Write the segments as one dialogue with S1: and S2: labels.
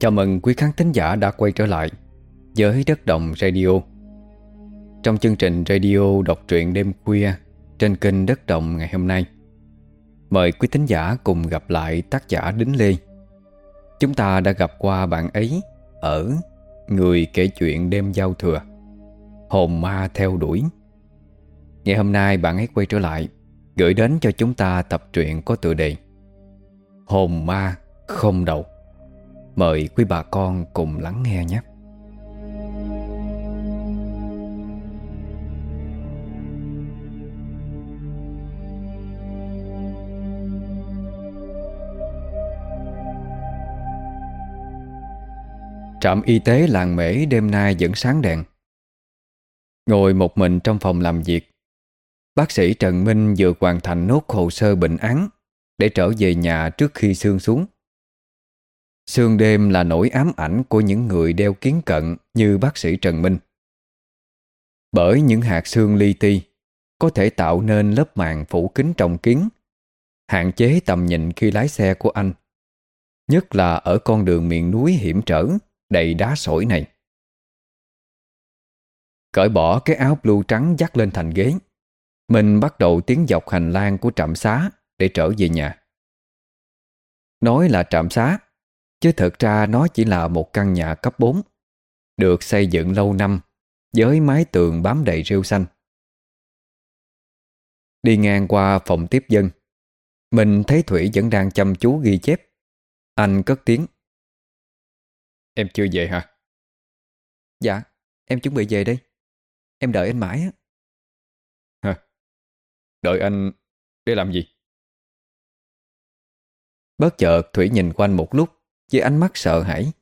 S1: Chào mừng quý khán thính giả đã quay trở lại với Đất Đồng Radio. Trong chương trình radio đọc truyện đêm khuya trên kênh Đất Đồng ngày hôm nay, Mời quý thính giả cùng gặp lại tác giả Đính Lê. Chúng ta đã gặp qua bạn ấy ở Người kể chuyện đêm giao thừa, Hồn ma theo đuổi. Ngày hôm nay bạn ấy quay trở lại, Gửi đến cho chúng ta tập truyện có tựa đề Hồn ma không đầu. Mời quý bà con cùng lắng nghe nhé. Trạm y tế làng mễ đêm nay vẫn sáng đèn. Ngồi một mình trong phòng làm việc, Bác sĩ Trần Minh vừa hoàn thành nốt hồ sơ bệnh án Để trở về nhà trước khi sương xuống. Sương đêm là nỗi ám ảnh của những người đeo kiến cận như bác sĩ Trần Minh. Bởi những hạt xương li ti có thể tạo nên lớp màng phủ kính trong kiến, hạn chế tầm nhìn khi lái xe của anh, nhất là ở con đường miền núi hiểm trở đầy đá sỏi này. Cởi bỏ cái áo blue trắng dắt lên thành ghế, mình bắt đầu tiến dọc hành lang của trạm xá để trở về nhà. Nói là trạm xá Chứ thật ra nó chỉ là một căn nhà cấp 4 Được xây dựng lâu năm Với mái tường bám đầy rêu xanh Đi ngang qua phòng tiếp dân Mình thấy Thủy vẫn đang chăm chú ghi chép Anh cất tiếng Em chưa về hả? Dạ, em chuẩn bị về đây Em đợi anh mãi á
S2: Hả? Đợi anh để làm gì?
S1: Bất chợt Thủy nhìn quanh một lúc với ánh mắt sợ hãi.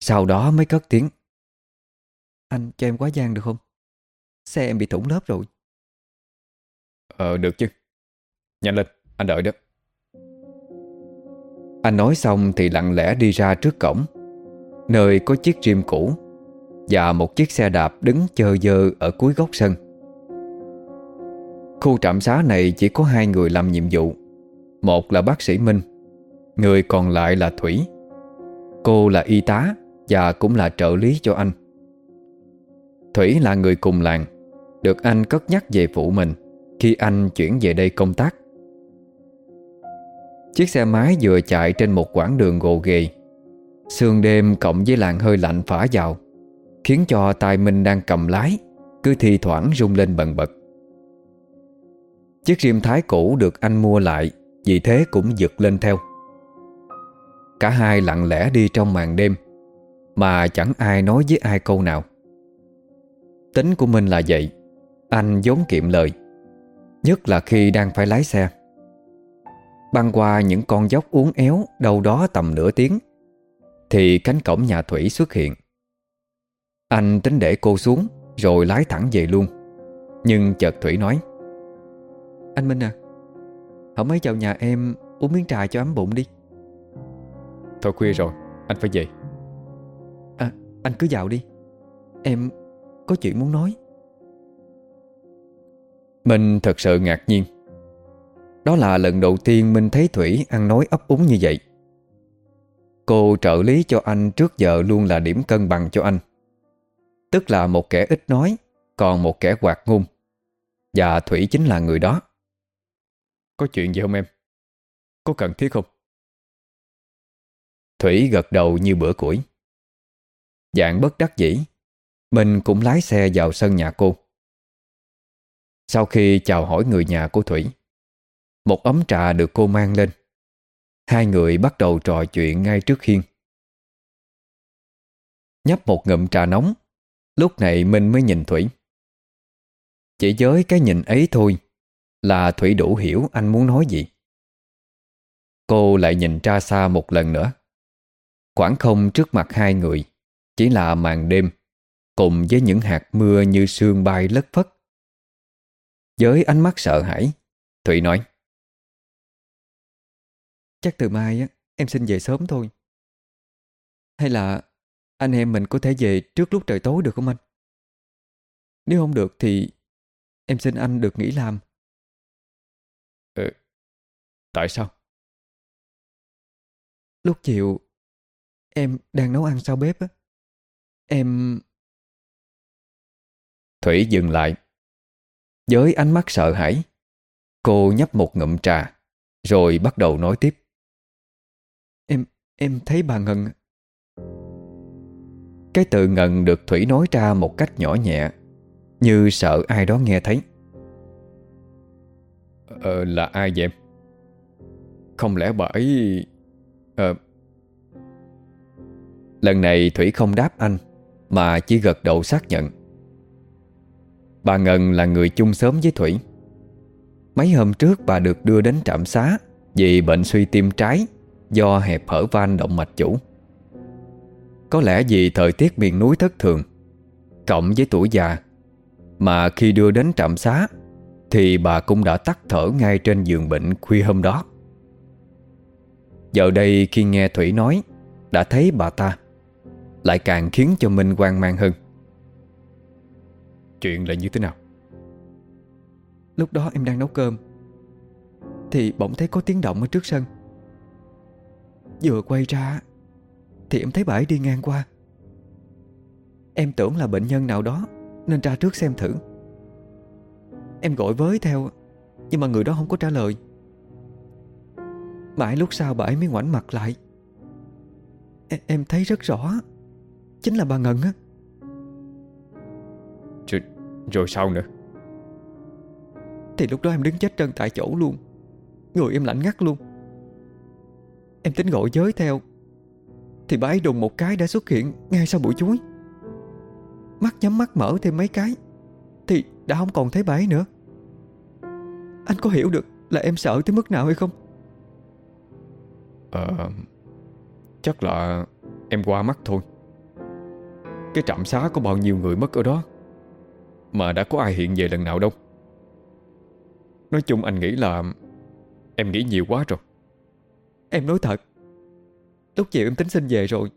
S1: Sau đó mới cất tiếng. Anh cho em quá gian được không? Xe em bị thủng lớp rồi.
S2: Ờ được chứ. Nhanh lên, anh đợi đó.
S1: Anh nói xong thì lặng lẽ đi ra trước cổng Nơi có chiếc rim cũ Và một chiếc xe đạp đứng chờ dơ ở cuối góc sân. Khu trạm xá này chỉ có hai người làm nhiệm vụ. Một là bác sĩ Minh Người còn lại là Thủy Cô là y tá Và cũng là trợ lý cho anh. Thủy là người cùng làng, Được anh cất nhắc về phụ mình Khi anh chuyển về đây công tác. Chiếc xe máy vừa chạy trên một quãng đường gồ ghề. Sương đêm cộng với làn hơi lạnh phả vào, Khiến cho tay Minh đang cầm lái, Cứ thi thoảng rung lên bần bật. Chiếc rim thái cũ được anh mua lại, Vì thế cũng giật lên theo. Cả hai lặng lẽ đi trong màn đêm, Mà chẳng ai nói với ai câu nào. Tính của mình là vậy, Anh vốn kiệm lời, Nhất là khi đang phải lái xe. Băng qua những con dốc uốn éo Đâu đó tầm nửa tiếng, Thì cánh cổng nhà Thủy xuất hiện. Anh tính để cô xuống, Rồi lái thẳng về luôn. Nhưng chợt Thủy nói, Anh Minh à Hôm ấy chào nhà em uống miếng trà cho ấm bụng đi.
S2: Thôi khuya rồi. Anh phải về.
S1: À anh cứ vào đi. Em có chuyện muốn nói. Minh thật sự ngạc nhiên. Đó là lần đầu tiên Minh thấy Thủy ăn nói ấp úng như vậy. Cô trợ lý cho anh trước giờ luôn là điểm cân bằng cho anh. Tức là một kẻ ít nói Còn một kẻ quạt ngôn. Và Thủy chính là người đó.
S2: Có chuyện gì không em? Có cần thiết không?
S1: Thủy gật đầu như bữa củi. Dạng bất đắc dĩ, Mình cũng lái xe vào sân nhà cô. Sau khi chào hỏi người nhà của Thủy, Một ấm trà được cô mang lên. Hai người bắt đầu trò chuyện ngay trước hiên. Nhấp một ngụm trà nóng, Lúc này Minh mới nhìn Thủy. Chỉ với cái nhìn ấy thôi Là Thủy đủ hiểu anh muốn nói gì. Cô lại nhìn ra xa một lần nữa. Khoảng không trước mặt hai người Chỉ là màn đêm Cùng với những hạt mưa như sương bay lất phất Với ánh mắt sợ hãi Thụy nói Chắc từ mai á em xin về sớm thôi Hay là anh em mình có thể về trước lúc trời tối được không anh? Nếu không được thì em xin anh được nghỉ làm.
S2: Ừ, tại sao?
S1: Lúc chiều
S3: Em đang nấu ăn sau bếp á. Em...
S1: Thủy dừng lại. Với ánh mắt sợ hãi Cô nhấp một ngụm trà Rồi bắt đầu nói tiếp.
S3: Em em thấy bà Ngân
S1: Cái từ Ngân được Thủy nói ra một cách nhỏ nhẹ Như sợ ai đó nghe thấy.
S2: Ờ là ai vậy em? Không lẽ bà ấy Ờ
S1: Lần này Thủy không đáp anh, Mà chỉ gật đầu xác nhận. Bà Ngân là người chung sớm với Thủy. Mấy hôm trước bà được đưa đến trạm xá Vì bệnh suy tim trái Do hẹp hở van động mạch chủ. Có lẽ vì thời tiết miền núi thất thường, Cộng với tuổi già, Mà khi đưa đến trạm xá Thì bà cũng đã tắt thở ngay trên giường bệnh khuya hôm đó. Giờ đây khi nghe Thủy nói, Đã thấy bà ta. Lại càng khiến cho Minh hoang mang hơn.
S2: Chuyện là như thế nào?
S3: Lúc đó em đang nấu cơm Thì bỗng thấy có tiếng động ở trước sân. Vừa quay ra Thì em thấy bà ấy đi ngang qua. Em tưởng là bệnh nhân nào đó Nên ra trước xem thử. Em gọi với theo Nhưng mà người đó không có trả lời. Mãi lúc sau bà ấy mới ngoảnh mặt lại. Em, em thấy rất rõ Chính là bà Ngân á.
S2: Rồi, rồi sao nữa.
S3: Thì lúc đó em đứng chết chân tại chỗ luôn. Người em lạnh ngắt luôn. Em tính gọi giới theo. Thì bà ấy đùng một cái đã xuất hiện Ngay sau bụi chuối. Mắt nhắm mắt mở thêm mấy cái. Thì đã không còn thấy bà ấy nữa. Anh có hiểu được Là em sợ tới mức nào hay không?
S2: Ờ Chắc là em qua mắt thôi cái trạm xá có bao nhiêu người mất ở đó. Mà đã có ai hiện về lần nào đâu. Nói chung anh nghĩ là Em nghĩ nhiều quá rồi.
S3: Em nói thật, Lúc chiều em tính xin về rồi,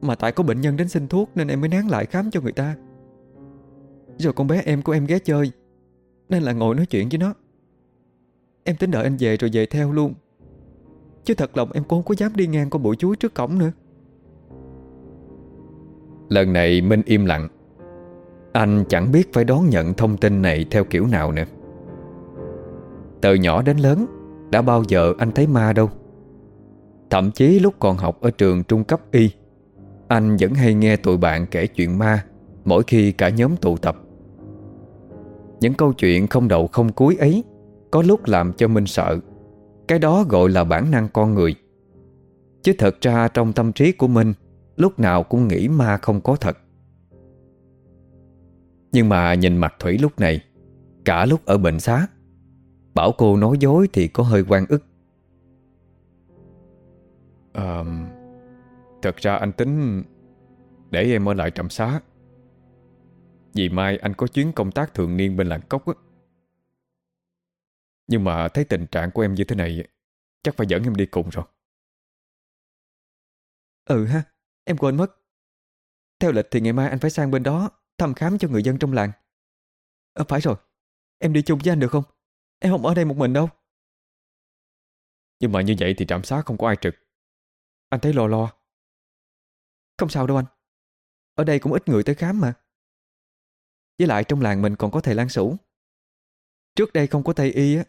S3: Mà tại có bệnh nhân đến xin thuốc Nên em mới nán lại khám cho người ta. Rồi con bé em của em ghé chơi, Nên là ngồi nói chuyện với nó. Em tính đợi anh về rồi về theo luôn. Chứ thật lòng em cũng không có dám đi ngang con bụi chuối trước cổng nữa.
S1: Lần này Minh im lặng. Anh chẳng biết phải đón nhận thông tin này theo kiểu nào nữa. Từ nhỏ đến lớn, Đã bao giờ anh thấy ma đâu. Thậm chí lúc còn học ở trường trung cấp y, Anh vẫn hay nghe tụi bạn kể chuyện ma Mỗi khi cả nhóm tụ tập. Những câu chuyện không đầu không cuối ấy Có lúc làm cho Minh sợ. Cái đó gọi là bản năng con người. Chứ thật ra trong tâm trí của Minh Lúc nào cũng nghĩ ma không có thật. Nhưng mà nhìn mặt Thủy lúc này Cả lúc ở bệnh xá Bảo cô nói dối thì có hơi quan ức.
S2: Ờ Thật ra anh tính Để em ở lại trạm xá. Vì mai anh có chuyến công tác thường niên bên làng cốc á. Nhưng mà thấy tình trạng của em như thế này Chắc phải dẫn em đi cùng rồi.
S3: Ừ ha Em quên mất. Theo lịch thì ngày mai anh phải sang bên đó Thăm khám cho người dân trong làng. À, Phải rồi. Em đi chung với anh được không? Em không ở đây một mình đâu.
S2: Nhưng mà như vậy thì trạm xá không có ai trực. Anh thấy lo lo.
S3: Không sao đâu anh. Ở đây cũng ít người tới khám mà. Với lại trong làng mình còn có thầy Lan Sủ Trước đây không có thầy y á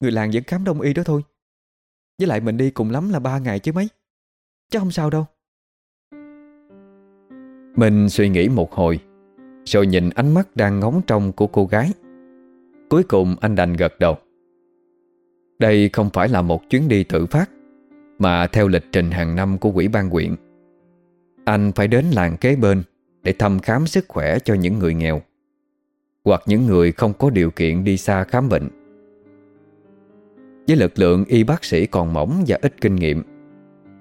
S3: Người làng vẫn khám đông y đó thôi. Với lại mình đi cùng lắm là ba ngày chứ mấy. Chắc không sao đâu
S1: mình suy nghĩ một hồi Rồi nhìn ánh mắt đang ngóng trông của cô gái. Cuối cùng anh đành gật đầu. Đây không phải là một chuyến đi tự phát Mà theo lịch trình hàng năm của quỹ ban quyện Anh phải đến làng kế bên Để thăm khám sức khỏe cho những người nghèo Hoặc những người không có điều kiện đi xa khám bệnh. Với lực lượng y bác sĩ còn mỏng và ít kinh nghiệm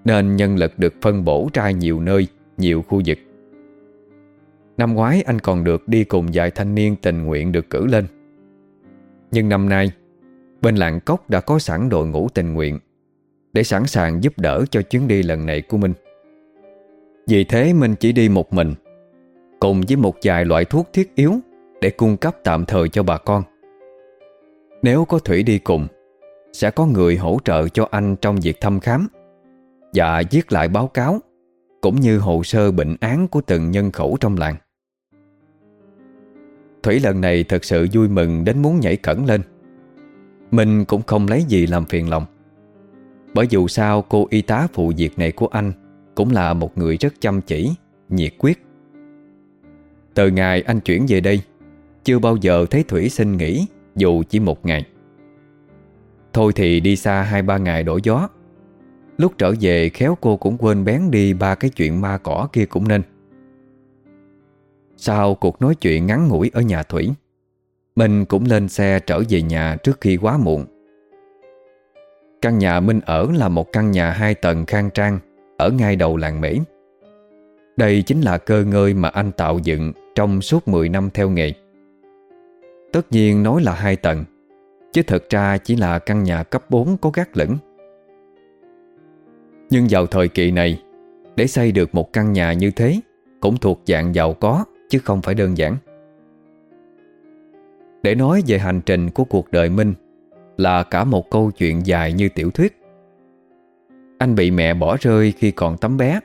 S1: Nên nhân lực được phân bổ ra nhiều nơi, nhiều khu vực. Năm ngoái anh còn được đi cùng vài thanh niên tình nguyện được cử lên. Nhưng năm nay, Bên làng cốc đã có sẵn đội ngũ tình nguyện Để sẵn sàng giúp đỡ cho chuyến đi lần này của Minh Vì thế Minh chỉ đi một mình, Cùng với một vài loại thuốc thiết yếu Để cung cấp tạm thời cho bà con. Nếu có Thủy đi cùng, Sẽ có người hỗ trợ cho anh trong việc thăm khám Và viết lại báo cáo, Cũng như hồ sơ bệnh án của từng nhân khẩu trong làng. Thủy lần này thật sự vui mừng đến muốn nhảy cẩn lên. Mình cũng không lấy gì làm phiền lòng. Bởi dù sao cô y tá phụ việc này của anh Cũng là một người rất chăm chỉ, nhiệt quyết. Từ ngày anh chuyển về đây Chưa bao giờ thấy Thủy xin nghỉ Dù chỉ một ngày. Thôi thì đi xa hai ba ngày đổi gió. Lúc trở về khéo cô cũng quên bén đi ba cái chuyện ma cỏ kia cũng nên. Sau cuộc nói chuyện ngắn ngủi ở nhà Thủy Minh cũng lên xe trở về nhà trước khi quá muộn. Căn nhà Minh ở là một căn nhà hai tầng khang trang Ở ngay đầu làng Mỹ. Đây chính là cơ ngơi mà anh tạo dựng trong suốt 10 năm theo nghề. Tất nhiên nói là hai tầng, Chứ thật ra chỉ là căn nhà cấp 4 có gác lửng. Nhưng vào thời kỳ này, Để xây được một căn nhà như thế Cũng thuộc dạng giàu có. Chứ không phải đơn giản Để nói về hành trình của cuộc đời Minh Là cả một câu chuyện dài như tiểu thuyết Anh bị mẹ bỏ rơi khi còn tấm bé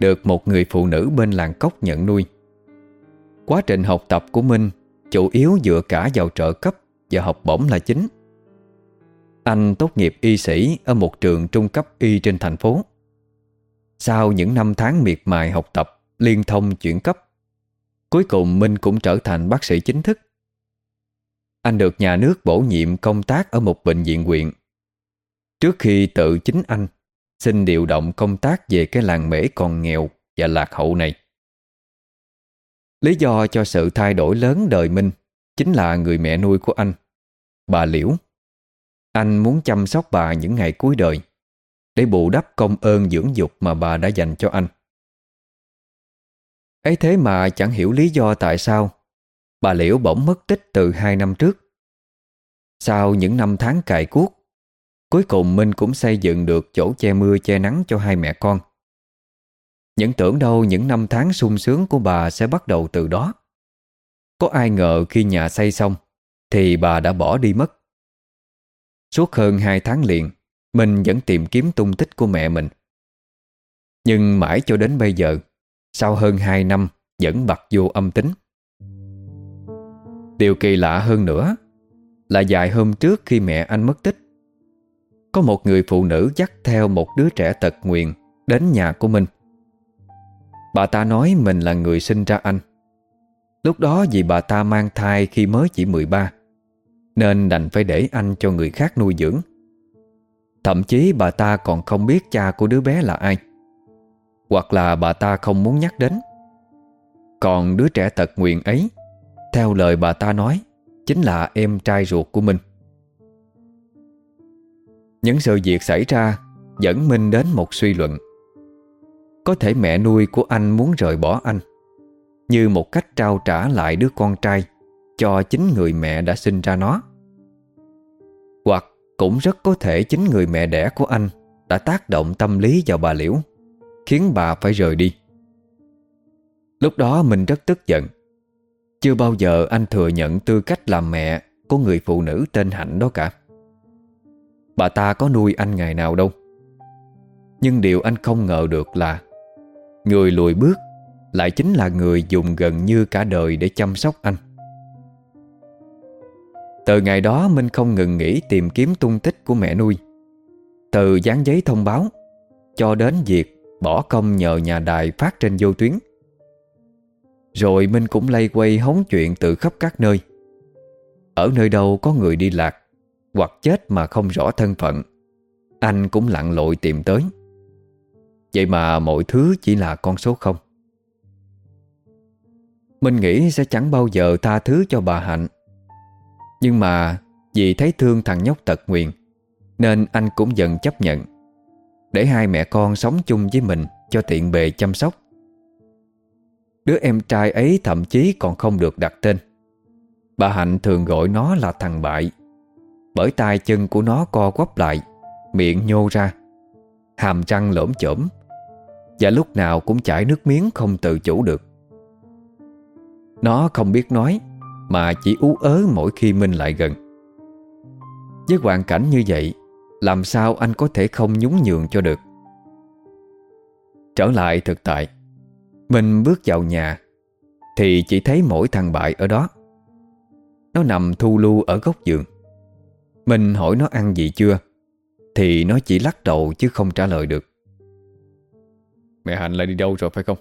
S1: Được một người phụ nữ bên làng cốc nhận nuôi Quá trình học tập của Minh Chủ yếu dựa cả vào trợ cấp và học bổng là chính. Anh tốt nghiệp y sĩ ở một trường trung cấp y trên thành phố. Sau những năm tháng miệt mài học tập, liên thông chuyển cấp, cuối cùng Minh cũng trở thành bác sĩ chính thức. Anh được nhà nước bổ nhiệm công tác ở một bệnh viện huyện. Trước khi tự chính anh xin điều động công tác về cái làng mễ còn nghèo và lạc hậu này. Lý do cho sự thay đổi lớn đời Minh chính là người mẹ nuôi của anh, bà Liễu. Anh muốn chăm sóc bà những ngày cuối đời để bù đắp công ơn dưỡng dục mà bà đã dành cho anh ấy thế mà chẳng hiểu lý do tại sao bà Liễu bỗng mất tích từ hai năm trước. Sau những năm tháng cài cuốc, cuối cùng Minh cũng xây dựng được chỗ che mưa che nắng cho hai mẹ con. Những tưởng đâu những năm tháng sung sướng của bà sẽ bắt đầu từ đó. Có ai ngờ khi nhà xây xong Thì bà đã bỏ đi mất Suốt hơn hai tháng liền Mình vẫn tìm kiếm tung tích của mẹ mình Nhưng mãi cho đến bây giờ sau hơn hai năm, Vẫn bật vô âm tính. Điều kỳ lạ hơn nữa Là vài hôm trước khi mẹ anh mất tích, Có một người phụ nữ dắt theo một đứa trẻ tật nguyền Đến nhà của mình. Bà ta nói mình là người sinh ra anh. Lúc đó vì bà ta mang thai khi mới chỉ 13 Nên đành phải để anh cho người khác nuôi dưỡng. Thậm chí bà ta còn không biết cha của đứa bé là ai. Hoặc là bà ta không muốn nhắc đến. Còn đứa trẻ tật nguyện ấy, Theo lời bà ta nói, Chính là em trai ruột của mình. Những sự việc xảy ra Dẫn Minh đến một suy luận. Có thể mẹ nuôi của anh muốn rời bỏ anh, như một cách trao trả lại đứa con trai Cho chính người mẹ đã sinh ra nó. Hoặc cũng rất có thể chính người mẹ đẻ của anh Đã tác động tâm lý vào bà Liễu. Khiến bà phải rời đi. Lúc đó mình rất tức giận. Chưa bao giờ anh thừa nhận tư cách làm mẹ Của người phụ nữ tên Hạnh đó cả. Bà ta có nuôi anh ngày nào đâu. Nhưng điều anh không ngờ được là Người lùi bước lại chính là người dùng gần như cả đời để chăm sóc anh. Từ ngày đó Minh không ngừng nghĩ tìm kiếm tung tích của mẹ nuôi. Từ dán giấy thông báo Cho đến việc bỏ công nhờ nhà đài phát trên vô tuyến. Rồi Minh cũng lây quay hóng chuyện từ khắp các nơi. Ở nơi đâu có người đi lạc, Hoặc chết mà không rõ thân phận, Anh cũng lặn lội tìm tới. Vậy mà mọi thứ chỉ là con số không. Minh nghĩ sẽ chẳng bao giờ tha thứ cho bà Hạnh. Nhưng mà vì thấy thương thằng nhóc tật nguyện Nên anh cũng dần chấp nhận. Để hai mẹ con sống chung với mình Cho tiện bề chăm sóc. Đứa em trai ấy thậm chí còn không được đặt tên. Bà Hạnh thường gọi nó là thằng bại. Bởi tay chân của nó co quắp lại, Miệng nhô ra, Hàm răng lỡm chởm Và lúc nào cũng chảy nước miếng không tự chủ được. Nó không biết nói, Mà chỉ ú ớ mỗi khi Minh lại gần. Với hoàn cảnh như vậy làm sao anh có thể không nhún nhường cho được? Trở lại thực tại Minh bước vào nhà Thì chỉ thấy mỗi thằng bại ở đó. Nó nằm thu lưu ở góc giường. Minh hỏi nó ăn gì chưa Thì nó chỉ lắc đầu chứ không trả lời được.
S2: Mẹ Hạnh lại đi đâu rồi phải không?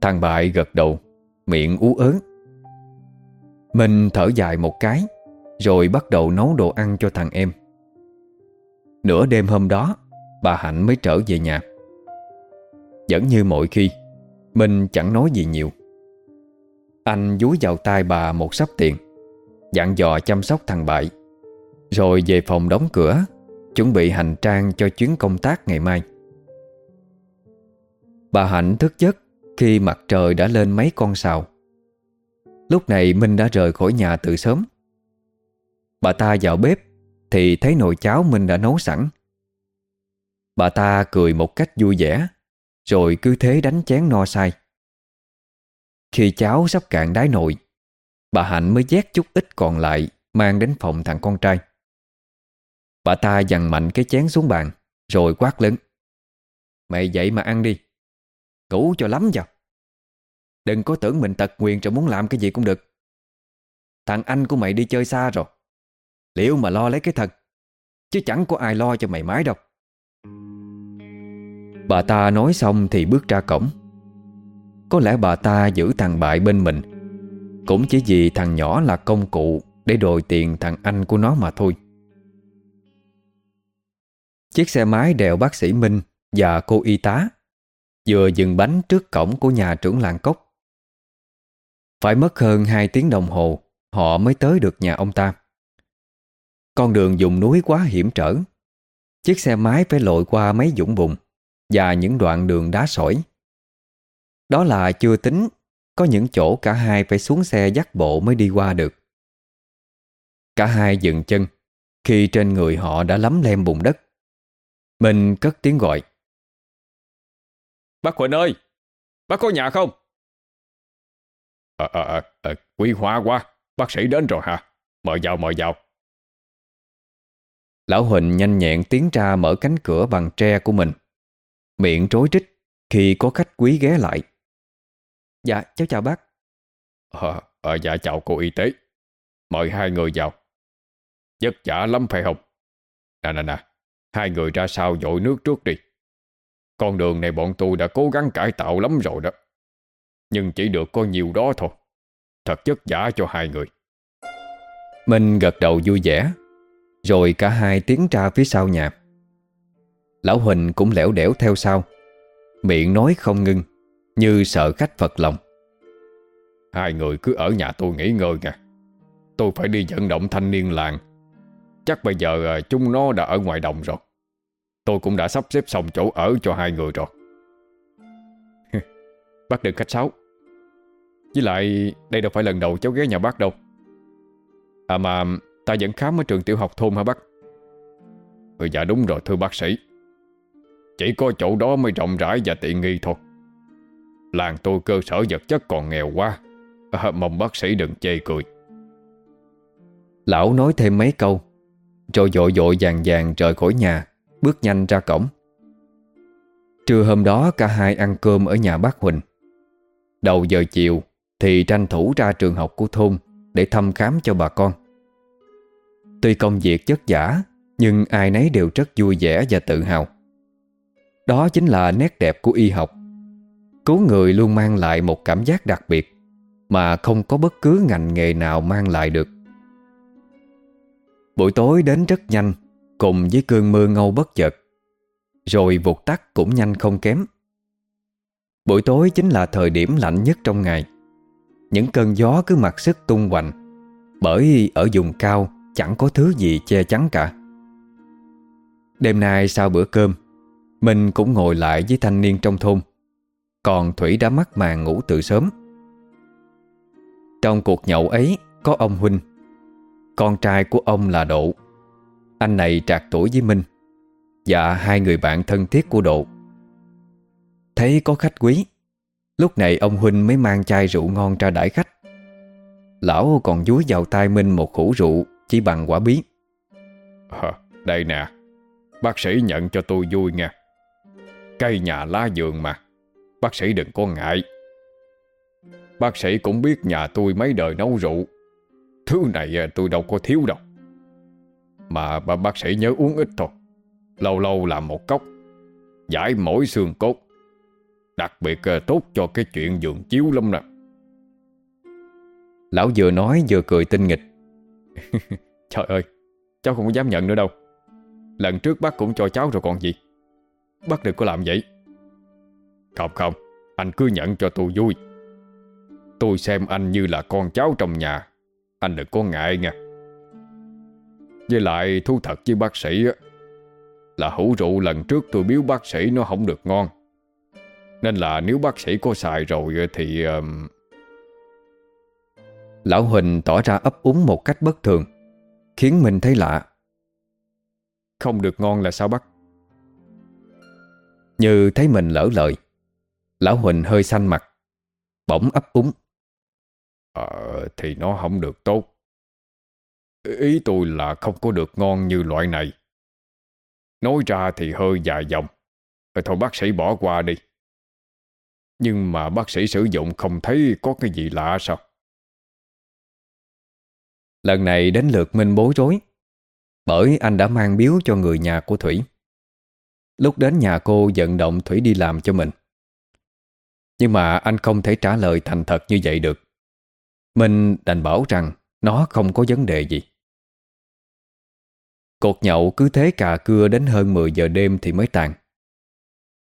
S1: Thằng bại gật đầu Miệng ú ớn Minh thở dài một cái rồi bắt đầu nấu đồ ăn cho thằng em. Nửa đêm hôm đó, Bà Hạnh mới trở về nhà. Vẫn như mọi khi Minh chẳng nói gì nhiều. Anh dúi vào tay bà một sắp tiền, Dặn dò chăm sóc thằng bại, Rồi về phòng đóng cửa, Chuẩn bị hành trang cho chuyến công tác ngày mai. Bà Hạnh thức giấc Khi mặt trời đã lên mấy con sào. Lúc này Minh đã rời khỏi nhà từ sớm. Bà ta vào bếp Thì thấy nồi cháo Minh đã nấu sẵn. Bà ta cười một cách vui vẻ, Rồi cứ thế đánh chén no say Khi cháo sắp cạn đáy nồi, Bà Hạnh mới vét chút ít còn lại Mang đến phòng thằng con trai. Bà ta dằn mạnh cái chén xuống bàn, Rồi quát lớn. Mày dậy mà ăn đi Ngủ cho lắm vào Đừng có tưởng mình tật nguyền rồi muốn làm cái gì cũng được. Thằng anh của mày đi chơi xa rồi. Liệu mà lo lấy cái thật? Chứ chẳng có ai lo cho mày mái đâu. Bà ta nói xong thì bước ra cổng. Có lẽ bà ta giữ thằng bại bên mình. Cũng chỉ vì thằng nhỏ là công cụ Để đòi tiền thằng anh của nó mà thôi. Chiếc xe máy đèo bác sĩ Minh Và cô y tá Vừa dừng bánh trước cổng của nhà trưởng làng cốc. Phải mất hơn 2 tiếng đồng hồ, Họ mới tới được nhà ông ta. Con đường dùng núi quá hiểm trở. Chiếc xe máy phải lội qua mấy dũng bùn Và những đoạn đường đá sỏi. Đó là chưa tính Có những chỗ cả hai phải xuống xe dắt bộ mới đi qua được. Cả hai dừng chân Khi trên người họ đã lấm lem bùn đất. Mình cất tiếng gọi.
S2: Bác Huỳnh ơi Bác có nhà không? Ờ ờ ờ à, Quý hóa quá Bác sĩ đến rồi hả? Mời vào mời vào
S1: Lão Huỳnh nhanh nhẹn tiến ra mở cánh cửa bằng tre của mình. Miệng trối trích Khi có khách quý ghé lại. Dạ cháu chào bác.
S2: Ờ, à, dạ chào cô y tế. Mời hai người vào. Vất vả lắm phải không? Nè nè nè Hai người ra sau dội nước trước đi. Con đường này bọn tôi đã cố gắng cải tạo lắm rồi đó. Nhưng chỉ được có nhiều đó thôi. Thật chất giả cho hai người.
S1: Minh gật đầu vui vẻ rồi cả hai tiến ra phía sau nhà. Lão Huỳnh cũng lẻo đẻo theo sau, Miệng nói không ngưng Như sợ khách phật lòng.
S2: Hai người cứ ở nhà tôi nghỉ ngơi nha. Tôi phải đi vận động thanh niên làng. Chắc bây giờ à, chúng nó đã ở ngoài đồng rồi. Tôi cũng đã sắp xếp xong chỗ ở cho hai người rồi. Bác đừng khách sáo. Với lại, đây đâu phải lần đầu cháu ghé nhà bác đâu. À mà ta vẫn khám ở trường tiểu học thôn hả bác? Ừ dạ đúng rồi thưa bác sĩ. Chỉ có chỗ đó mới rộng rãi và tiện nghi thôi. Làng tôi cơ sở vật chất còn nghèo quá. À, Mong bác sĩ đừng chê cười.
S1: Lão nói thêm mấy câu Rồi dội dội vàng vàng rời khỏi nhà Bước nhanh ra cổng. Trưa hôm đó cả hai ăn cơm ở nhà bác Huỳnh. Đầu giờ chiều Thì tranh thủ ra trường học của thôn Để thăm khám cho bà con. Tuy công việc chất giả Nhưng ai nấy đều rất vui vẻ và tự hào. Đó chính là nét đẹp của y học. Cứu người luôn mang lại một cảm giác đặc biệt, Mà không có bất cứ ngành nghề nào mang lại được. Buổi tối đến rất nhanh, Cùng với cơn mưa ngâu bất chợt, Rồi vụt tắt cũng nhanh không kém. Buổi tối chính là thời điểm lạnh nhất trong ngày. Những cơn gió cứ mặc sức tung hoành, Bởi ở vùng cao chẳng có thứ gì che chắn cả. Đêm nay sau bữa cơm Mình cũng ngồi lại với thanh niên trong thôn, Còn Thủy đã mắc màn ngủ từ sớm. Trong cuộc nhậu ấy có ông Huynh, Con trai của ông là Độ. Anh này trạc tuổi với Minh, Và hai người bạn thân thiết của Độ. Thấy có khách quý, Lúc này ông Huynh mới mang chai rượu ngon ra đãi khách. Lão còn dúi vào tay Minh một khủ rượu. Chỉ bằng quả bí.
S2: À, Đây nè. Bác sĩ nhận cho tôi vui nha Cây nhà lá giường mà. Bác sĩ đừng có ngại. Bác sĩ cũng biết nhà tôi mấy đời nấu rượu. Thứ này à, tôi đâu có thiếu đâu. Mà bác sĩ nhớ uống ít thôi. Lâu lâu làm một cốc. Giải mỗi xương cốt. Đặc biệt à, tốt cho cái chuyện giường chiếu lắm nè.
S1: Lão vừa nói vừa cười tinh nghịch
S2: Trời ơi Cháu không dám nhận nữa đâu. Lần trước bác cũng cho cháu rồi còn gì. Bác đừng có làm vậy. Không không Anh cứ nhận cho tôi vui. Tôi xem anh như là con cháu trong nhà. Anh đừng có ngại nha. Với lại thú thật với bác sĩ Là hữu rượu lần trước tôi biếu bác sĩ nó không được ngon. Nên là nếu bác sĩ có xài rồi thì uh,
S1: Lão Huỳnh tỏ ra ấp úng một cách bất thường, Khiến mình thấy lạ.
S2: Không được ngon là sao bác?
S1: Như thấy mình lỡ lời, Lão Huỳnh hơi xanh mặt, Bỗng ấp úng.
S2: Ờ thì nó không được tốt. Ý tôi là không có được ngon như loại này. Nói ra thì hơi dài dòng. Ờ, thôi bác sĩ bỏ qua đi. Nhưng mà bác sĩ sử dụng không thấy có cái gì lạ sao?
S1: Lần này đến lượt Minh bối rối, Bởi anh đã mang biếu cho người nhà của Thủy. Lúc đến nhà cô vận động Thủy đi làm cho mình. Nhưng mà anh không thể trả lời thành thật như vậy được. Minh đành bảo rằng Nó không có vấn đề gì. Cột nhậu cứ thế cà cưa đến hơn 10 giờ đêm thì mới tàn.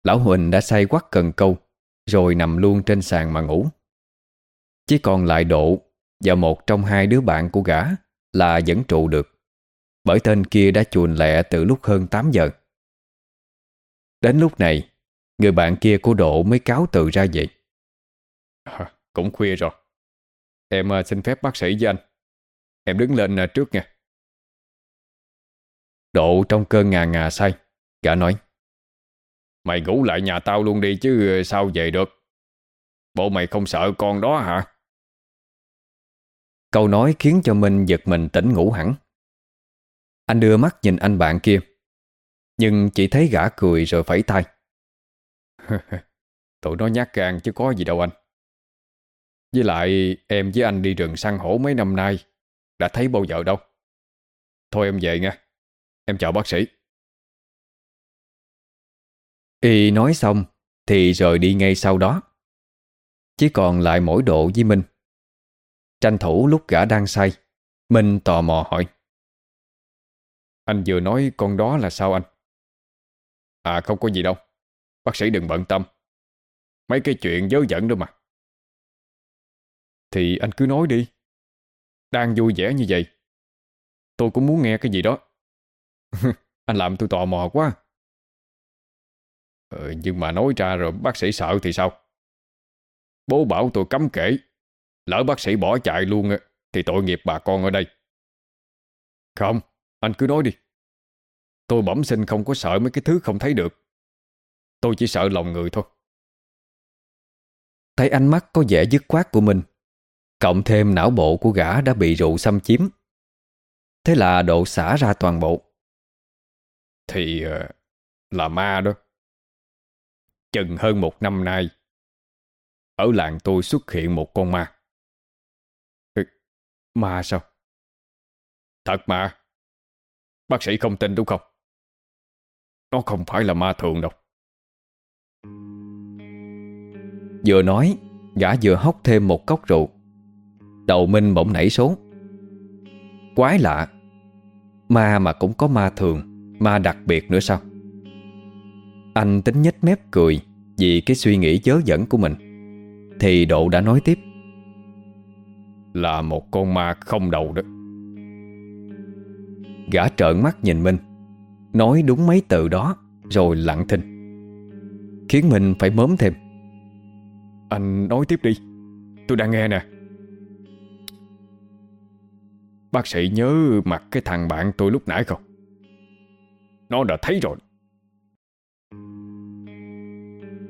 S1: Lão Huỳnh đã say quắt cần câu, Rồi nằm luôn trên sàn mà ngủ. Chỉ còn lại Độ và một trong hai đứa bạn của gã Là vẫn trụ được Bởi tên kia đã chuồn lẹ từ lúc hơn 8 giờ. Đến lúc này Người bạn kia của Độ mới cáo từ ra vậy
S2: à, Cũng khuya rồi. Em à, xin phép bác sĩ với anh. Em đứng lên à, trước nha.
S1: Độ trong cơn ngà ngà say Gã nói
S2: Mày ngủ lại nhà tao luôn đi chứ sao về được? Bộ mày không sợ con đó hả
S1: Câu nói khiến cho Minh giật mình tỉnh ngủ hẳn. Anh đưa mắt nhìn anh bạn kia, Nhưng chỉ thấy gã cười rồi phẩy tay.
S2: Tụi nó nhát gan chứ có gì đâu anh. Với lại em với anh đi rừng săn hổ mấy năm nay, Đã thấy bao giờ đâu. Thôi em về nha, Em chào bác sĩ.
S1: Y nói xong Thì rời đi ngay sau đó. Chỉ còn lại mỗi độ với Minh. Tranh thủ lúc gã đang say. Minh tò mò hỏi.
S2: Anh vừa nói con đó là sao anh? À không có gì đâu. Bác sĩ đừng bận tâm. Mấy cái chuyện dớ dẫn đâu mà. Thì anh cứ nói đi. Đang vui vẻ như vậy. Tôi cũng muốn nghe cái gì đó. Anh làm tôi tò mò quá. Ừ, Nhưng mà nói ra rồi bác sĩ sợ thì sao? Bố bảo tôi cấm kể. Lỡ bác sĩ bỏ chạy luôn Thì tội nghiệp bà con ở đây. Không Anh cứ nói đi. Tôi bẩm sinh không có sợ mấy cái thứ không thấy được. Tôi chỉ sợ lòng người thôi.
S1: Thấy ánh mắt có vẻ dứt khoát của mình. Cộng thêm não bộ của gã đã bị rượu xâm chiếm. Thế là độ xả ra toàn bộ.
S2: Thì uh, là ma đó. Chừng hơn một năm nay Ở làng tôi xuất hiện một con ma Ma sao? Thật mà. Bác sĩ không tin đúng không? Nó không phải là ma thường đâu.
S1: Vừa nói Gã vừa hóc thêm một cốc rượu. Đầu Minh bỗng nảy số. Quái lạ. Ma mà cũng có ma thường Ma đặc biệt nữa sao? Anh tính nhếch mép cười Vì cái suy nghĩ chớ dẫn của mình. Thì Độ đã nói tiếp
S2: là một con ma không đầu đó.
S1: Gã trợn mắt nhìn Minh Nói đúng mấy từ đó, Rồi lặng thinh. Khiến mình phải mớm thêm.
S2: Anh nói tiếp đi, Tôi đang nghe nè. Bác sĩ nhớ mặt cái thằng bạn tôi lúc nãy không? Nó đã thấy rồi.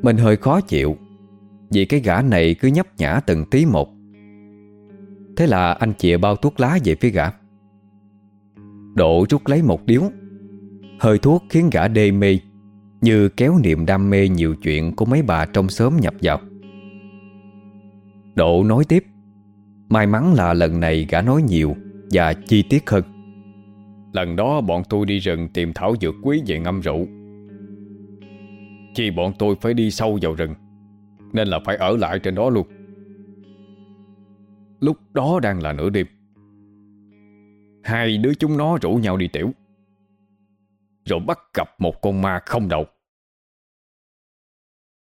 S1: Mình hơi khó chịu, Vì cái gã này cứ nhấp nhả từng tí một. Thế là anh chìa bao thuốc lá về phía gã. Độ rút lấy một điếu. Hơi thuốc khiến gã đê mê, Như kéo niềm đam mê nhiều chuyện Của mấy bà trong xóm nhập vào. Độ nói tiếp, May mắn là lần này gã nói nhiều Và chi tiết hơn.
S2: Lần đó bọn tôi đi rừng tìm thảo dược quý về ngâm rượu. Khi bọn tôi phải đi sâu vào rừng, Nên là phải ở lại trên đó luôn. Lúc đó đang là nửa đêm. Hai đứa chúng nó rủ nhau đi tiểu. Rồi bắt gặp một con ma không đầu.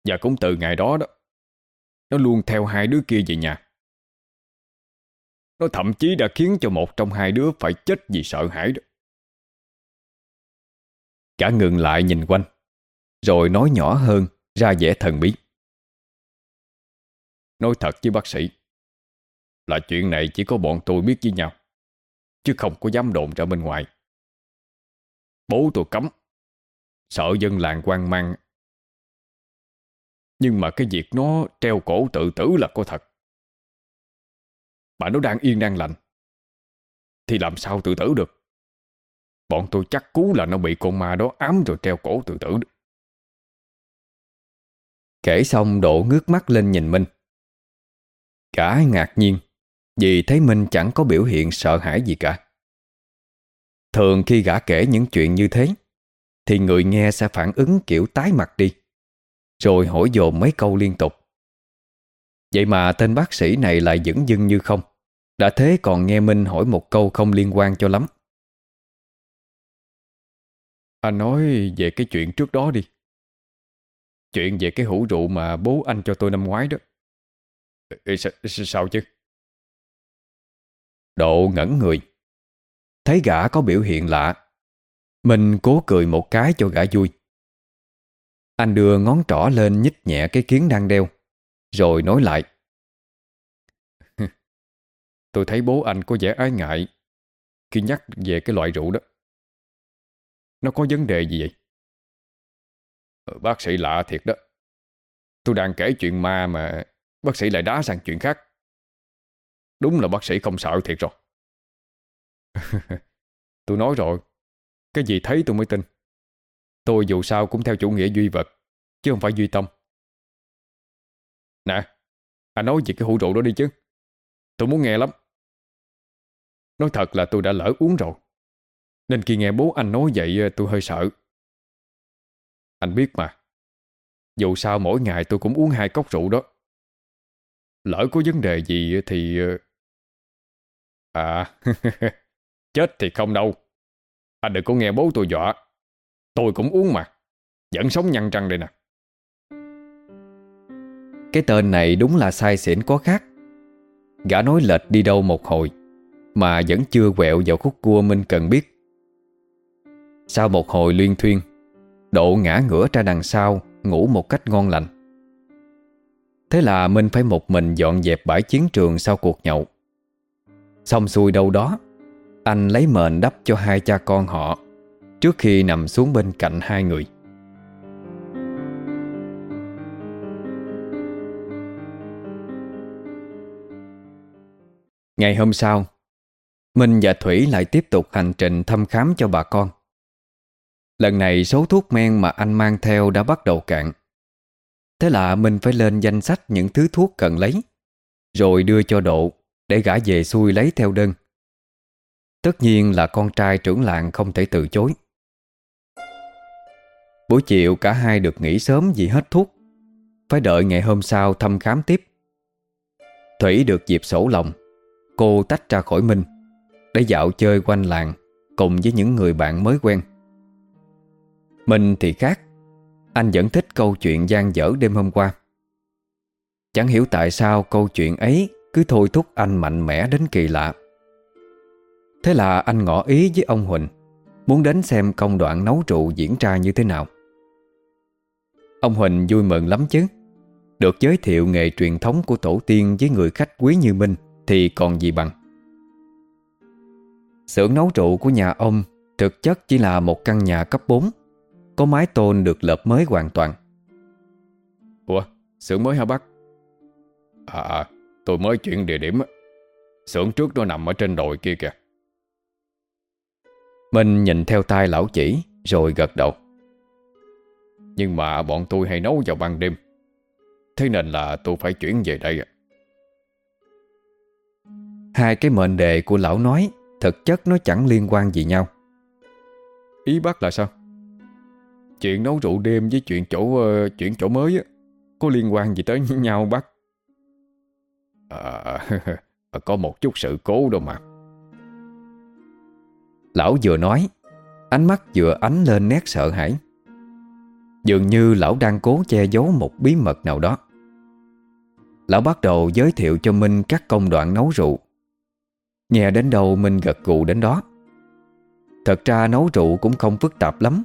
S2: Và cũng từ ngày đó đó, Nó luôn theo hai đứa kia về nhà. Nó thậm chí đã khiến cho một trong hai đứa phải chết vì sợ hãi đó.
S1: Cả ngừng lại nhìn quanh, Rồi nói nhỏ hơn, Ra vẻ thần bí.
S2: Nói thật với bác sĩ là chuyện này chỉ có bọn tôi biết với nhau, Chứ không có dám đồn ra bên ngoài. Bố tôi cấm, Sợ dân làng quan mang. Nhưng mà cái việc nó treo cổ tự tử là có thật. Mà nó đang yên đang lành, Thì làm sao tự tử được? Bọn tôi chắc cú là nó bị con ma đó ám rồi treo cổ tự tử được.
S1: Kể xong Độ ngước mắt lên nhìn Minh Cả ngạc nhiên. Vì thấy Minh chẳng có biểu hiện sợ hãi gì cả. Thường khi gã kể những chuyện như thế Thì người nghe sẽ phản ứng kiểu tái mặt đi Rồi hỏi dồn mấy câu liên tục. Vậy mà tên bác sĩ này lại dững dưng như không Đã thế còn nghe Minh hỏi một câu không liên quan cho lắm.
S2: Anh nói về cái chuyện trước đó đi. Chuyện về cái hũ rượu mà bố anh cho tôi năm ngoái đó. Ê, sao, sao chứ?
S1: Độ ngẩn người. Thấy gã có biểu hiện lạ, Mình cố cười một cái cho gã vui. Anh đưa ngón trỏ lên nhích nhẹ cái kiến đang đeo, Rồi nói lại.
S2: Tôi thấy bố anh có vẻ ái ngại Khi nhắc về cái loại rượu đó. Nó có vấn đề gì vậy? Ờ, bác sĩ lạ thiệt đó. Tôi đang kể chuyện ma mà Bác sĩ lại đá sang chuyện khác. Đúng là bác sĩ không sợ thiệt rồi. Tôi nói rồi, Cái gì thấy tôi mới tin. Tôi dù sao cũng theo chủ nghĩa duy vật, Chứ không phải duy tâm. Nè, Anh nói về cái hũ rượu đó đi chứ. Tôi muốn nghe lắm. Nói thật là tôi đã lỡ uống rồi. Nên khi nghe bố anh nói vậy, tôi hơi sợ. Anh biết mà. Dù sao mỗi ngày tôi cũng uống hai cốc rượu đó. Lỡ có vấn đề gì thì... À, chết thì không đâu. Anh đừng có nghe bố tôi dọa. Tôi cũng uống mà. Vẫn sống nhăn răng đây nè.
S1: Cái tên này đúng là sai xỉn có khác. Gã nói lệch đi đâu một hồi mà vẫn chưa quẹo vào khúc cua Minh cần biết. Sau một hồi luyên thuyên, Độ ngã ngửa ra đằng sau ngủ một cách ngon lành. Thế là Minh phải một mình dọn dẹp bãi chiến trường sau cuộc nhậu Xong xuôi đâu đó, Anh lấy mền đắp cho hai cha con họ Trước khi nằm xuống bên cạnh hai người. Ngày hôm sau, Minh và Thủy lại tiếp tục hành trình thăm khám cho bà con. Lần này số thuốc men mà anh mang theo đã bắt đầu cạn. Thế là mình phải lên danh sách những thứ thuốc cần lấy, Rồi đưa cho Độ. Để gã về xuôi lấy theo đơn. Tất nhiên là con trai trưởng làng không thể từ chối. Buổi chiều cả hai được nghỉ sớm vì hết thuốc. Phải đợi ngày hôm sau thăm khám tiếp. Thủy được dịp sổ lòng. Cô tách ra khỏi Minh Để dạo chơi quanh làng Cùng với những người bạn mới quen. Minh thì khác. Anh vẫn thích câu chuyện gian dở đêm hôm qua. Chẳng hiểu tại sao câu chuyện ấy cứ thôi thúc anh mạnh mẽ đến kỳ lạ. Thế là anh ngỏ ý với ông Huỳnh Muốn đến xem công đoạn nấu rượu diễn ra như thế nào. Ông Huỳnh vui mừng lắm chứ. Được giới thiệu nghề truyền thống của tổ tiên với người khách quý như Minh Thì còn gì bằng. Xưởng nấu rượu của nhà ông Thực chất chỉ là một căn nhà cấp 4 có mái tôn được lợp mới hoàn toàn.
S2: Ủa, xưởng mới hả bác? À, à tôi mới chuyển địa điểm Xưởng trước nó nằm ở trên đồi kia kìa.
S1: Minh nhìn theo tay lão chỉ Rồi gật đầu.
S2: Nhưng mà bọn tôi hay nấu vào ban đêm. Thế nên là tôi phải chuyển về đây
S1: Hai cái mệnh đề của lão nói Thực chất nó chẳng liên quan gì nhau.
S2: Ý bác là sao? Chuyện nấu rượu đêm với chuyện chỗ uh, chuyện chỗ mới á, có liên quan gì tới nhau bác? À, có một chút sự cố đâu mà.
S1: Lão vừa nói, ánh mắt vừa ánh lên nét sợ hãi. Dường như lão đang cố che giấu một bí mật nào đó. Lão bắt đầu giới thiệu cho Minh các công đoạn nấu rượu. Nghe đến đâu Minh gật gù đến đó. Thật ra nấu rượu cũng không phức tạp lắm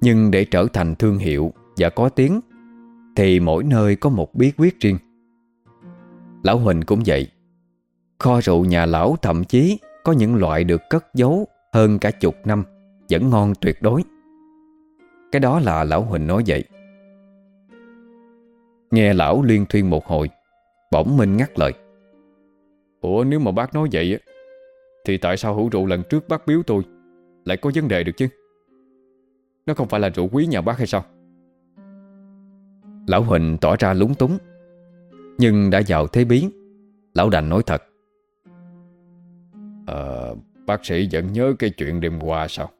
S1: Nhưng để trở thành thương hiệu Và có tiếng Thì mỗi nơi có một bí quyết riêng Lão Huỳnh cũng vậy. Kho rượu nhà lão thậm chí Có những loại được cất giấu Hơn cả chục năm Vẫn ngon tuyệt đối. Cái đó là lão Huỳnh nói vậy. Nghe lão liên thuyên một hồi Bỗng Minh ngắt lời.
S2: Ủa nếu mà bác nói vậy Thì tại sao hữu rượu lần trước bác biếu tôi lại có vấn đề được chứ? Nó không phải là rượu quý nhà bác hay sao?
S1: Lão Huỳnh tỏ ra lúng túng nhưng đã vào thế biến. Lão đành nói thật.
S2: Ờ Bác sĩ vẫn nhớ cái chuyện đêm qua sao?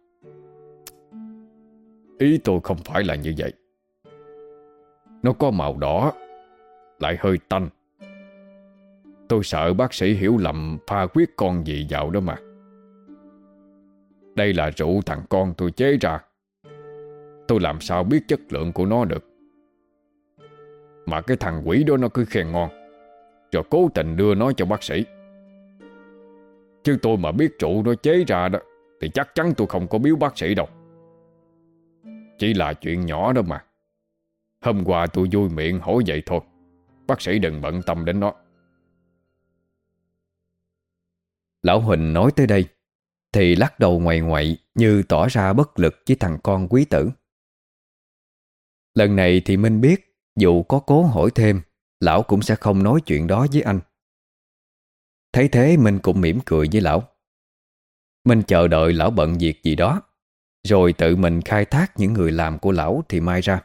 S2: Ý tôi không phải là như vậy. Nó có màu đỏ, Lại hơi tanh. Tôi sợ bác sĩ hiểu lầm pha quyết con gì vào đó mà. Đây là rượu thằng con tôi chế ra. Tôi làm sao biết chất lượng của nó được? Mà cái thằng quỷ đó nó cứ khen ngon. Rồi cố tình đưa nó cho bác sĩ. Chứ tôi mà biết trụ nó chế ra đó, Thì chắc chắn tôi không có biếu bác sĩ đâu. Chỉ là chuyện nhỏ đó mà. Hôm qua tôi vui miệng hỏi vậy thôi. Bác sĩ đừng bận tâm đến nó.
S1: Lão Huỳnh nói tới đây, thì lắc đầu ngoài ngoại như tỏ ra bất lực với thằng con quý tử. Lần này thì Minh biết dù có cố hỏi thêm, lão cũng sẽ không nói chuyện đó với anh. Thấy thế mình cũng mỉm cười với lão. mình chờ đợi lão bận việc gì đó, rồi tự mình khai thác những người làm của lão thì mai ra.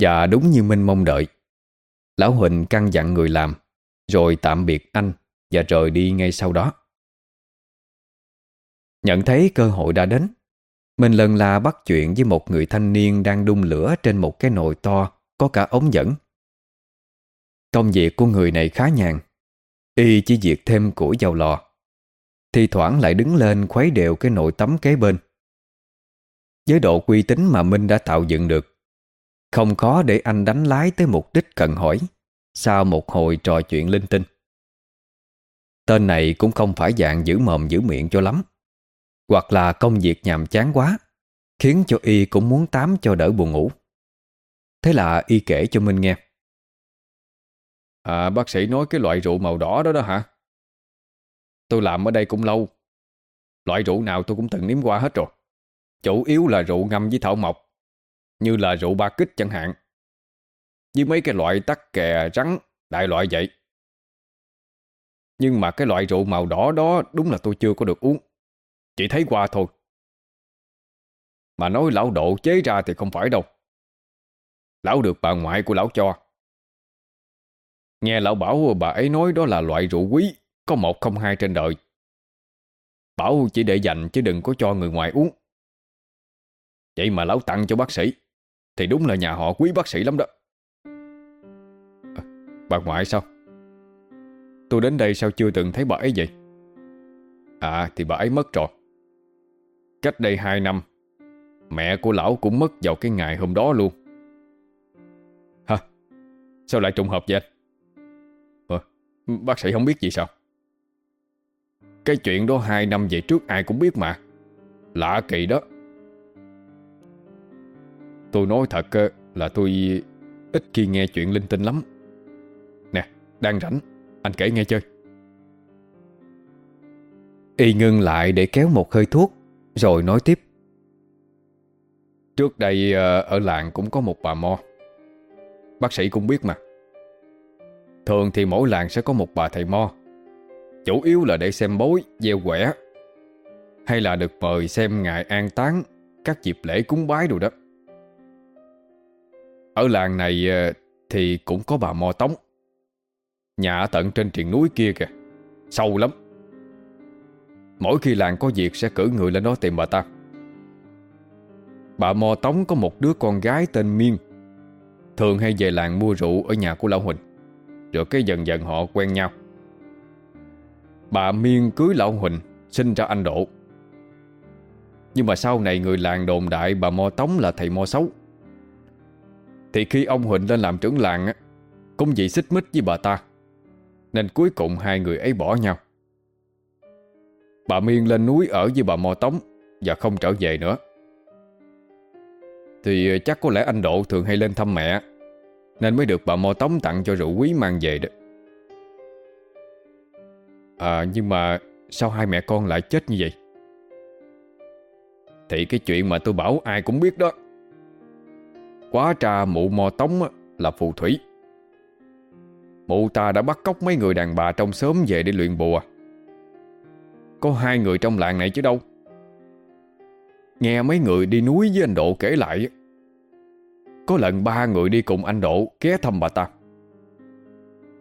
S1: Và đúng như Minh mong đợi, lão Huỳnh căn dặn người làm, rồi tạm biệt anh và rời đi ngay sau đó. Nhận thấy cơ hội đã đến mình lần là bắt chuyện với một người thanh niên Đang đun lửa trên một cái nồi to, Có cả ống dẫn. Công việc của người này khá nhàn, Y chỉ việc thêm củi vào lò. Thì thoảng lại đứng lên khuấy đều cái nồi tắm kế bên. Với độ uy tín mà Minh đã tạo dựng được, Không khó để anh đánh lái tới mục đích cần hỏi Sau một hồi trò chuyện linh tinh. Tên này cũng không phải dạng giữ mồm giữ miệng cho lắm hoặc là công việc nhàm chán quá, Khiến cho Y cũng muốn tám cho đỡ buồn ngủ. Thế là Y kể cho Minh nghe.
S2: À bác sĩ nói cái loại rượu màu đỏ đó đó hả? Tôi làm ở đây cũng lâu. Loại rượu nào tôi cũng từng nếm qua hết rồi. Chủ yếu là rượu ngâm với thảo mộc, Như là rượu ba kích chẳng hạn. Với mấy cái loại tắc kè rắn, Đại loại vậy. Nhưng mà cái loại rượu màu đỏ đó, Đúng là tôi chưa có được uống chỉ thấy qua thôi. Mà nói lão độ chế ra thì không phải đâu. Lão được bà ngoại của lão cho. Nghe lão bảo bà ấy nói đó là loại rượu quý Có một không hai trên đời. Bảo chỉ để dành chứ đừng có cho người ngoài uống. Vậy mà lão tặng cho bác sĩ Thì đúng là nhà họ quý bác sĩ lắm đó. À, Bà ngoại sao? Tôi đến đây sao chưa từng thấy bà ấy vậy? À thì bà ấy mất rồi. Cách đây hai năm Mẹ của lão cũng mất vào cái ngày hôm đó luôn Hả? Sao lại trùng hợp vậy anh? Ờ, bác sĩ không biết gì sao? Cái chuyện đó hai năm về trước ai cũng biết mà Lạ kỳ đó Tôi nói thật ờ, là tôi ít khi nghe chuyện linh tinh lắm Nè, đang rảnh Anh kể nghe chơi
S1: Y ngưng lại để kéo một hơi thuốc rồi nói tiếp.
S2: Trước đây ờ, ở làng cũng có một bà mo. Bác sĩ cũng biết mà. Thường thì mỗi làng sẽ có một bà thầy mo. Chủ yếu là để xem bối, gieo quẻ Hay là được mời xem ngài an táng Các dịp lễ cúng bái đồ đó. Ở làng này ờ, Thì cũng có bà Mo Tống. Nhà tận trên triền núi kia kìa. Sâu lắm. Mỗi khi làng có việc sẽ cử người lên đó tìm bà ta. Bà Mo Tống có một đứa con gái tên Miên. Thường hay về làng mua rượu ở nhà của Lão Huỳnh. Rồi cái dần dần họ quen nhau. Bà Miên cưới Lão Huỳnh, Sinh ra anh Độ. Nhưng mà sau này người làng đồn đại bà Mo Tống là thầy Mo xấu. Thì khi ông Huỳnh lên làm trưởng làng Cũng vì xích mích với bà ta, Nên cuối cùng hai người ấy bỏ nhau. Bà Miên lên núi ở với bà Mò Tống Và không trở về nữa. Thì ờ, chắc có lẽ anh Độ thường hay lên thăm mẹ, Nên mới được bà Mò Tống tặng cho rượu quý mang về đó. À nhưng mà Sao hai mẹ con lại chết như vậy? Thì cái chuyện mà tôi bảo ai cũng biết đó. Quá trà mụ Mò Tống là phù thủy. Mụ ta đã bắt cóc mấy người đàn bà trong xóm về để luyện bùa có hai người trong làng này chứ đâu. Nghe mấy người đi núi với anh Độ kể lại, Có lần ba người đi cùng anh Độ ghé thăm bà ta.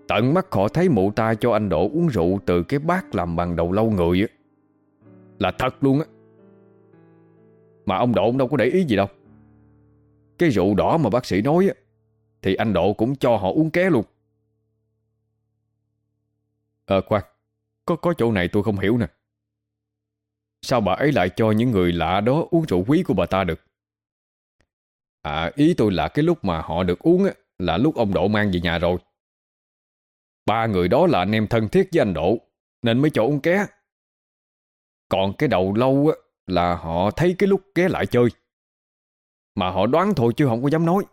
S2: Tận mắt họ thấy mụ ta cho anh Độ uống rượu Từ cái bát làm bằng đầu lâu người Là thật luôn á. Mà ông Độ ông đâu có để ý gì đâu. Cái rượu đỏ mà bác sĩ nói á, Thì anh Độ cũng cho họ uống ké luôn. Ờ khoan, Có có chỗ này tôi không hiểu nè. Sao bà ấy lại cho những người lạ đó uống rượu quý của bà ta được? À ý tôi là cái lúc mà họ được uống á, là lúc ông Độ mang về nhà rồi. Ba người đó là anh em thân thiết với anh Độ nên mới cho uống ké. Còn cái đầu lâu á, là họ thấy cái lúc ké lại chơi. Mà họ đoán thôi chứ không có dám nói.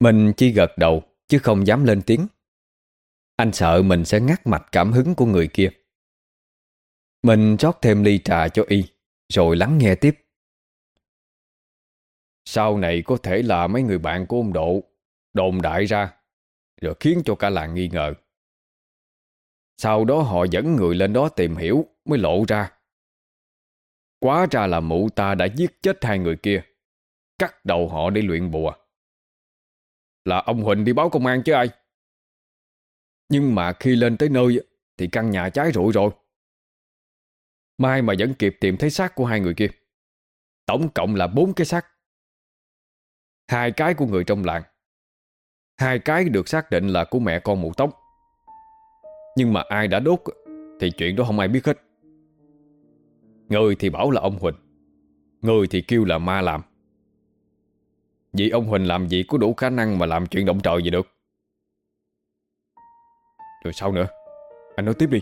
S1: Mình chỉ gật đầu chứ không dám lên tiếng. Anh sợ mình sẽ ngắt mạch cảm hứng của người kia. Mình rót thêm ly trà cho y, Rồi lắng nghe tiếp.
S2: Sau này có thể là mấy người bạn của ông Độ Đồn đại ra, Rồi khiến cho cả làng nghi ngờ. Sau đó họ dẫn người lên đó tìm hiểu Mới lộ ra. Quá ra là mụ ta đã giết chết hai người kia, Cắt đầu họ để luyện bùa. Là ông Huỳnh đi báo công an chứ ai? Nhưng mà khi lên tới nơi Thì căn nhà cháy rụi rồi. Mai mà vẫn kịp tìm thấy xác của hai người kia. Tổng cộng là bốn cái xác. Hai cái của người trong làng. Hai cái được xác định là của mẹ con mụ tóc. Nhưng mà ai đã đốt Thì chuyện đó không ai biết hết. Người thì bảo là ông Huỳnh. Người thì kêu là ma làm. Vì ông Huỳnh làm gì có đủ khả năng Mà làm chuyện động trời gì được. Rồi sao nữa? Anh nói tiếp đi.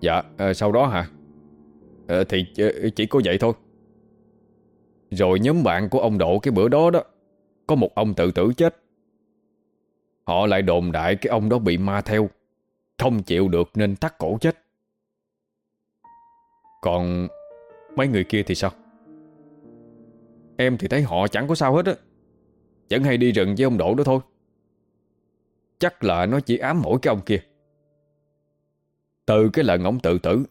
S2: Dạ à, sau đó hả? À, Thì ờ, chỉ có vậy thôi. Rồi nhóm bạn của ông Độ cái bữa đó đó Có một ông tự tử chết. Họ lại đồn đại cái ông đó bị ma theo Không chịu được nên tắt cổ chết. Còn mấy người kia thì sao? Em thì thấy họ chẳng có sao hết á chẳng hay đi rừng với ông Độ đó thôi. Chắc là nó chỉ ám mỗi cái ông kia từ cái lần ông tự tử,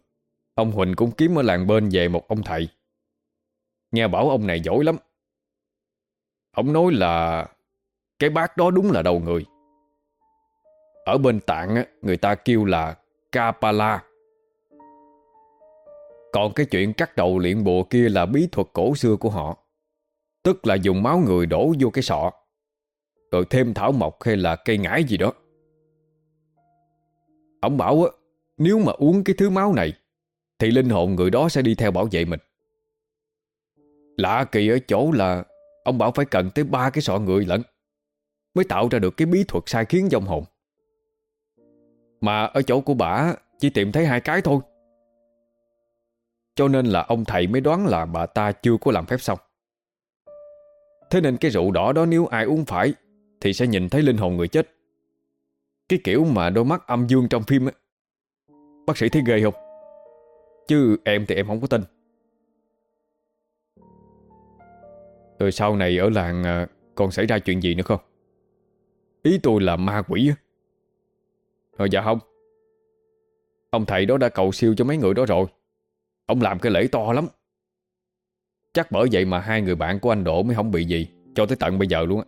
S2: Ông Huỳnh cũng kiếm ở làng bên về một ông thầy. Nghe bảo ông này giỏi lắm. Ông nói là Cái bác đó đúng là đầu người. Ở bên tạng Người ta kêu là Kapala. Còn cái chuyện cắt đầu luyện bùa kia Là bí thuật cổ xưa của họ. Tức là dùng máu người đổ vô cái sọ. Rồi thêm thảo mộc hay là cây ngải gì đó. Ông bảo á nếu mà uống cái thứ máu này, Thì linh hồn người đó sẽ đi theo bảo vệ mình. Lạ kỳ ở chỗ là Ông bảo phải cần tới ba cái sọ người lẫn Mới tạo ra được cái bí thuật sai khiến dòng hồn. Mà ở chỗ của bà Chỉ tìm thấy hai cái thôi. Cho nên là ông thầy mới đoán là bà ta chưa có làm phép xong. Thế nên cái rượu đỏ đó nếu ai uống phải, Thì sẽ nhìn thấy linh hồn người chết. Cái kiểu mà đôi mắt âm dương trong phim ấy Bác sĩ thấy ghê không? Chứ em thì em không có tin. Rồi sau này ở làng à, Còn xảy ra chuyện gì nữa không? Ý tôi là ma quỷ á. Ờ dạ không. Ông thầy đó đã cầu siêu cho mấy người đó rồi. Ông làm cái lễ to lắm. Chắc bởi vậy mà hai người bạn của anh Độ mới không bị gì, Cho tới tận bây giờ luôn á.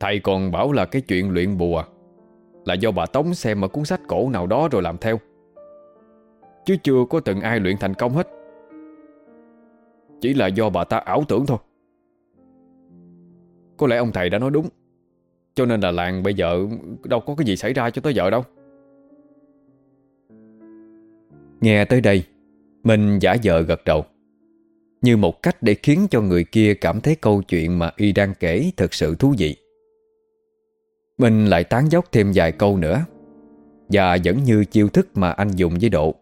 S2: Thầy còn bảo là cái chuyện luyện bùa là do bà Tống xem ở cuốn sách cổ nào đó rồi làm theo. Chứ chưa có từng ai luyện thành công hết. Chỉ là do bà ta ảo tưởng thôi. Có lẽ ông thầy đã nói đúng. Cho nên là làng bây giờ Đâu có cái gì xảy ra cho tới giờ đâu.
S1: Nghe tới đây Mình giả vờ gật đầu. Như một cách để khiến cho người kia cảm thấy câu chuyện mà y đang kể thật sự thú vị. Mình lại tán dốc thêm vài câu nữa. Và vẫn như chiêu thức mà anh dùng với Độ.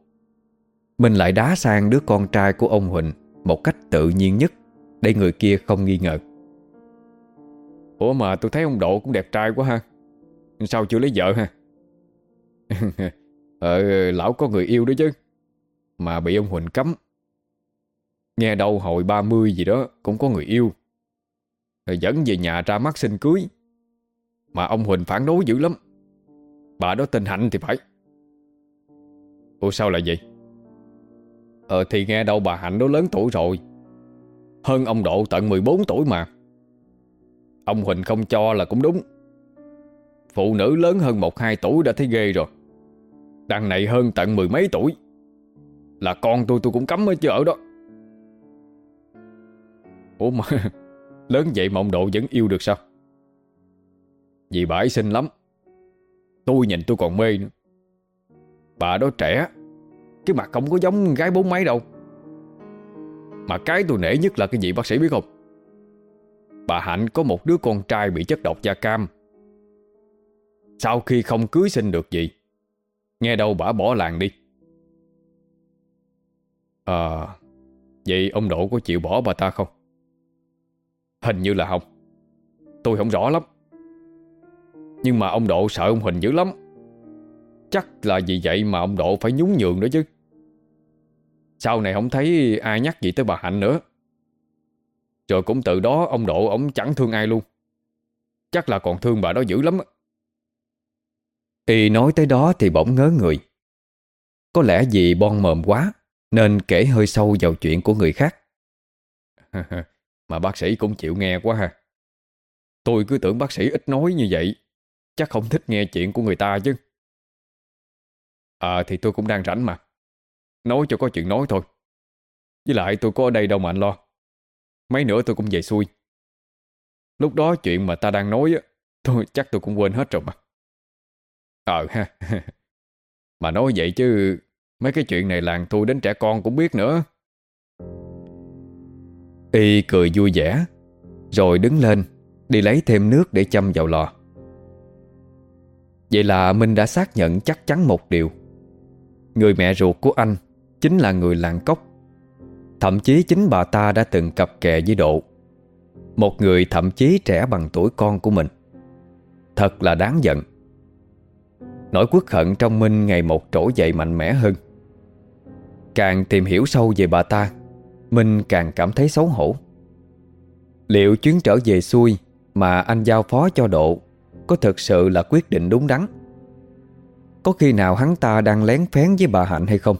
S1: Mình lại đá sang đứa con trai của ông Huỳnh Một cách tự nhiên nhất, Để người kia không nghi ngờ.
S2: Ủa mà tôi thấy ông Độ cũng đẹp trai quá ha. Sao chưa lấy vợ ha? Ờ lão có người yêu đó chứ. Mà bị ông Huỳnh cấm. Nghe đâu hồi 30 gì đó Cũng có người yêu. Rồi dẫn về nhà ra mắt xin cưới. Mà ông Huỳnh phản đối dữ lắm. Bà đó tên Hạnh thì phải. Ủa sao là vậy? Ờ thì nghe đâu bà Hạnh đó lớn tuổi rồi. Hơn ông Độ tận 14 tuổi mà. Ông Huỳnh không cho là cũng đúng. Phụ nữ lớn hơn 1-2 tuổi đã thấy ghê rồi. Đằng này hơn tận mười mấy tuổi. Là con tôi tôi cũng cấm ở chợ ở đó. Ủa mà, Lớn vậy mà ông Độ vẫn yêu được sao? Vì bà ấy xinh lắm. Tôi nhìn tôi còn mê nữa. Bà đó trẻ, Cái mặt không có giống gái bốn mấy đâu. Mà cái tôi nể nhất là cái gì bác sĩ biết không? Bà Hạnh có một đứa con trai bị chất độc da cam. Sau khi không cưới sinh được gì, Nghe đâu bà bỏ làng đi. À Vậy ông Độ có chịu bỏ bà ta không? Hình như là không. Tôi không rõ lắm. Nhưng mà ông Độ sợ ông Huỳnh dữ lắm. Chắc là vì vậy mà ông Độ phải nhún nhường nữa chứ. Sau này không thấy ai nhắc gì tới bà Hạnh nữa. Rồi cũng từ đó ông Độ ông chẳng thương ai luôn. Chắc là còn thương bà đó dữ lắm
S1: Y nói tới đó thì bỗng ngớ người. Có lẽ vì bon mồm quá, Nên kể hơi sâu vào chuyện của người khác.
S2: Mà bác sĩ cũng chịu nghe quá ha. Tôi cứ tưởng bác sĩ ít nói như vậy. Chắc không thích nghe chuyện của người ta chứ. À thì tôi cũng đang rảnh mà. Nói cho có chuyện nói thôi. Với lại tôi có ở đây đâu mà anh lo. Mấy nữa tôi cũng về xuôi Lúc đó chuyện mà ta đang nói á, Tôi chắc tôi cũng quên hết rồi mà. Ờ ha. Mà nói vậy chứ, Mấy cái chuyện này làng tôi đến trẻ con cũng biết nữa.
S1: Y cười vui vẻ, Rồi đứng lên, Đi lấy thêm nước để châm vào lò. Vậy là Minh đã xác nhận chắc chắn một điều. Người mẹ ruột của anh Chính là người làng cốc. Thậm chí chính bà ta đã từng cặp kè với Độ. Một người thậm chí trẻ bằng tuổi con của mình. Thật là đáng giận. Nỗi quốc hận trong Minh ngày một trỗi dậy mạnh mẽ hơn. Càng tìm hiểu sâu về bà ta, Minh càng cảm thấy xấu hổ. Liệu chuyến trở về xuôi Mà anh giao phó cho Độ có thật sự là quyết định đúng đắn. Có khi nào hắn ta đang lén phén với bà Hạnh hay không?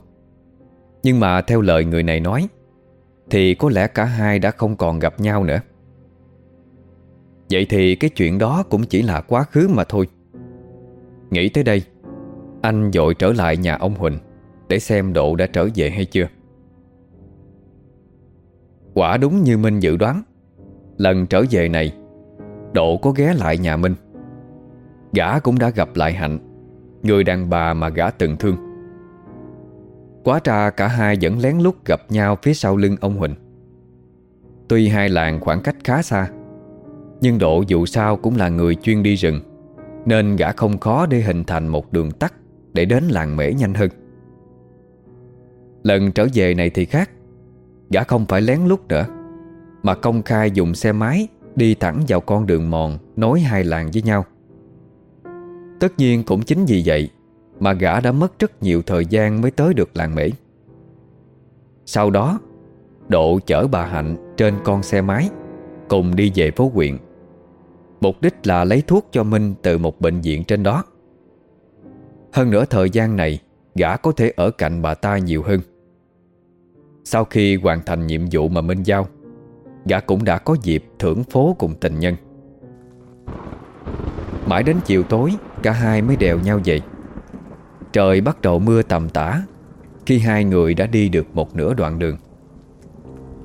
S1: Nhưng mà theo lời người này nói, Thì có lẽ cả hai đã không còn gặp nhau nữa. Vậy thì cái chuyện đó cũng chỉ là quá khứ mà thôi. Nghĩ tới đây, Anh dội trở lại nhà ông Huỳnh Để xem Độ đã trở về hay chưa. Quả đúng như Minh dự đoán, Lần trở về này, Độ có ghé lại nhà Minh. Gã cũng đã gặp lại Hạnh, Người đàn bà mà gã từng thương. Quá ra cả hai vẫn lén lút gặp nhau phía sau lưng ông Huỳnh. Tuy hai làng khoảng cách khá xa, Nhưng Độ dù sao cũng là người chuyên đi rừng, Nên gã không khó để hình thành một đường tắt Để đến làng mễ nhanh hơn. Lần trở về này thì khác, Gã không phải lén lút nữa, Mà công khai dùng xe máy Đi thẳng vào con đường mòn Nối hai làng với nhau. Tất nhiên cũng chính vì vậy Mà gã đã mất rất nhiều thời gian Mới tới được làng mễ Sau đó, Độ chở bà Hạnh trên con xe máy Cùng đi về phố huyện. Mục đích là lấy thuốc cho Minh Từ một bệnh viện trên đó. Hơn nữa thời gian này, Gã có thể ở cạnh bà ta nhiều hơn. Sau khi hoàn thành nhiệm vụ mà Minh giao, Gã cũng đã có dịp thưởng phố cùng tình nhân. Mãi đến chiều tối, Cả hai mới đèo nhau dậy Trời bắt đầu mưa tầm tã, Khi hai người đã đi được một nửa đoạn đường.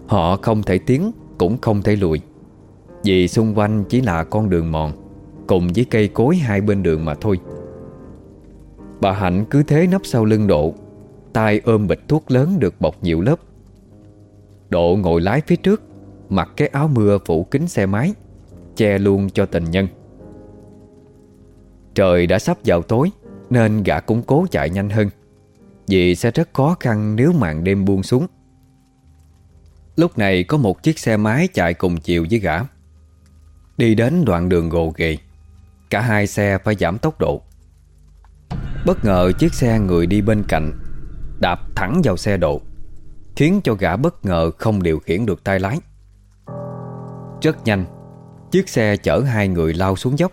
S1: Họ không thể tiến, Cũng không thể lùi. Vì xung quanh chỉ là con đường mòn, Cùng với cây cối hai bên đường mà thôi. Bà Hạnh cứ thế nấp sau lưng Độ, tay ôm bịch thuốc lớn được bọc nhiều lớp. Độ ngồi lái phía trước, Mặc cái áo mưa phủ kính xe máy, Che luôn cho tình nhân. Trời đã sắp vào tối, Nên gã cũng cố chạy nhanh hơn. Vì sẽ rất khó khăn nếu màn đêm buông xuống. Lúc này có một chiếc xe máy chạy cùng chiều với gã. Đi đến đoạn đường gồ ghề, Cả hai xe phải giảm tốc độ. Bất ngờ chiếc xe người đi bên cạnh Đạp thẳng vào xe độ, Khiến cho gã bất ngờ không điều khiển được tay lái. Rất nhanh, Chiếc xe chở hai người lao xuống dốc.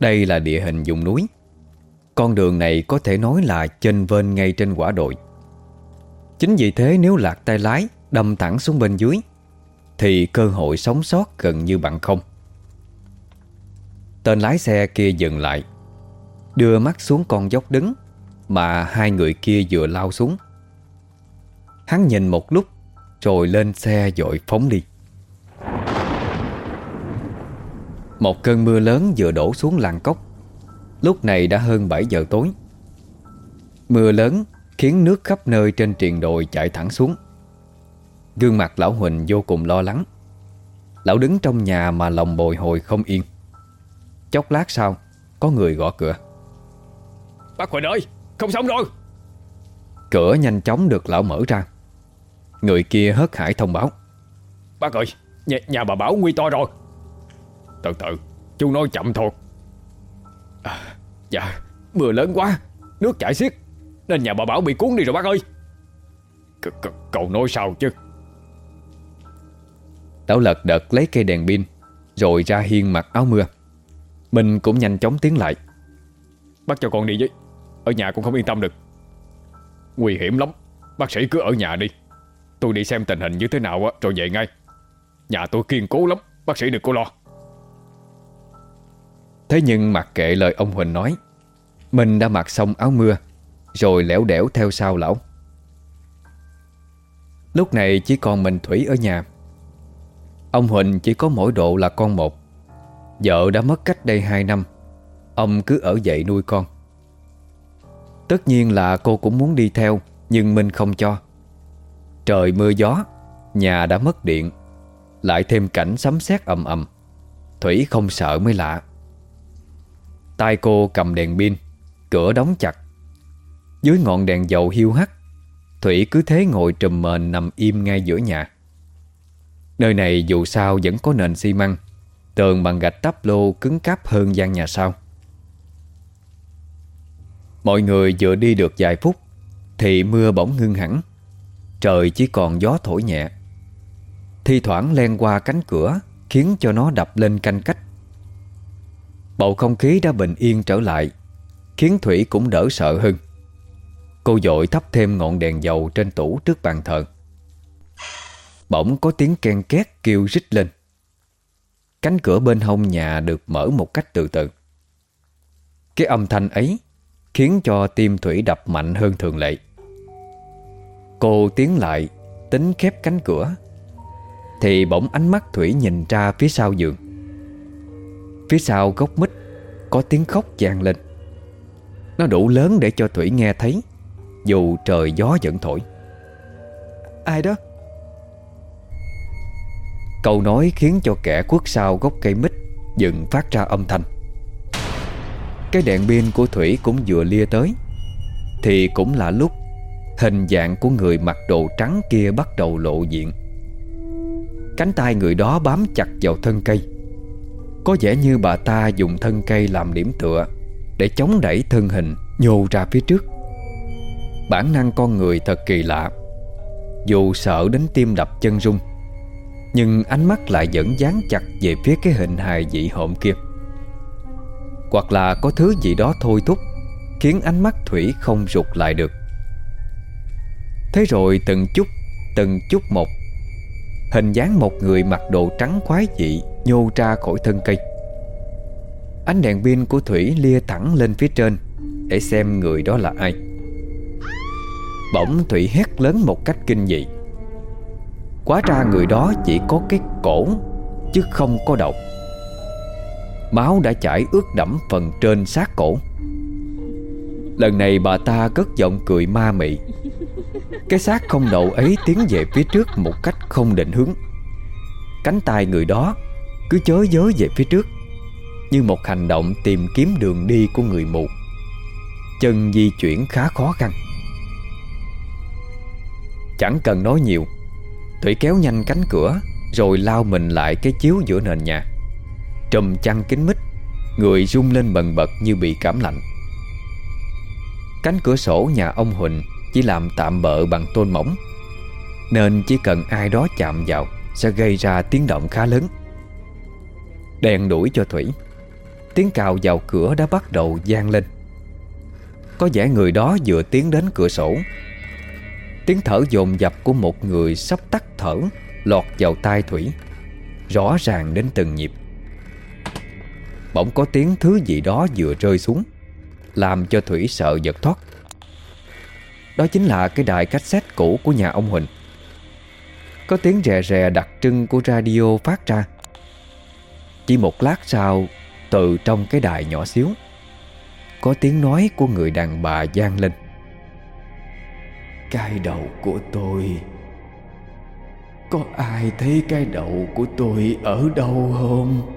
S1: Đây là địa hình vùng núi. Con đường này có thể nói là chênh vên ngay trên quả đồi. Chính vì thế nếu lạc tay lái, Đâm thẳng xuống bên dưới, Thì cơ hội sống sót gần như bằng không. Tên lái xe kia dừng lại, Đưa mắt xuống con dốc đứng Mà hai người kia vừa lao xuống. Hắn nhìn một lúc, Rồi lên xe dội phóng đi. Một cơn mưa lớn vừa đổ xuống làng cốc. Lúc này đã hơn 7 giờ tối. Mưa lớn khiến nước khắp nơi trên triền đồi chảy thẳng xuống. Gương mặt lão Huỳnh vô cùng lo lắng. Lão đứng trong nhà mà lòng bồi hồi không yên. Chốc lát sau Có người gõ cửa.
S2: Bác Huỳnh ơi Không xong rồi.
S1: Cửa nhanh chóng được lão mở ra. Người kia hớt hải thông báo.
S2: Bác ơi Nhà, nhà bà Bảo nguy to rồi Từ từ Chú nói chậm thôi. À, Dạ Mưa lớn quá Nước chảy xiết Nên nhà bà Bảo bị cuốn đi rồi bác ơi. C -c Cậu nói sao chứ?
S1: Lão lật đật lấy cây đèn pin Rồi ra hiên mặc áo mưa. Mình cũng nhanh chóng tiến lại.
S2: Bác cho con đi với Ở nhà cũng không yên tâm được. Nguy hiểm lắm Bác sĩ cứ ở nhà đi. Tôi đi xem tình hình như thế nào rồi về ngay. Nhà tôi kiên cố lắm Bác sĩ đừng có lo
S1: Thế nhưng mặc kệ lời ông Huỳnh nói, Mình đã mặc xong áo mưa, Rồi lẻo đẻo theo sau lão. Lúc này chỉ còn mình Thủy ở nhà. Ông Huỳnh chỉ có mỗi độ là con một. Vợ đã mất cách đây 2 năm, Ông cứ ở dậy nuôi con. Tất nhiên là cô cũng muốn đi theo, Nhưng Minh không cho. Trời mưa gió, Nhà đã mất điện, Lại thêm cảnh sấm sét ầm ầm. Thủy không sợ mới lạ tay cô cầm đèn pin, Cửa đóng chặt. Dưới ngọn đèn dầu hiu hắt, Thủy cứ thế ngồi trùm mền nằm im ngay giữa nhà. Nơi này dù sao vẫn có nền xi măng, Tường bằng gạch tắp lô cứng cáp hơn gian nhà sau. Mọi người vừa đi được vài phút, Thì mưa bỗng ngưng hẳn, Trời chỉ còn gió thổi nhẹ. Thi thoảng len qua cánh cửa, Khiến cho nó đập lên canh cách. Bầu không khí đã bình yên trở lại, Khiến Thủy cũng đỡ sợ hơn. Cô dội thắp thêm ngọn đèn dầu trên tủ trước bàn thờ. Bỗng có tiếng ken két kêu rít lên. Cánh cửa bên hông nhà được mở một cách từ từ. Cái âm thanh ấy Khiến cho tim Thủy đập mạnh hơn thường lệ. Cô tiến lại, Tính khép cánh cửa, Thì bỗng ánh mắt Thủy nhìn ra phía sau giường. Phía sau góc mít Có tiếng khóc vang lên. Nó đủ lớn để cho Thủy nghe thấy Dù trời gió vẫn thổi.
S3: Ai đó?
S1: Câu nói khiến cho kẻ quất sau gốc cây mít Dừng phát ra âm thanh. Cái đèn pin của Thủy cũng vừa lia tới Thì cũng là lúc Hình dạng của người mặc đồ trắng kia bắt đầu lộ diện. Cánh tay người đó bám chặt vào thân cây có vẻ như bà ta dùng thân cây làm điểm tựa Để chống đẩy thân hình, nhô ra phía trước. Bản năng con người thật kỳ lạ, Dù sợ đến tim đập chân rung, Nhưng ánh mắt lại vẫn dán chặt về phía cái hình hài dị hộm kia. Hoặc là có thứ gì đó thôi thúc, Khiến ánh mắt Thủy không rụt lại được. Thế rồi từng chút Từng chút một, Hình dáng một người mặc đồ trắng quái dị Nhô ra khỏi thân cây. Ánh đèn pin của Thủy lia thẳng lên phía trên, Để xem người đó là ai. Bỗng Thủy hét lớn một cách kinh dị. Quá ra người đó chỉ có cái cổ, Chứ không có đầu. Máu đã chảy ướt đẫm phần trên xác cổ. Lần này bà ta cất giọng cười ma mị. Cái xác không đầu ấy tiến về phía trước một cách không định hướng. Cánh tay người đó cứ chới giới về phía trước, Như một hành động tìm kiếm đường đi của người mù. Chân di chuyển khá khó khăn. Chẳng cần nói nhiều Thủy kéo nhanh cánh cửa, Rồi lao mình lại cái chiếu giữa nền nhà. Trùm chăn kính mít, Người rung lên bần bật như bị cảm lạnh. Cánh cửa sổ nhà ông Huỳnh Chỉ làm tạm bợ bằng tôn mỏng, Nên chỉ cần ai đó chạm vào Sẽ gây ra tiếng động khá lớn. Đèn đuổi cho Thủy. Tiếng cào vào cửa đã bắt đầu gian lên. Có vẻ người đó vừa tiến đến cửa sổ. Tiếng thở dồn dập của một người sắp tắt thở Lọt vào tai Thủy. Rõ ràng đến từng nhịp. Bỗng có tiếng thứ gì đó vừa rơi xuống, Làm cho Thủy sợ giật thoát. Đó chính là cái đài cassette cũ của nhà ông Huỳnh. Có tiếng rè rè đặc trưng của radio phát ra. Chỉ một lát sau Từ trong cái đài nhỏ xíu Có tiếng nói của người đàn bà gian lên. Cái đầu của tôi Có ai thấy cái đầu của tôi ở đâu không?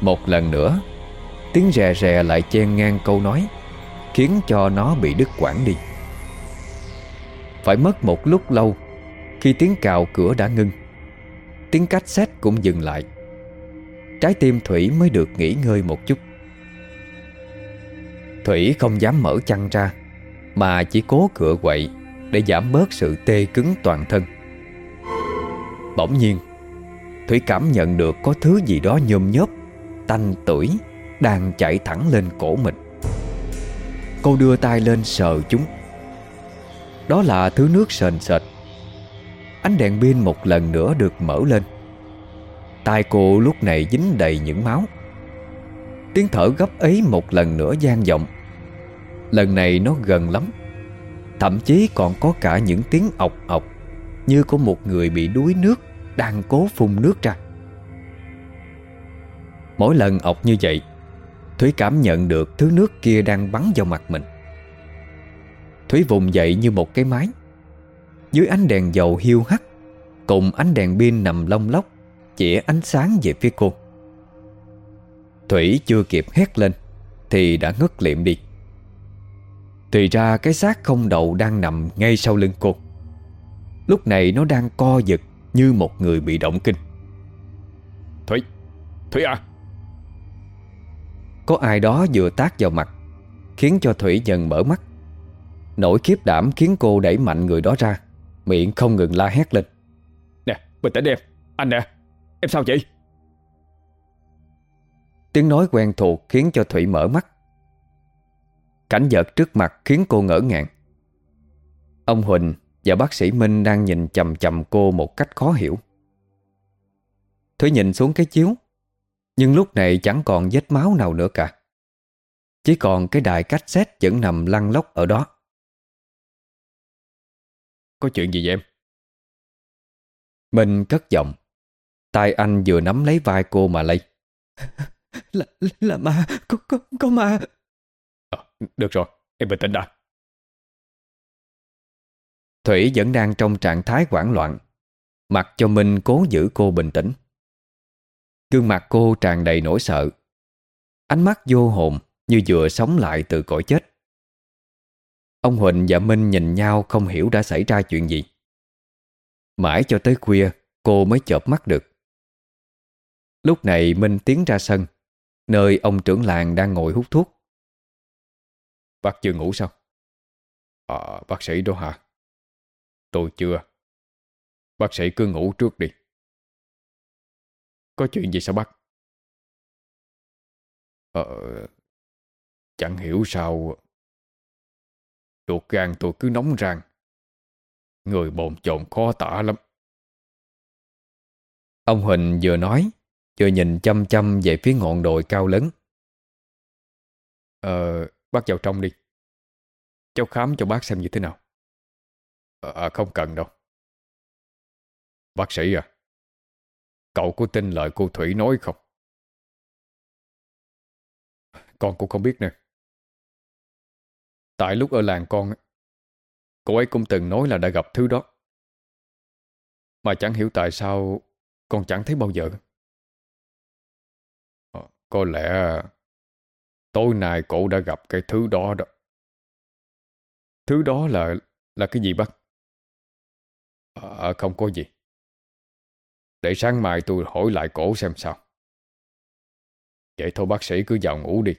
S1: Một lần nữa Tiếng rè rè lại chen ngang câu nói Khiến cho nó bị đứt quãng đi. Phải mất một lúc lâu Khi tiếng cào cửa đã ngưng Tiếng cách xét cũng dừng lại. Trái tim Thủy mới được nghỉ ngơi một chút. Thủy không dám mở chăn ra, Mà chỉ cố cựa quậy Để giảm bớt sự tê cứng toàn thân. Bỗng nhiên, Thủy cảm nhận được có thứ gì đó nhôm nhớp Tanh tuổi Đang chạy thẳng lên cổ mình. Cô đưa tay lên sờ chúng. Đó là thứ nước sền sệt. Ánh đèn pin một lần nữa được mở lên. Tai cô lúc này dính đầy những máu. Tiếng thở gấp ấy một lần nữa gian vọng. Lần này nó gần lắm. Thậm chí còn có cả những tiếng ọc ọc, Như của một người bị đuối nước Đang cố phun nước ra. Mỗi lần ọc như vậy, Thúy cảm nhận được thứ nước kia đang bắn vào mặt mình. Thúy vùng dậy như một cái máy. Dưới ánh đèn dầu hiu hắt Cùng ánh đèn pin nằm lông lóc Chỉa ánh sáng về phía cô. Thủy chưa kịp hét lên Thì đã ngất liệm đi. Thì ra cái xác không đầu đang nằm ngay sau lưng cô. Lúc này nó đang co giật Như một người bị động kinh.
S2: Thủy Thủy à!
S1: Có ai đó vừa tác vào mặt Khiến cho Thủy dần mở mắt. Nỗi khiếp đảm khiến cô đẩy mạnh người đó ra Miệng không ngừng la hét lên.
S2: Nè, bình tĩnh em. Anh nè, em sao vậy?
S1: Tiếng nói quen thuộc khiến cho Thủy mở mắt. Cảnh vật trước mặt khiến cô ngỡ ngàng. Ông Huỳnh và bác sĩ Minh đang nhìn chầm chầm cô một cách khó hiểu. Thủy nhìn xuống cái chiếu nhưng lúc này chẳng còn vết máu nào nữa cả. Chỉ còn cái đài cách xét vẫn nằm lăn lóc ở đó
S2: Có chuyện gì vậy em?
S1: Mình cất giọng. Tay anh vừa nắm lấy vai cô mà lây
S3: Là, là ma. Có, có, có ma.
S2: À, Được rồi, em bình tĩnh đã.
S1: Thủy vẫn đang trong trạng thái hoảng loạn. Mặc cho Minh cố giữ cô bình tĩnh. Gương mặt cô tràn đầy nỗi sợ. Ánh mắt vô hồn Như vừa sống lại từ cõi chết Ông Huỳnh và Minh nhìn nhau Không hiểu đã xảy ra chuyện gì Mãi cho tới khuya Cô mới chợp mắt được Lúc này Minh tiến ra sân Nơi ông trưởng làng đang ngồi hút thuốc
S2: Bác chưa ngủ sao? À, bác sĩ đó hả? Tôi chưa Bác sĩ cứ ngủ trước đi có chuyện gì sao bác? Ờ... Chẳng hiểu sao... Ruột gan tôi cứ nóng ràng Người bồn chồn khó tả lắm.
S1: Ông Huỳnh vừa nói Vừa nhìn chăm chăm về phía ngọn đồi cao lớn.
S2: Ờ, bác vào trong đi. Cháu khám cho bác xem như thế nào. Ờ, à, không cần đâu. Bác sĩ à Cậu có tin lời cô Thủy nói không? Con cũng không biết nè Tại lúc ở làng con Cô ấy cũng từng nói là đã gặp thứ đó. Mà chẳng hiểu tại sao Con chẳng thấy bao giờ. Ờ, có lẽ Tối nay cổ đã gặp cái thứ đó đó. Thứ đó là Là cái gì bác? À không có gì. Để sáng mai tôi hỏi lại cổ xem sao. Vậy thôi bác sĩ cứ vào ngủ đi.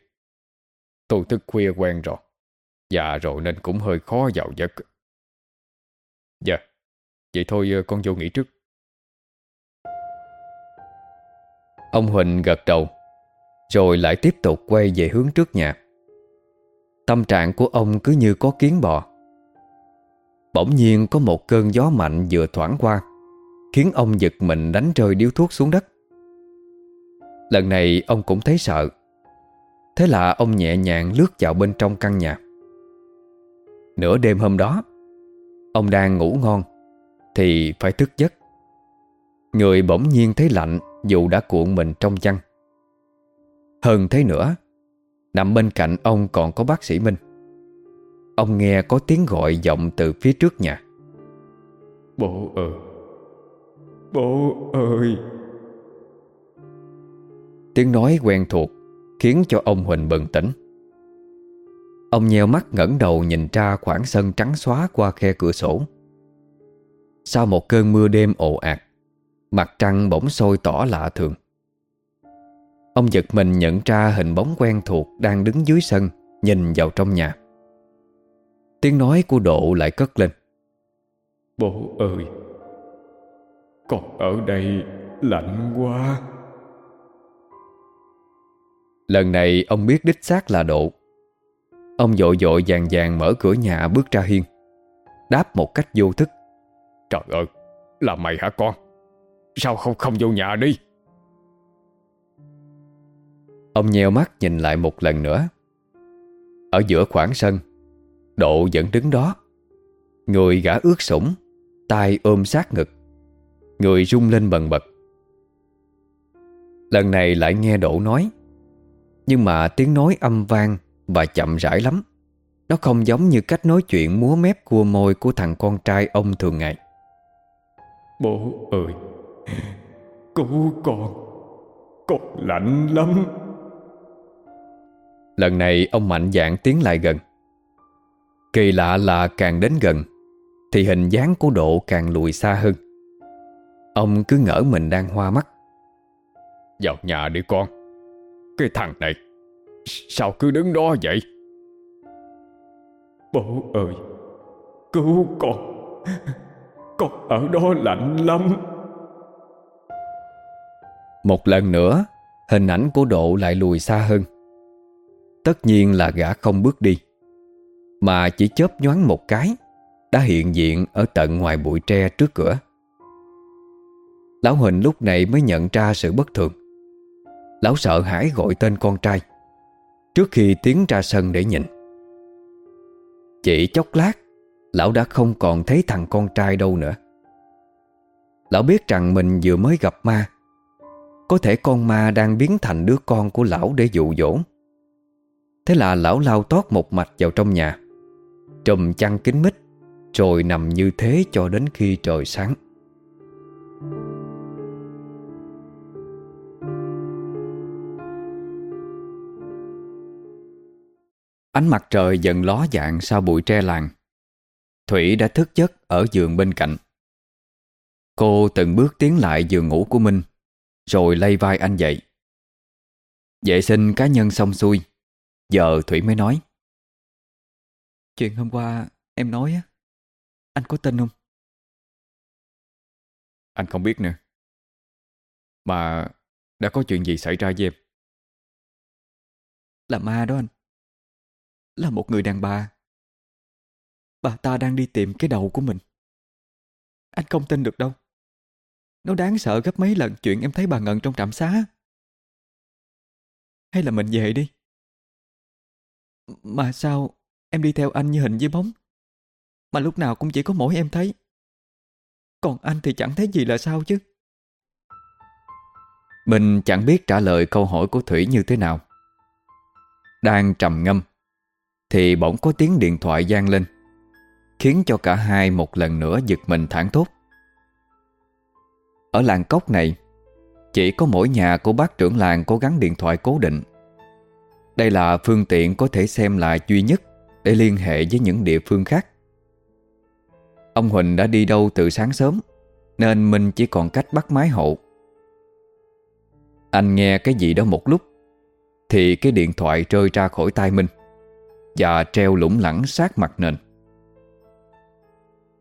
S2: Tôi thức khuya quen rồi. Già rồi nên cũng hơi khó vào giấc. Dạ Vậy thôi ờ, con vô nghỉ trước.
S1: Ông Huỳnh gật đầu, Rồi lại tiếp tục quay về hướng trước nhà. Tâm trạng của ông cứ như có kiến bò. Bỗng nhiên có một cơn gió mạnh vừa thoảng qua, Khiến ông giật mình đánh rơi điếu thuốc xuống đất. Lần này ông cũng thấy sợ. Thế là ông nhẹ nhàng lướt vào bên trong căn nhà. Nửa đêm hôm đó Ông đang ngủ ngon Thì phải thức giấc. Người bỗng nhiên thấy lạnh Dù đã cuộn mình trong chăn. Hơn thế nữa Nằm bên cạnh ông còn có bác sĩ Minh. Ông nghe có tiếng gọi vọng từ phía trước nhà.
S2: Bố ơi Bố ơi.
S1: Tiếng nói quen thuộc Khiến cho ông Huỳnh bừng tỉnh Ông nheo mắt ngẩng đầu nhìn ra khoảng sân trắng xóa qua khe cửa sổ. Sau một cơn mưa đêm ồ ạt Mặt trăng bỗng sôi tỏ lạ thường. Ông giật mình nhận ra hình bóng quen thuộc Đang đứng dưới sân Nhìn vào trong nhà. Tiếng nói của Độ lại cất lên.
S2: Bố ơi Con ở đây lạnh quá.
S1: Lần này ông biết đích xác là Độ Ông dội dội vàng vàng mở cửa nhà bước ra hiên. Đáp một cách vô thức.
S2: Trời ơi Là mày hả con? Sao không không vô nhà đi?
S1: Ông nheo mắt nhìn lại một lần nữa. Ở giữa khoảng sân Độ vẫn đứng đó. Người gã ướt sũng tay ôm sát ngực. Người rung lên bần bật. Lần này lại nghe Độ nói Nhưng mà tiếng nói âm vang Và chậm rãi lắm. Nó không giống như cách nói chuyện múa mép cua môi Của thằng con trai ông thường ngày.
S2: Bố ơi Cứu con Con lạnh lắm.
S1: Lần này ông mạnh dạn tiến lại gần. Kỳ lạ là càng đến gần Thì hình dáng của độ càng lùi xa hơn. Ông cứ ngỡ mình đang hoa mắt.
S2: Vào nhà đi con. Cái thằng này Sao cứ đứng đó vậy? Bố ơi, Cứu con. Con ở đó lạnh lắm.
S1: Một lần nữa, Hình ảnh của Độ lại lùi xa hơn. Tất nhiên là gã không bước đi, Mà chỉ chớp nhoáng một cái, Đã hiện diện ở tận ngoài bụi tre trước cửa. Lão Huỳnh lúc này mới nhận ra sự bất thường. Lão sợ hãi gọi tên con trai. Trước khi tiến ra sân để nhìn. Chỉ chốc lát, Lão đã không còn thấy thằng con trai đâu nữa. Lão biết rằng mình vừa mới gặp ma, Có thể con ma đang biến thành đứa con của lão để dụ dỗ. Thế là lão lao tót một mạch vào trong nhà, Trùm chăn kính mít, Rồi nằm như thế cho đến khi trời sáng. Ánh mặt trời dần ló dạng sau bụi tre làng. Thủy đã thức giấc ở giường bên cạnh. Cô từng bước tiến lại giường ngủ của Minh Rồi lay vai anh dậy. Vệ sinh cá nhân xong xuôi Giờ Thủy mới nói.
S3: Chuyện hôm qua em nói á Anh có tin không?
S2: Anh không biết nữa. Mà đã có chuyện gì xảy ra với em?
S3: Là ma đó anh là một người đàn bà. Bà ta đang đi tìm cái đầu của mình. Anh không tin được đâu. Nó đáng sợ gấp mấy lần chuyện em thấy bà Ngân trong trạm xá. Hay là mình về đi? Mà sao em đi theo anh như hình với bóng? Mà lúc nào cũng chỉ có mỗi em thấy. Còn anh thì chẳng thấy gì là sao chứ.
S1: Mình chẳng biết trả lời câu hỏi của Thủy như thế nào. Đang trầm ngâm. Thì bỗng có tiếng điện thoại gian lên, Khiến cho cả hai một lần nữa giật mình thẳng thốt. Ở làng cốc này, Chỉ có mỗi nhà của bác trưởng làng có gắn điện thoại cố định. Đây là phương tiện có thể xem là duy nhất Để liên hệ với những địa phương khác. Ông Huỳnh đã đi đâu từ sáng sớm, Nên mình chỉ còn cách bắt máy hộ Anh nghe cái gì đó một lúc, Thì cái điện thoại rơi ra khỏi tay Minh. Và treo lủng lẳng sát mặt nền.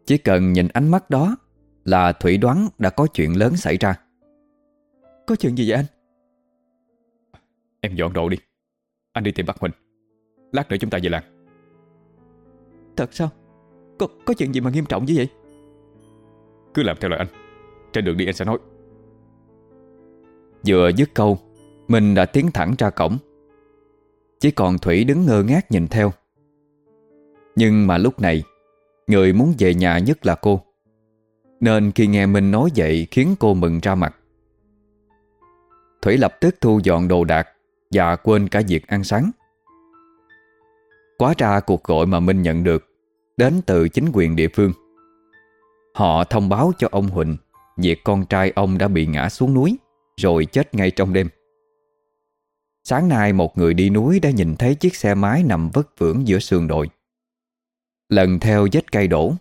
S1: Chỉ cần nhìn ánh mắt đó Là Thủy đoán đã có chuyện lớn xảy ra.
S3: Có chuyện gì vậy anh?
S2: Em dọn đồ đi. Anh đi tìm bác Huỳnh. Lát nữa chúng ta về làng.
S3: Thật sao? Có, có chuyện gì mà nghiêm trọng như vậy?
S2: Cứ làm theo lời anh. Trên đường đi anh sẽ nói.
S1: Vừa dứt câu Mình đã tiến thẳng ra cổng chỉ còn Thủy đứng ngơ ngác nhìn theo. Nhưng mà lúc này, Người muốn về nhà nhất là cô. Nên khi nghe Minh nói vậy Khiến cô mừng ra mặt. Thủy lập tức thu dọn đồ đạc Và quên cả việc ăn sáng. Quá ra cuộc gọi mà Minh nhận được Đến từ chính quyền địa phương. Họ thông báo cho ông Huỳnh Việc con trai ông đã bị ngã xuống núi, Rồi chết ngay trong đêm. Sáng nay một người đi núi đã nhìn thấy chiếc xe máy nằm vất vưởng giữa sườn đồi. Lần theo vết cây đổ,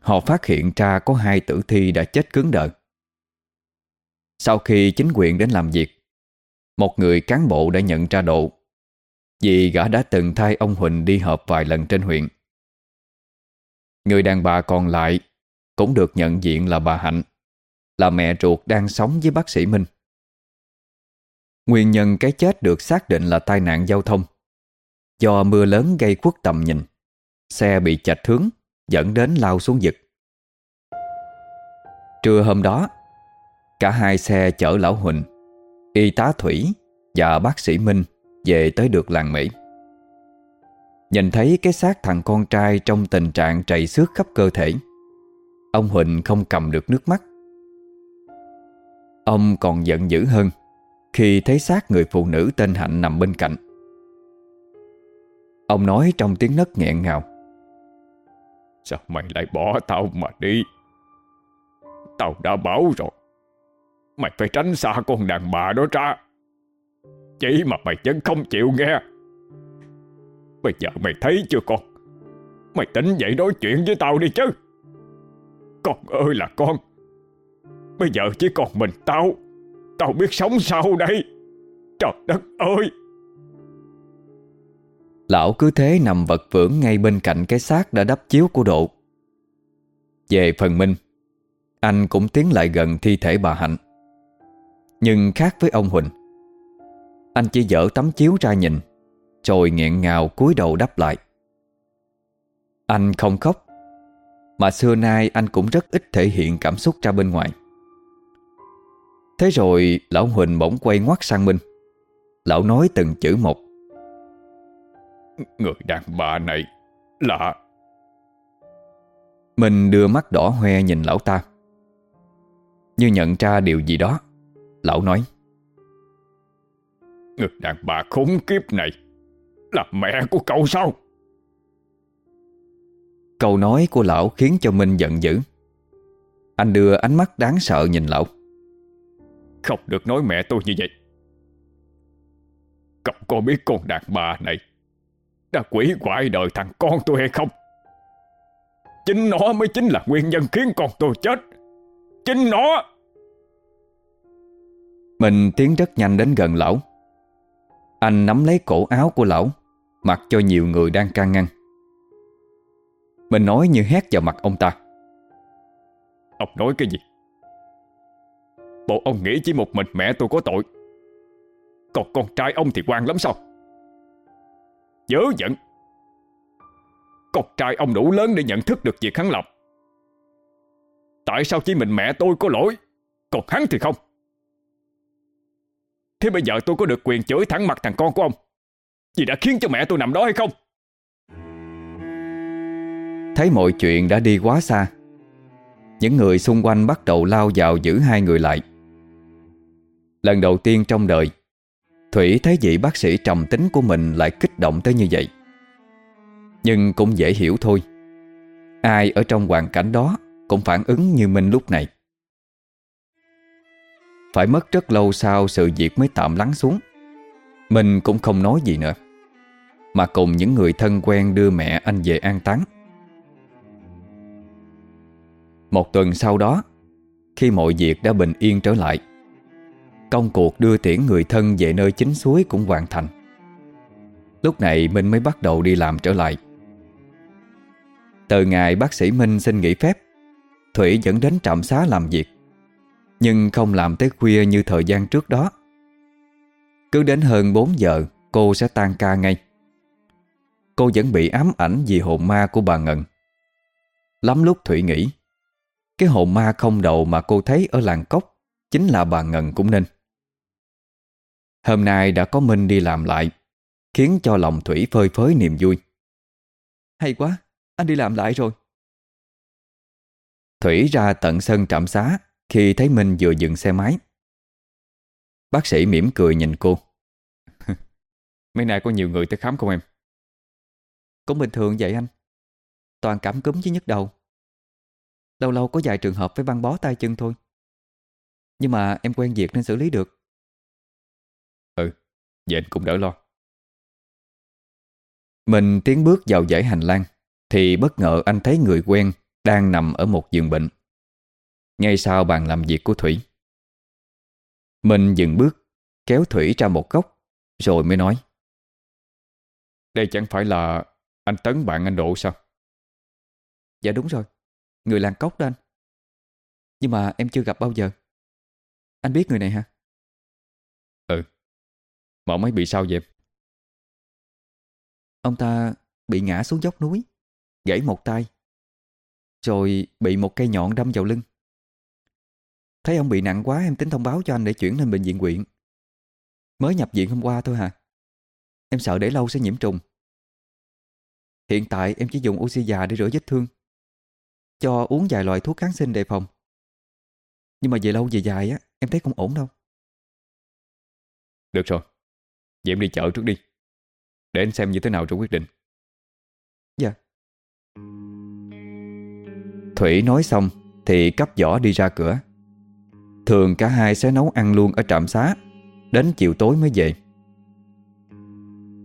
S1: Họ phát hiện ra có hai tử thi đã chết cứng đờ. Sau khi chính quyền đến làm việc, Một người cán bộ đã nhận ra độ, Vì gã đã từng thay ông Huỳnh đi họp vài lần trên huyện. Người đàn bà còn lại Cũng được nhận diện là bà Hạnh, Là mẹ ruột đang sống với bác sĩ Minh. Nguyên nhân cái chết được xác định là tai nạn giao thông. Do mưa lớn gây khuất tầm nhìn, Xe bị chạch hướng, Dẫn đến lao xuống vực. Trưa hôm đó, Cả hai xe chở Lão Huỳnh, Y tá Thủy Và bác sĩ Minh Về tới được làng Mỹ. Nhìn thấy cái xác thằng con trai Trong tình trạng trầy xước khắp cơ thể, Ông Huỳnh không cầm được nước mắt. Ông còn giận dữ hơn. Khi thấy xác người phụ nữ tên Hạnh nằm bên cạnh, Ông nói trong tiếng nấc nghẹn ngào,
S2: Sao mày lại bỏ tao mà đi? Tao đã bảo rồi. Mày phải tránh xa con đàn bà đó ra. Chỉ mà mày vẫn không chịu nghe. Bây giờ mày thấy chưa con? Mày tỉnh dậy nói chuyện với tao đi chứ. Con ơi là con. Bây giờ chỉ còn mình tao. Tao biết sống sao đây? Trời đất ơi!
S1: Lão cứ thế nằm vật vưởng ngay bên cạnh cái xác đã đắp chiếu của Độ. Về phần Minh, Anh cũng tiến lại gần thi thể bà Hạnh. Nhưng khác với ông Huỳnh, Anh chỉ dở tấm chiếu ra nhìn, Rồi nghẹn ngào cúi đầu đắp lại. Anh không khóc, Mà xưa nay anh cũng rất ít thể hiện cảm xúc ra bên ngoài. Thế rồi lão Huỳnh bỗng quay ngoắt sang Minh Lão nói từng chữ một.
S2: Người đàn bà này là...
S1: Mình đưa mắt đỏ hoe nhìn lão ta. Như nhận ra điều gì đó Lão nói.
S2: Người đàn bà khốn kiếp này Là mẹ của cậu sao?
S1: Câu nói của lão khiến cho Minh giận dữ. Anh đưa ánh mắt đáng sợ nhìn lão
S2: Không được nói mẹ tôi như vậy Cậu có biết con đàn bà này đã quỷ hoại đời thằng con tôi hay không? Chính nó mới chính là nguyên nhân khiến con tôi chết. Chính nó!
S1: Mình tiến rất nhanh đến gần lão. Anh nắm lấy cổ áo của lão, mặc cho nhiều người đang can ngăn. Mình nói như hét vào mặt ông ta.
S2: Ông nói cái gì? Bộ ông nghĩ chỉ một mình mẹ tôi có tội. Còn con trai ông thì quan lắm sao? Dớ giận. Con trai ông đủ lớn để nhận thức được việc hắn làm. Tại sao chỉ mình mẹ tôi có lỗi? Còn hắn thì không. Thế bây giờ tôi có được quyền chửi thẳng mặt thằng con của ông, Vì đã khiến cho mẹ tôi nằm đó hay không?
S1: Thấy mọi chuyện đã đi quá xa, Những người xung quanh bắt đầu lao vào giữ hai người lại. Lần đầu tiên trong đời. Thủy thấy vị bác sĩ trầm tính của mình lại kích động tới như vậy. Nhưng cũng dễ hiểu thôi. Ai ở trong hoàn cảnh đó Cũng phản ứng như Minh lúc này. Phải mất rất lâu sau sự việc mới tạm lắng xuống. Minh cũng không nói gì nữa, Mà cùng những người thân quen đưa mẹ anh về an táng. Một tuần sau đó, Khi mọi việc đã bình yên trở lại Công cuộc đưa tiễn người thân về nơi chính suối cũng hoàn thành. Lúc này Minh mới bắt đầu đi làm trở lại. Từ ngày bác sĩ Minh xin nghỉ phép, Thủy dẫn đến trạm xá làm việc, Nhưng không làm tới khuya như thời gian trước đó. Cứ đến hơn 4 giờ, Cô sẽ tan ca ngay. Cô vẫn bị ám ảnh vì hồn ma của bà Ngân. Lắm lúc Thủy nghĩ, Cái hồn ma không đầu mà cô thấy ở làng cốc Chính là bà Ngân cũng nên. Hôm nay đã có Minh đi làm lại Khiến cho lòng Thủy phơi phới niềm vui.
S3: Hay quá, anh đi làm lại rồi.
S1: Thủy ra tận sân trạm xá Khi thấy Minh vừa dừng xe máy. Bác sĩ mỉm cười nhìn cô.
S2: Mấy nay có nhiều người tới khám không em?
S3: Cũng bình thường vậy anh. Toàn cảm cúm với nhức đầu. Lâu lâu có vài trường hợp phải băng bó tay chân thôi. Nhưng mà em quen việc nên xử lý được
S2: Vậy anh cũng đỡ lo.
S1: Mình tiến bước vào dãy hành lang, Thì bất ngờ anh thấy người quen Đang nằm ở một giường bệnh. Ngay sau bàn làm việc của Thủy. Mình dừng bước, Kéo Thủy ra một góc, Rồi mới nói.
S2: Đây chẳng phải là Anh Tấn bạn anh Độ sao?
S3: Dạ đúng rồi, Người làng cốc đó anh. Nhưng mà em chưa gặp bao giờ. Anh biết người này hả?
S2: Mà ông ấy bị sao vậy
S3: Ông ta bị ngã xuống dốc núi Gãy một tay Rồi bị một cây nhọn đâm vào lưng. Thấy ông bị nặng quá em tính thông báo cho anh để chuyển lên bệnh viện quyện Mới nhập viện hôm qua thôi hả? Em sợ để lâu sẽ nhiễm trùng. Hiện tại em chỉ dùng oxy già để rửa vết thương Cho uống vài loại thuốc kháng sinh đề phòng. Nhưng mà về lâu về dài á Em thấy không ổn đâu.
S2: Được rồi Vậy em đi chợ trước đi Để anh xem như thế nào rồi quyết định.
S3: Dạ.
S1: Thủy nói xong Thì cấp giỏ đi ra cửa. Thường cả hai sẽ nấu ăn luôn ở trạm xá Đến chiều tối mới về.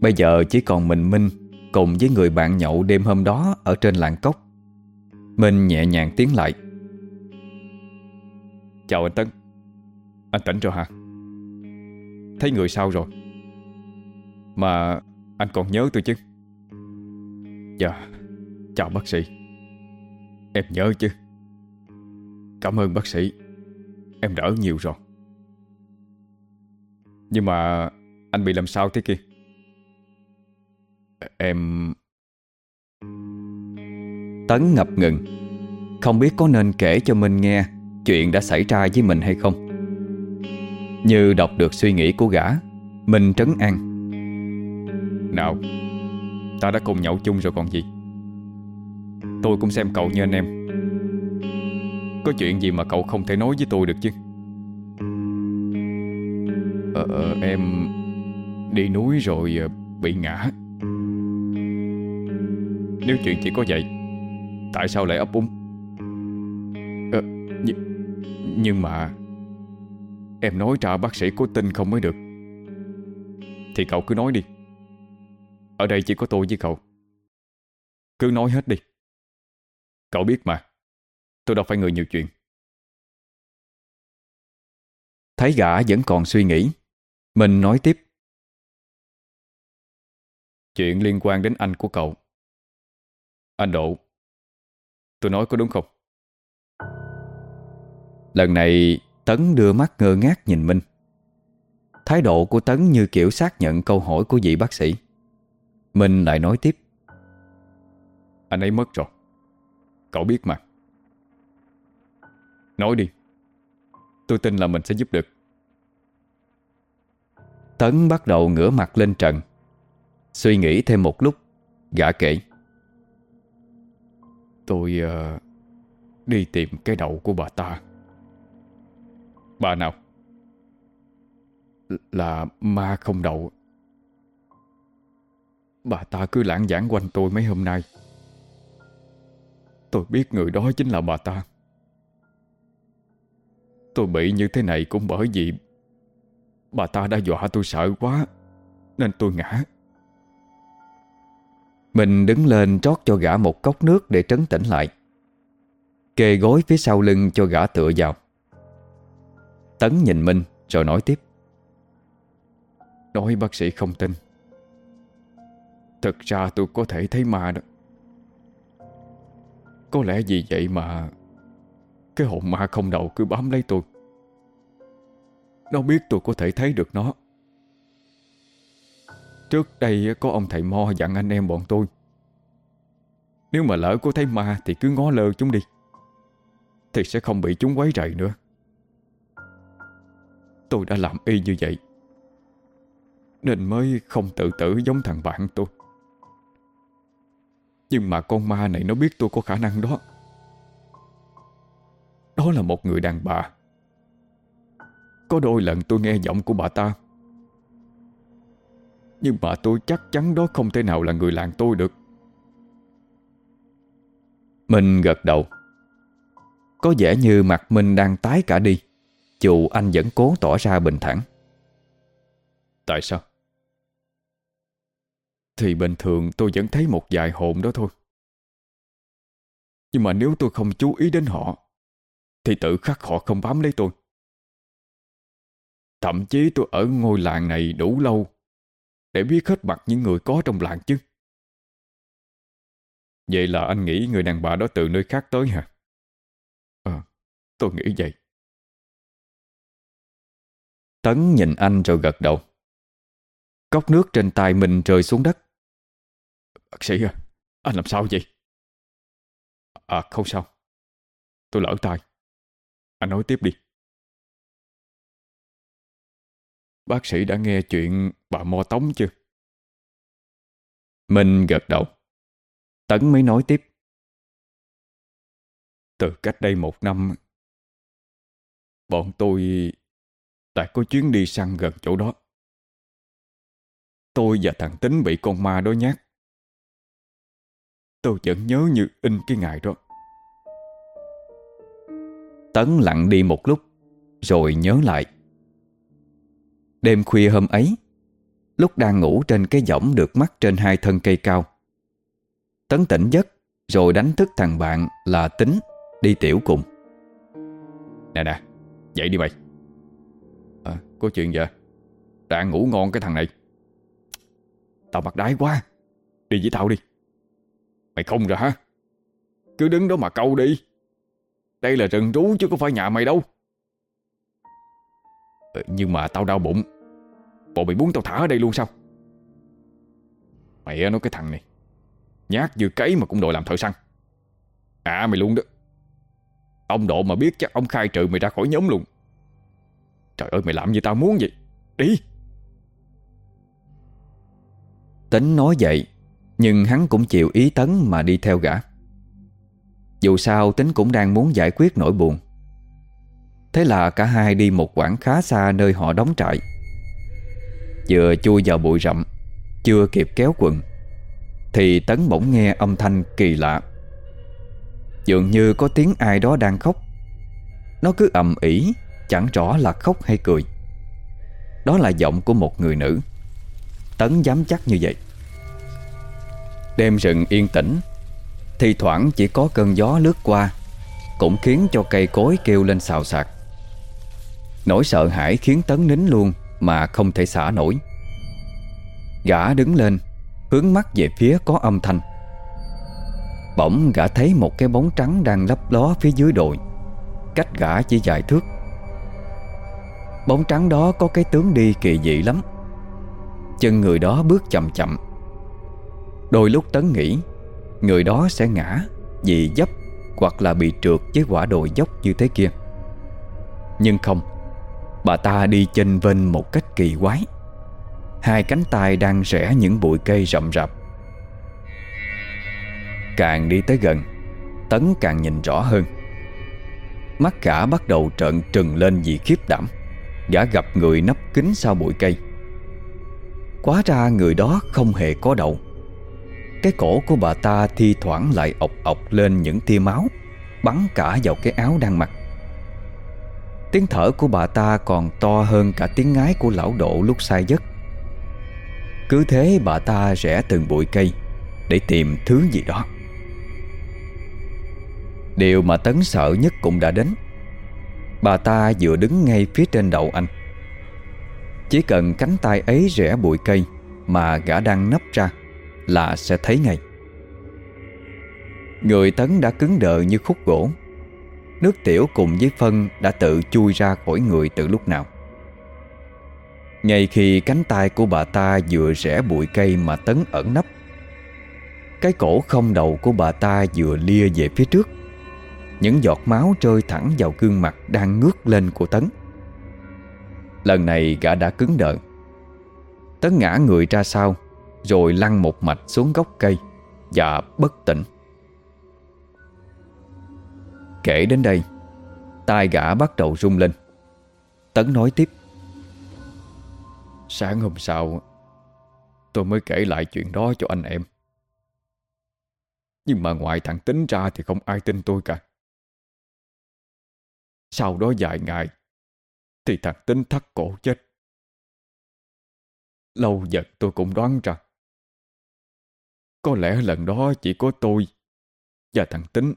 S1: Bây giờ chỉ còn mình Minh Cùng với người bạn nhậu đêm hôm đó Ở trên làng cốc. Minh nhẹ nhàng tiến lại.
S2: Chào anh Tấn. Anh tỉnh rồi hả? Thấy người sao rồi mà anh còn nhớ tôi chứ? Dạ Chào bác sĩ. Em nhớ chứ? Cảm ơn bác sĩ. Em đỡ nhiều rồi. Nhưng mà Anh bị làm sao thế kia? Em
S1: Tấn ngập ngừng. Không biết có nên kể cho Minh nghe Chuyện đã xảy ra với mình hay không. Như đọc được suy nghĩ của gã, Minh trấn an
S2: nào. Ta đã cùng nhậu chung rồi còn gì. Tôi cũng xem cậu như anh em. Có chuyện gì mà cậu không thể nói với tôi được chứ? Ờ, ờ em Đi núi rồi ờ, bị ngã. Nếu chuyện chỉ có vậy Tại sao lại ấp úng? Ờ, nh- Nhưng mà Em nói ra bác sĩ có tin không mới được. Thì cậu cứ nói đi ở đây chỉ có tôi với cậu. Cứ nói hết đi. Cậu biết mà. Tôi đâu phải người nhiều chuyện.
S1: Thấy gã vẫn còn suy nghĩ, Mình nói tiếp.
S2: Chuyện liên quan đến anh của cậu. Anh Độ, Tôi nói có đúng không?
S1: Lần này, Tấn đưa mắt ngơ ngác nhìn Minh. Thái độ của Tấn như kiểu xác nhận câu hỏi của vị bác sĩ. Minh lại nói tiếp.
S2: Anh ấy mất rồi. Cậu biết mà. Nói đi. Tôi tin là mình sẽ giúp được.
S1: Tấn bắt đầu ngửa mặt lên trần. Suy nghĩ thêm một lúc Gã kể.
S2: Tôi uh, đi tìm cái đầu của bà ta. Bà nào? Là ma không đầu. Bà ta cứ lãng giảng quanh tôi mấy hôm nay. Tôi biết người đó chính là bà ta. Tôi bị như thế này cũng bởi vì Bà ta đã dọa tôi sợ quá, Nên tôi ngã.
S1: Mình đứng lên trót cho gã một cốc nước để trấn tĩnh lại. Kề gối phía sau lưng cho gã tựa vào. Tấn nhìn Minh rồi nói tiếp.
S2: Nói bác sĩ không tin thật ra tôi có thể thấy ma đó. Có lẽ vì vậy mà Cái hồn ma không đầu cứ bám lấy tôi. Nó biết tôi có thể thấy được nó. Trước đây có ông thầy Mo dặn anh em bọn tôi, Nếu mà lỡ có thấy ma Thì cứ ngó lơ chúng đi, Thì sẽ không bị chúng quấy rầy nữa. Tôi đã làm y như vậy, Nên mới không tự tử giống thằng bạn tôi. Nhưng mà con ma này nó biết tôi có khả năng đó. Đó là một người đàn bà. Có đôi lần tôi nghe giọng của bà ta. Nhưng mà tôi chắc chắn đó không thể nào là người làng tôi được.
S1: Mình gật đầu. Có vẻ như mặt mình đang tái cả đi. Dù anh vẫn cố tỏ ra bình thản.
S2: Tại sao? Thì bình thường tôi vẫn thấy một vài hồn đó thôi. Nhưng mà nếu tôi không chú ý đến họ Thì tự khắc họ không bám lấy tôi. Thậm chí tôi ở ngôi làng này đủ lâu Để biết hết mặt những người có trong làng chứ. Vậy là anh nghĩ người đàn bà đó từ nơi khác tới hả? Ờ, tôi nghĩ vậy.
S1: Tấn nhìn anh rồi gật đầu. Cốc nước trên tay mình rơi xuống đất.
S2: Bác sĩ à, anh làm sao vậy? À không sao. Tôi lỡ tay. Anh nói tiếp đi. Bác sĩ đã nghe chuyện bà Mo Tống chưa?
S1: Mình gật đầu. Tấn mới nói tiếp.
S2: Từ cách đây một năm Bọn tôi Tại có chuyến đi săn gần chỗ đó. Tôi và thằng Tính bị con ma đó nhát. Tôi vẫn nhớ như in cái ngày đó.
S1: Tấn lặng đi một lúc Rồi nhớ lại. Đêm khuya hôm ấy Lúc đang ngủ trên cái võng được mắc trên hai thân cây cao Tấn tỉnh giấc Rồi đánh thức thằng bạn là Tính Đi tiểu cùng.
S2: Nè nè Dậy đi mày. À, Có chuyện vậy? Đang ngủ ngon cái thằng này. Tao mặt đái quá. Đi với tao đi. Mày không rồi hả? Cứ đứng đó mà câu đi. Đây là rừng trú chứ có phải nhà mày đâu. Ừ, Nhưng mà tao đau bụng. Bộ mày muốn tao thả ở đây luôn sao? Mẹ nói cái thằng này. Nhát vừa cấy mà cũng đòi làm thợ săn. À mày luôn đó. Ông Độ mà biết chắc ông khai trừ mày ra khỏi nhóm luôn. Trời ơi mày làm như tao muốn vậy? Đi.
S1: Tính nói vậy nhưng hắn cũng chịu ý Tấn mà đi theo gã. Dù sao, Tính cũng đang muốn giải quyết nỗi buồn. Thế là cả hai đi một quãng khá xa nơi họ đóng trại. Vừa chui vào bụi rậm, Chưa kịp kéo quần, Thì Tấn bỗng nghe âm thanh kỳ lạ. Dường như có tiếng ai đó đang khóc. Nó cứ ầm ỉ Chẳng rõ là khóc hay cười. Đó là giọng của một người nữ. Tấn dám chắc như vậy. Đêm rừng yên tĩnh. Thì thoảng chỉ có cơn gió lướt qua, Cũng khiến cho cây cối kêu lên xào xạc. Nỗi sợ hãi khiến Tấn nín luôn Mà không thể xả nổi. Gã đứng lên, Hướng mắt về phía có âm thanh. Bỗng gã thấy một cái bóng trắng đang lấp ló phía dưới đồi. Cách gã chỉ vài thước. Bóng trắng đó có cái tướng đi kỳ dị lắm. Chân người đó bước chậm chậm. Đôi lúc Tấn nghĩ, Người đó sẽ ngã Vì dấp Hoặc là bị trượt với quả đồi dốc như thế kia. Nhưng không, Bà ta đi chênh vênh một cách kỳ quái. Hai cánh tay đang rẽ những bụi cây rậm rạp. Càng đi tới gần, Tấn càng nhìn rõ hơn. Mắt gã bắt đầu trợn trừng lên vì khiếp đảm. Gã gặp người nấp kín sau bụi cây. Quá ra người đó không hề có đầu. Cái cổ của bà ta thi thoảng lại ọc ọc lên những tia máu, Bắn cả vào cái áo đang mặc. Tiếng thở của bà ta còn to hơn cả tiếng ngái của lão độ lúc say giấc. Cứ thế bà ta rẽ từng bụi cây Để tìm thứ gì đó. Điều mà Tấn sợ nhất cũng đã đến. Bà ta vừa đứng ngay phía trên đầu anh. Chỉ cần cánh tay ấy rẽ bụi cây Mà gã đang nấp ra là sẽ thấy ngay. Người Tấn đã cứng đờ như khúc gỗ. Nước tiểu cùng với phân đã tự chui ra khỏi người từ lúc nào. Ngay khi cánh tay của bà ta vừa rẽ bụi cây mà Tấn ẩn nấp, Cái cổ không đầu của bà ta vừa lia về phía trước. Những giọt máu rơi thẳng vào gương mặt đang ngước lên của Tấn. Lần này gã đã cứng đờ. Tấn ngã người ra sau. Rồi lăn một mạch xuống gốc cây Và bất tỉnh. Kể đến đây, Tai gã bắt đầu rung lên. Tấn nói tiếp.
S2: Sáng hôm sau, Tôi mới kể lại chuyện đó cho anh em. Nhưng mà ngoài thằng tính ra Thì không ai tin tôi cả. Sau đó vài ngày, Thì thằng tính thắt cổ chết. Lâu dần tôi cũng đoán rằng có lẽ lần đó chỉ có tôi Và thằng tính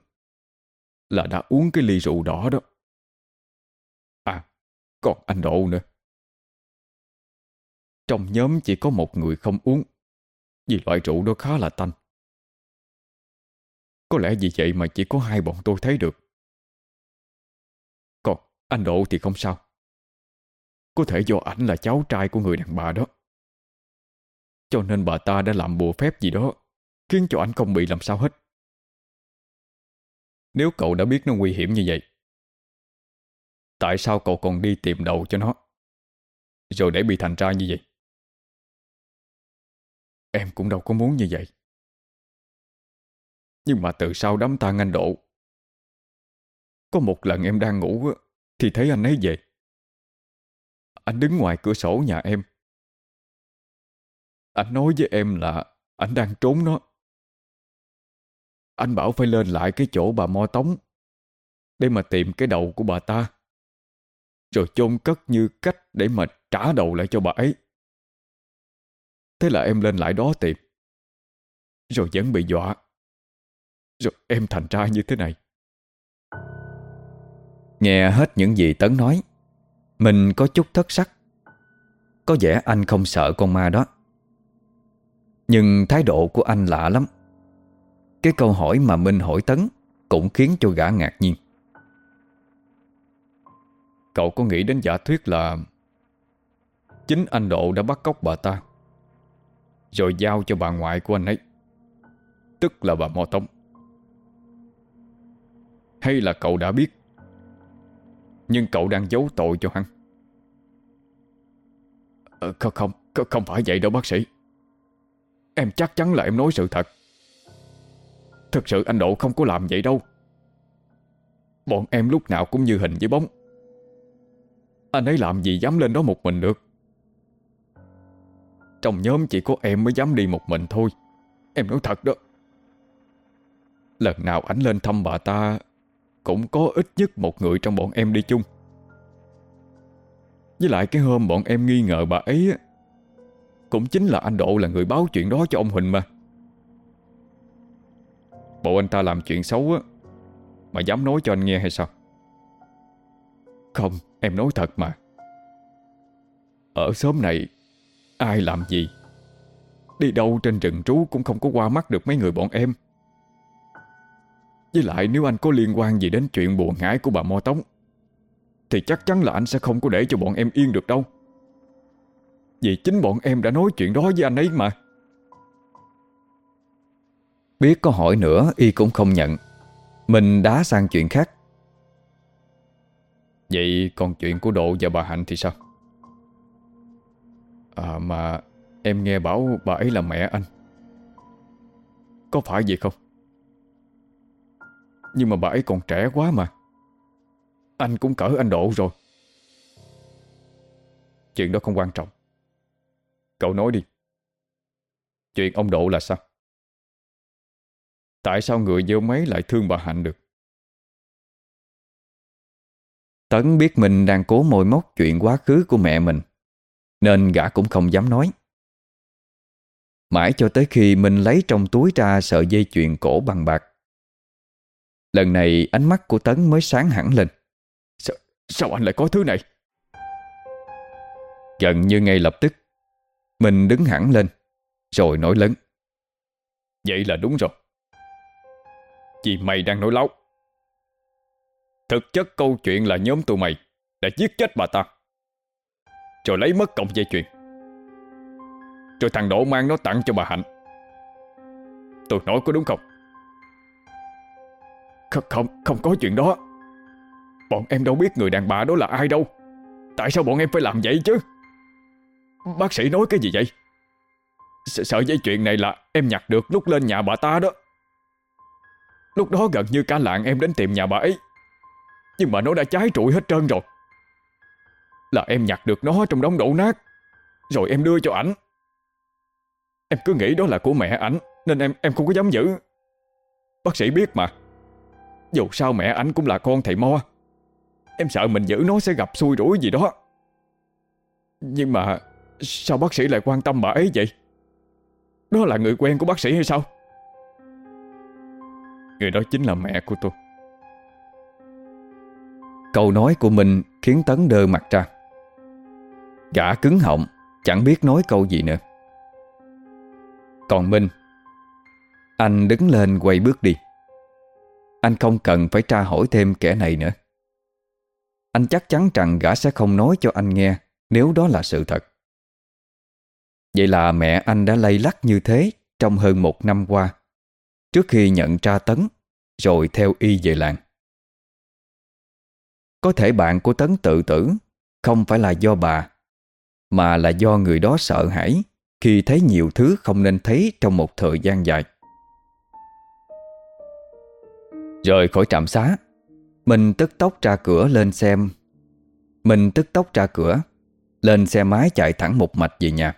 S2: Là đã uống cái ly rượu đỏ đó. À Còn anh Độ nữa. Trong nhóm chỉ có một người không uống, Vì loại rượu đó khá là tanh. Có lẽ vì vậy mà chỉ có hai bọn tôi thấy được. Còn anh Độ thì không sao. Có thể do ảnh là cháu trai của người đàn bà đó. Cho nên bà ta đã làm bùa phép gì đó. Khiến cho anh không bị làm sao hết. Nếu cậu đã biết nó nguy hiểm như vậy, Tại sao cậu còn đi tìm đầu cho nó, Rồi để bị thành ra như vậy? Em cũng đâu có muốn như vậy. Nhưng mà từ sau đám tang anh Độ, Có một lần em đang ngủ thì thấy anh ấy về. Anh đứng ngoài cửa sổ nhà em. Anh nói với em là Anh đang trốn nó. Anh bảo phải lên lại cái chỗ bà Mo Tống, Để mà tìm cái đầu của bà ta. Rồi chôn cất như cách Để mà trả đầu lại cho bà ấy. Thế là em lên lại đó tìm. Rồi vẫn bị dọa. Rồi em thành ra như thế này.
S1: Nghe hết những gì Tấn nói, Mình có chút thất sắc. Có vẻ anh không sợ con ma đó. Nhưng thái độ của anh lạ lắm. Cái câu hỏi mà Minh hỏi Tấn Cũng khiến cho gã ngạc nhiên.
S2: Cậu có nghĩ đến giả thuyết là Chính anh Độ đã bắt cóc bà ta Rồi giao cho bà ngoại của anh ấy Tức là bà mò Tông Hay là cậu đã biết nhưng cậu đang giấu tội cho hắn? Ờ, Không không Không phải vậy đâu bác sĩ. Em chắc chắn là em nói sự thật. Thực sự anh Độ không có làm vậy đâu. Bọn em lúc nào cũng như hình với bóng. Anh ấy làm gì dám lên đó một mình được. Trong nhóm chỉ có em mới dám đi một mình thôi. Em nói thật đó. Lần nào ảnh lên thăm bà ta, cũng có ít nhất một người trong bọn em đi chung. Với lại cái hôm bọn em nghi ngờ bà ấy Cũng chính là anh Độ là người báo chuyện đó cho ông Huỳnh mà. Bộ anh ta làm chuyện xấu á, Mà dám nói cho anh nghe hay sao? Không, em nói thật mà. Ở xóm này, Ai làm gì? Đi đâu trên rừng trú cũng không có qua mắt được mấy người bọn em. Với lại nếu anh có liên quan gì đến chuyện buồn ngãi của bà Mo Tống, Thì chắc chắn là anh sẽ không có để cho bọn em yên được đâu. Vì chính bọn em đã nói chuyện đó với anh ấy mà.
S1: Biết có hỏi nữa, y cũng không nhận. Mình đá sang chuyện khác.
S2: Vậy còn chuyện của Độ và bà Hạnh thì sao? À mà em nghe bảo bà ấy là mẹ anh. Có phải vậy không? Nhưng mà bà ấy còn trẻ quá mà. Anh cũng cỡ anh Độ rồi. Chuyện đó không quan trọng. Cậu nói đi. Chuyện ông Độ là sao? Tại sao người vô mấy lại thương bà Hạnh được?
S1: Tấn biết mình đang cố mồi móc chuyện quá khứ của mẹ mình Nên gã cũng không dám nói. Mãi cho tới khi mình lấy trong túi ra sợi dây chuyền cổ bằng bạc. Lần này ánh mắt của Tấn mới sáng hẳn lên.
S2: Sao, sao anh lại có thứ này?
S1: Gần như ngay lập tức Mình đứng hẳn lên Rồi nói lớn.
S2: Vậy là đúng rồi. Vì mày đang nói láo. Thực chất câu chuyện là nhóm tụi mày Đã giết chết bà ta Rồi lấy mất cọng dây chuyền. Rồi thằng Đỗ mang nó tặng cho bà Hạnh. Tôi nói có đúng không? Không, không, không có chuyện đó. Bọn em đâu biết người đàn bà đó là ai đâu. Tại sao bọn em phải làm vậy chứ? Bác sĩ nói cái gì vậy? S dây chuyền này là em nhặt được lúc lên nhà bà ta đó. Lúc đó gần như cả làng em đến tìm nhà bà ấy. Nhưng mà nó đã cháy trụi hết trơn rồi. Là em nhặt được nó trong đống đổ nát, Rồi em đưa cho ảnh. Em cứ nghĩ đó là của mẹ ảnh, Nên em em không có dám giữ. Bác sĩ biết mà. Dù sao mẹ ảnh cũng là con thầy Mo. Em sợ mình giữ nó sẽ gặp xui rủi gì đó. Nhưng mà Sao bác sĩ lại quan tâm bà ấy vậy? Đó là người quen của bác sĩ hay sao? Người đó chính là mẹ của tôi.
S1: Câu nói của mình khiến Tấn đơ mặt ra. Gã cứng họng, Chẳng biết nói câu gì nữa. Còn Minh, Anh đứng lên quay bước đi. Anh không cần phải tra hỏi thêm kẻ này nữa. Anh chắc chắn rằng gã sẽ không nói cho anh nghe Nếu đó là sự thật. Vậy là mẹ anh đã lây lắc như thế Trong hơn một năm qua. Trước khi nhận tra tấn, Rồi theo y về làng. Có thể bạn của Tấn tự tử Không phải là do bà, Mà là do người đó sợ hãi Khi thấy nhiều thứ không nên thấy Trong một thời gian dài. Rời khỏi trạm xá, Mình tức tốc ra cửa lên xem. Mình tức tốc ra cửa, Lên xe máy chạy thẳng một mạch về nhà.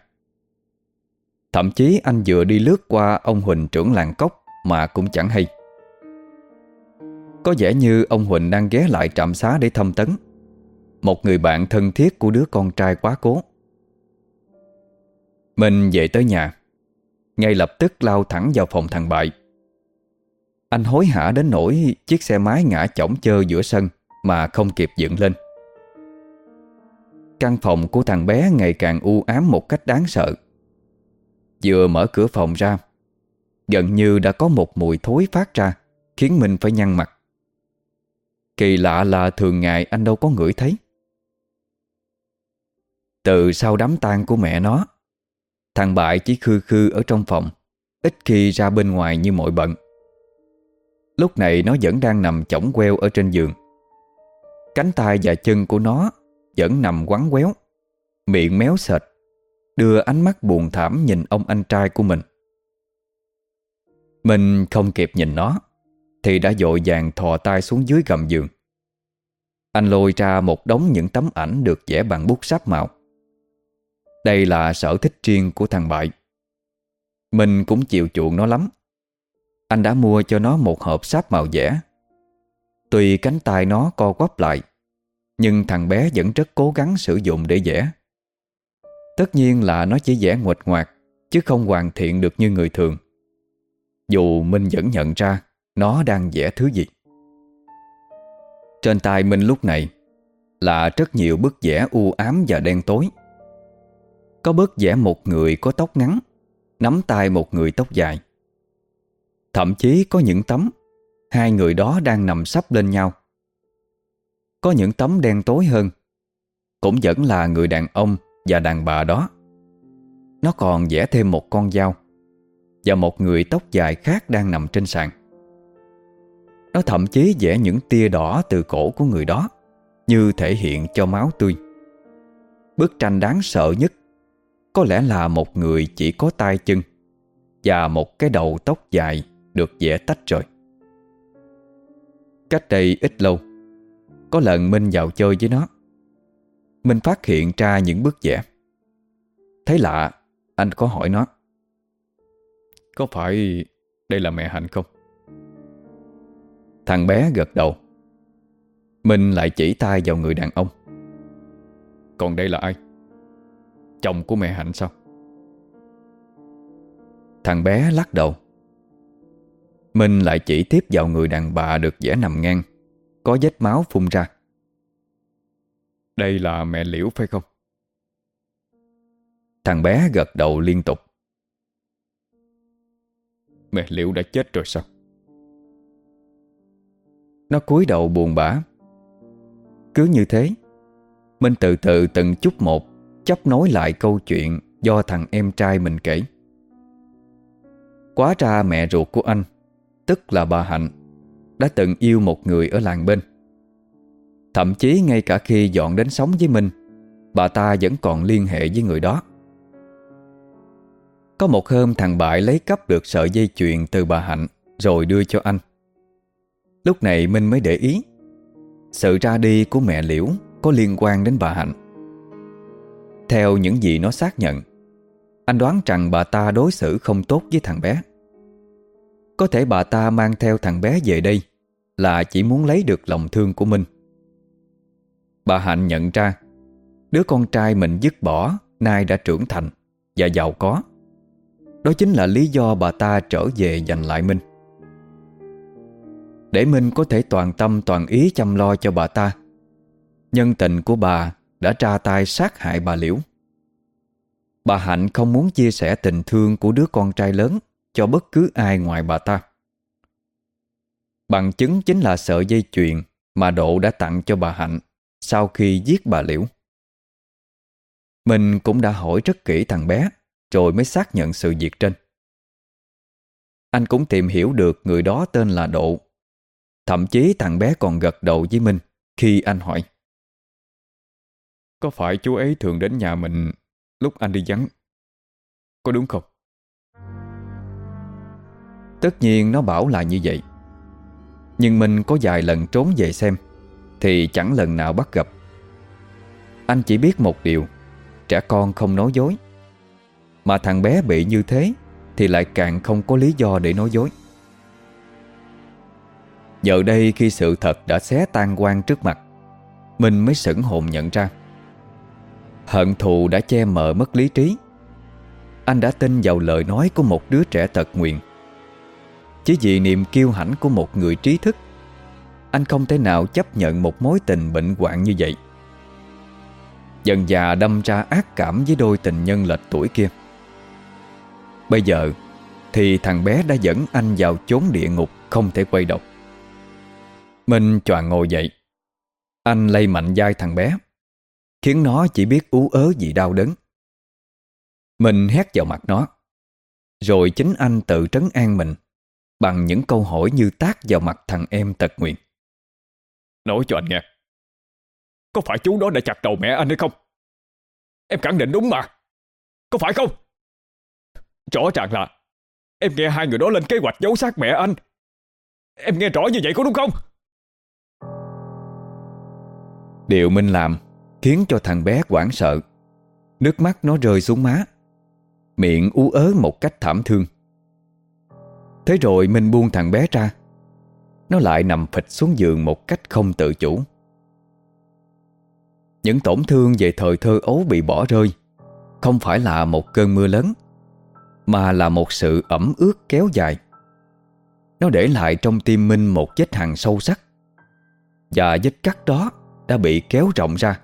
S1: Thậm chí anh vừa đi lướt qua ông Huỳnh trưởng làng cốc mà cũng chẳng hay. Có vẻ như ông Huỳnh đang ghé lại trạm xá để thăm tấn. Một người bạn thân thiết của đứa con trai quá cố. Mình về tới nhà. Ngay lập tức lao thẳng vào phòng thằng Bại. Anh hối hả đến nỗi chiếc xe máy ngã chỏng chơ giữa sân Mà không kịp dựng lên. Căn phòng của thằng bé ngày càng u ám một cách đáng sợ. Vừa mở cửa phòng ra Gần như đã có một mùi thối phát ra, Khiến mình phải nhăn mặt. Kỳ lạ là thường ngày anh đâu có ngửi thấy. Từ sau đám tang của mẹ nó, Thằng Bại chỉ khư khư ở trong phòng, Ít khi ra bên ngoài như mọi bận. Lúc này nó vẫn đang nằm chỏng queo ở trên giường. Cánh tay và chân của nó Vẫn nằm quắn quéo, Miệng méo sệt, Đưa ánh mắt buồn thảm nhìn ông anh trai của mình. Mình không kịp nhìn nó, Thì đã dội vàng thò tay xuống dưới gầm giường. Anh lôi ra một đống những tấm ảnh Được vẽ bằng bút sáp màu. Đây là sở thích riêng của thằng Bại. Mình cũng chịu chuộng nó lắm. Anh đã mua cho nó một hộp sáp màu vẽ. Tuy cánh tay nó co quắp lại, Nhưng thằng bé vẫn rất cố gắng sử dụng để vẽ. Tất nhiên là nó chỉ vẽ nguệch ngoạc, Chứ không hoàn thiện được như người thường. Dù Minh vẫn nhận ra, Nó đang vẽ thứ gì. Trên tay Minh lúc này Là rất nhiều bức vẽ u ám và đen tối. Có bức vẽ một người có tóc ngắn, Nắm tay một người tóc dài. Thậm chí có những tấm, Hai người đó đang nằm sắp lên nhau. Có những tấm đen tối hơn, Cũng vẫn là người đàn ông và đàn bà đó. Nó còn vẽ thêm một con dao. Và một người tóc dài khác đang nằm trên sàn. Nó thậm chí vẽ những tia đỏ từ cổ của người đó, Như thể hiện cho máu tươi. Bức tranh đáng sợ nhất, Có lẽ là một người chỉ có tay chân Và một cái đầu tóc dài Được vẽ tách rồi Cách đây ít lâu, Có lần Minh vào chơi với nó. Minh phát hiện ra những bức vẽ. Thấy lạ, Anh có hỏi nó
S2: có phải đây là mẹ Hạnh không?
S1: Thằng bé gật đầu Minh lại chỉ tay vào người đàn ông
S2: Còn đây là ai? Chồng của mẹ Hạnh sao?
S1: Thằng bé lắc đầu Minh lại chỉ tiếp vào người đàn bà được vẽ nằm ngang, Có vết máu phun ra
S2: Đây là mẹ Liễu phải không?
S1: Thằng bé gật đầu liên tục
S2: Mẹ Liễu đã chết rồi sao?
S1: Nó cúi đầu buồn bã. Cứ như thế, Minh từ từ từng chút một Chấp nối lại câu chuyện Do thằng em trai mình kể. Quá ra mẹ ruột của anh, Tức là bà Hạnh, Đã từng yêu một người ở làng bên. Thậm chí ngay cả khi dọn đến sống với Minh Bà ta vẫn còn liên hệ với người đó. Có một hôm thằng Bại lấy cắp được sợi dây chuyền từ bà Hạnh, Rồi đưa cho anh. Lúc này Minh mới để ý. Sự ra đi của mẹ Liễu Có liên quan đến bà Hạnh. Theo những gì nó xác nhận, Anh đoán rằng bà ta đối xử không tốt với thằng bé. Có thể bà ta mang theo thằng bé về đây Là chỉ muốn lấy được lòng thương của Minh. Bà Hạnh nhận ra, Đứa con trai mình dứt bỏ, Nay đã trưởng thành Và giàu có. Đó chính là lý do bà ta trở về giành lại Minh để Minh có thể toàn tâm toàn ý chăm lo cho bà ta, Nhân tình của bà đã tra tay sát hại bà Liễu. Bà Hạnh không muốn chia sẻ tình thương của đứa con trai lớn Cho bất cứ ai ngoài bà ta. Bằng chứng chính là sợi dây chuyền Mà Độ đã tặng cho bà Hạnh Sau khi giết bà Liễu. Mình cũng đã hỏi rất kỹ thằng bé. Rồi mới xác nhận sự việc trên. Anh cũng tìm hiểu được người đó tên là Độ. Thậm chí thằng bé còn gật đầu với Minh Khi anh hỏi.
S2: Có phải chú ấy thường đến nhà mình Lúc anh đi vắng? Có đúng không?
S1: Tất nhiên nó bảo là như vậy. Nhưng mình có vài lần trốn về xem Thì chẳng lần nào bắt gặp. Anh chỉ biết một điều Trẻ con không nói dối mà thằng bé bị như thế Thì lại càng không có lý do để nói dối. Giờ đây khi sự thật đã xé tan quan trước mặt, Mình mới sững hồn nhận ra. Hận thù đã che mờ mất lý trí. Anh đã tin vào lời nói của một đứa trẻ tật nguyền. Chỉ vì niềm kiêu hãnh của một người trí thức, Anh không thể nào chấp nhận một mối tình bệnh hoạn như vậy. Dần già đâm ra ác cảm với đôi tình nhân lệch tuổi kia. Bây giờ Thì thằng bé đã dẫn anh vào chốn địa ngục Không thể quay đầu. Minh choàng ngồi dậy. Anh lay mạnh vai thằng bé, Khiến nó chỉ biết ú ớ vì đau đớn. Mình hét vào mặt nó, Rồi chính anh tự trấn an mình Bằng những câu hỏi như tác vào mặt thằng em tật nguyện
S2: Nói cho anh nghe, Có phải chú đó đã chặt đầu mẹ anh hay không? Em khẳng định đúng mà. Có phải không? Rõ ràng là Em nghe hai người đó lên kế hoạch giấu xác mẹ anh. Em nghe rõ như vậy có đúng không?
S1: Điều Minh làm Khiến cho thằng bé hoảng sợ. Nước mắt nó rơi xuống má. Miệng ú ớ một cách thảm thương. Thế rồi Minh buông thằng bé ra. Nó lại nằm phịch xuống giường một cách không tự chủ. Những tổn thương về thời thơ ấu bị bỏ rơi Không phải là một cơn mưa lớn. Mà là một sự ẩm ướt kéo dài. Nó để lại trong tim Minh một vết hằn sâu sắc. Và vết cắt đó đã bị kéo rộng ra.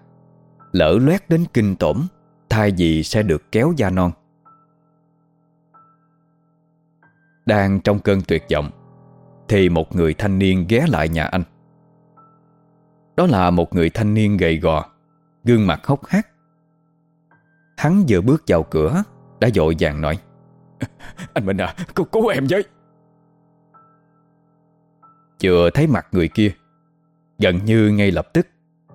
S1: Lỡ loét đến kinh tổm Thay vì sẽ được kéo da non. Đang trong cơn tuyệt vọng, Thì một người thanh niên ghé lại nhà anh. Đó là một người thanh niên gầy gò, Gương mặt hốc hác. Hắn vừa bước vào cửa, Đã dội vàng nói.
S2: Anh Minh à Cứu, cứu em với.
S1: Chưa thấy mặt người kia Gần như ngay lập tức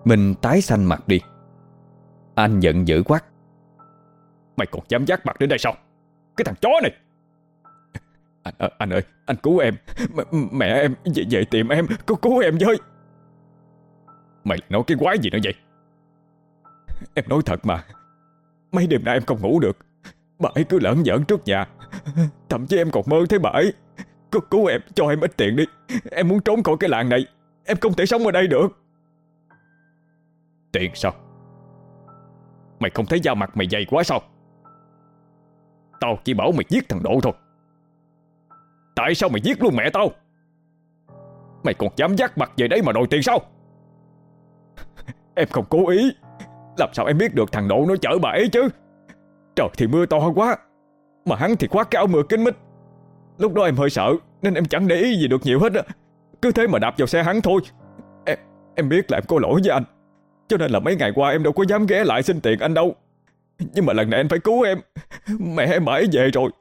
S1: Minh tái xanh mặt đi. Anh giận dữ quát.
S2: Mày còn dám dắt mặt đến đây sao? Cái thằng chó này! Anh, à, anh ơi Anh cứu em. M Mẹ em về, về tìm em Cứu cứu em với. Mày nói cái quái gì nữa vậy? Em nói thật mà. Mấy đêm nay em không ngủ được. Bà ấy cứ lỡn giỡn trước nhà. Thậm chí em còn mơ thấy bà ấy Cứu, cứu em cho em ít tiền đi. Em muốn trốn khỏi cái làng này. Em không thể sống ở đây được. Tiền sao? Mày không thấy da mặt mày dày quá sao? Tao chỉ bảo mày giết thằng Độ thôi. Tại sao mày giết luôn mẹ tao? Mày còn dám dắt mặt về đấy mà đòi tiền sao? Em không cố ý. Làm sao em biết được thằng Độ nó chở bà ấy chứ? Trời thì mưa to quá. Mà hắn thì khoác cái áo mưa kính mít. Lúc đó em hơi sợ Nên em chẳng để ý gì được nhiều hết á. Cứ thế mà đạp vào xe hắn thôi. Em, em biết là em có lỗi với anh. Cho nên là mấy ngày qua em đâu có dám ghé lại xin tiền anh đâu. Nhưng mà lần này anh phải cứu em. Mẹ em bà ấy về rồi.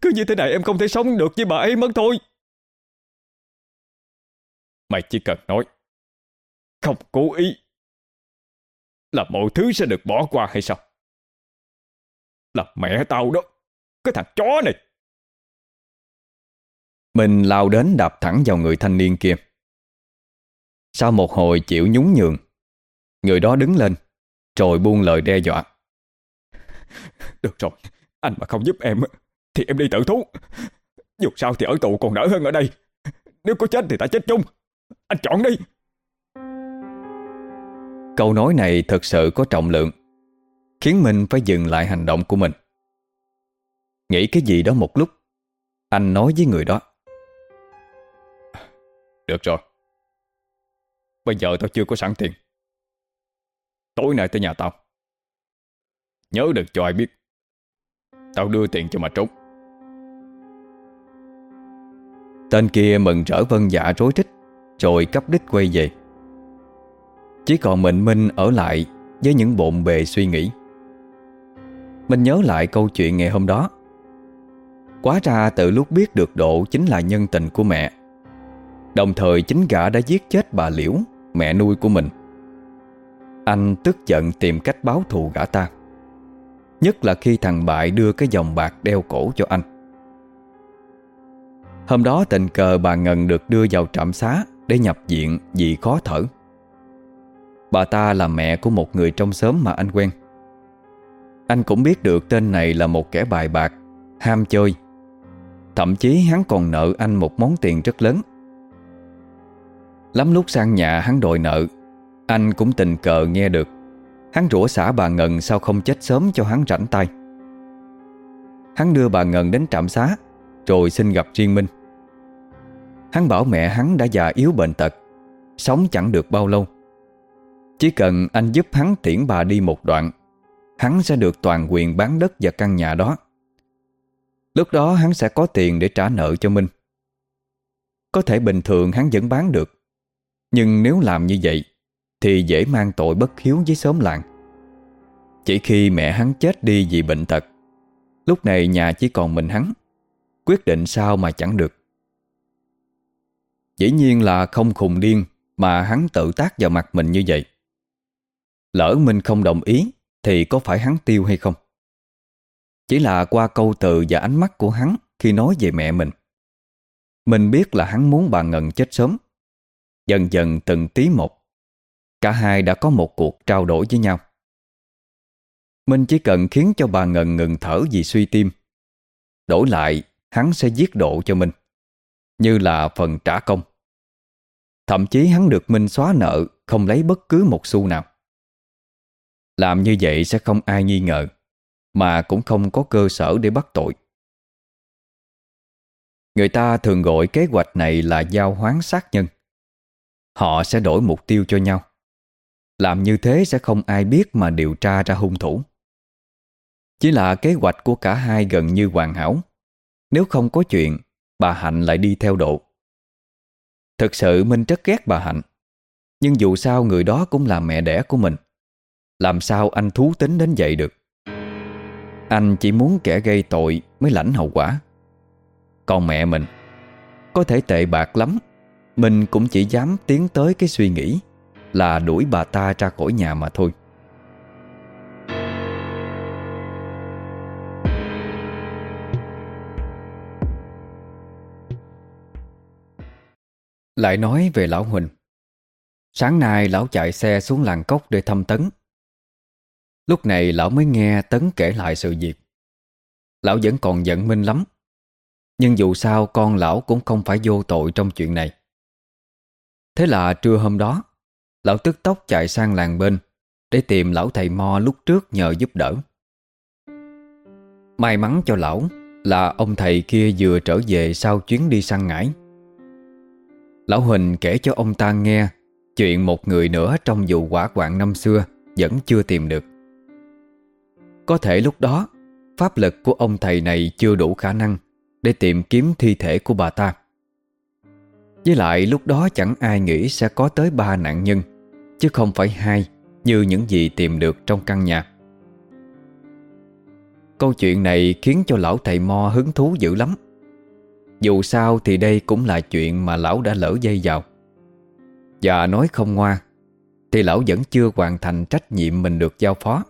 S2: Cứ như thế này em không thể sống được với bà ấy mất thôi. Mày chỉ cần nói Không cố ý Là mọi thứ sẽ được bỏ qua hay sao? Là mẹ tao đó. Cái thằng chó này.
S1: Mình lao đến đạp thẳng vào người thanh niên kia. Sau một hồi chịu nhún nhường, Người đó đứng lên, Rồi buông lời đe dọa.
S2: Được rồi, Anh mà không giúp em Thì em đi tự thú. Dù sao thì ở tù còn đỡ hơn ở đây. Nếu có chết thì ta chết chung. Anh chọn đi.
S1: Câu nói này thật sự có trọng lượng. Khiến mình phải dừng lại hành động của mình. Nghĩ cái gì đó một lúc, Anh nói với người đó.
S2: Được rồi. Bây giờ tao chưa có sẵn tiền. Tối nay tới nhà tao. Nhớ đừng cho ai biết. Tao đưa tiền cho mà trốn.
S1: Tên kia mừng rỡ vân dạ rối trích Rồi cấp đích quay về. Chỉ còn mình Minh ở lại Với những bộn bề suy nghĩ. Minh nhớ lại câu chuyện ngày hôm đó. Quá ra từ lúc biết được Độ chính là nhân tình của mẹ. Đồng thời chính gã đã giết chết bà Liễu, Mẹ nuôi của mình. Anh tức giận tìm cách báo thù gã ta. Nhất là khi thằng Bại đưa cái vòng bạc đeo cổ cho anh. Hôm đó tình cờ bà Ngân được đưa vào trạm xá Để nhập viện vì khó thở. Bà ta là mẹ của một người trong xóm mà anh quen. Anh cũng biết được tên này là một kẻ bài bạc, Ham chơi. Thậm chí hắn còn nợ anh một món tiền rất lớn. Lắm lúc sang nhà hắn đòi nợ, Anh cũng tình cờ nghe được. Hắn rủa xả bà Ngân sao không chết sớm cho hắn rảnh tay. Hắn đưa bà Ngân đến trạm xá, Rồi xin gặp riêng Minh. Hắn bảo mẹ hắn đã già yếu bệnh tật, Sống chẳng được bao lâu. Chỉ cần anh giúp hắn tiễn bà đi một đoạn Hắn sẽ được toàn quyền bán đất và căn nhà đó. Lúc đó hắn sẽ có tiền để trả nợ cho Minh Có thể bình thường hắn vẫn bán được, Nhưng nếu làm như vậy Thì dễ mang tội bất hiếu với xóm làng. Chỉ khi mẹ hắn chết đi vì bệnh tật, Lúc này nhà chỉ còn mình hắn, Quyết định sao mà chẳng được. Dĩ nhiên là không khùng điên Mà hắn tự tác vào mặt mình như vậy. Lỡ mình không đồng ý thì có phải hắn tiêu hay không? Chỉ là qua câu từ và ánh mắt của hắn Khi nói về mẹ mình. Mình biết là hắn muốn bà Ngân chết sớm. Dần dần từng tí một Cả hai đã có một cuộc trao đổi với nhau. Mình chỉ cần khiến cho bà Ngân ngừng thở vì suy tim. Đổi lại hắn sẽ giết độ cho mình, Như là phần trả công. Thậm chí hắn được Minh xóa nợ Không lấy bất cứ một xu nào. Làm như vậy sẽ không ai nghi ngờ, Mà cũng không có cơ sở để bắt tội. Người ta thường gọi kế hoạch này là giao hoán sát nhân. Họ sẽ đổi mục tiêu cho nhau. Làm như thế sẽ không ai biết mà điều tra ra hung thủ. Chỉ là kế hoạch của cả hai gần như hoàn hảo. Nếu không có chuyện, Bà Hạnh lại đi theo độ. Thực sự Minh rất ghét bà Hạnh, Nhưng dù sao người đó cũng là mẹ đẻ của mình. Làm sao anh thú tính đến vậy được? Anh chỉ muốn kẻ gây tội mới lãnh hậu quả. Còn mẹ mình, Có thể tệ bạc lắm. Mình cũng chỉ dám tiến tới cái suy nghĩ Là đuổi bà ta ra khỏi nhà mà thôi. Lại nói về lão Huỳnh. Sáng nay lão chạy xe xuống làng cốc để thăm Tấn. Lúc này lão mới nghe Tấn kể lại sự việc. Lão vẫn còn giận Minh lắm. Nhưng dù sao, con lão cũng không phải vô tội trong chuyện này. Thế là trưa hôm đó, Lão tức tốc chạy sang làng bên Để tìm lão thầy Mo lúc trước nhờ giúp đỡ. May mắn cho lão Là ông thầy kia vừa trở về sau chuyến đi săn ngải. Lão Huỳnh kể cho ông ta nghe Chuyện một người nữa trong vụ quả quạng năm xưa Vẫn chưa tìm được. Có thể lúc đó, Pháp lực của ông thầy này chưa đủ khả năng Để tìm kiếm thi thể của bà ta. Với lại lúc đó chẳng ai nghĩ sẽ có tới ba nạn nhân, Chứ không phải hai Như những gì tìm được trong căn nhà. Câu chuyện này khiến cho lão thầy Mo hứng thú dữ lắm. Dù sao thì đây cũng là chuyện mà lão đã lỡ dây vào. Và nói không ngoa, Thì lão vẫn chưa hoàn thành trách nhiệm mình được giao phó.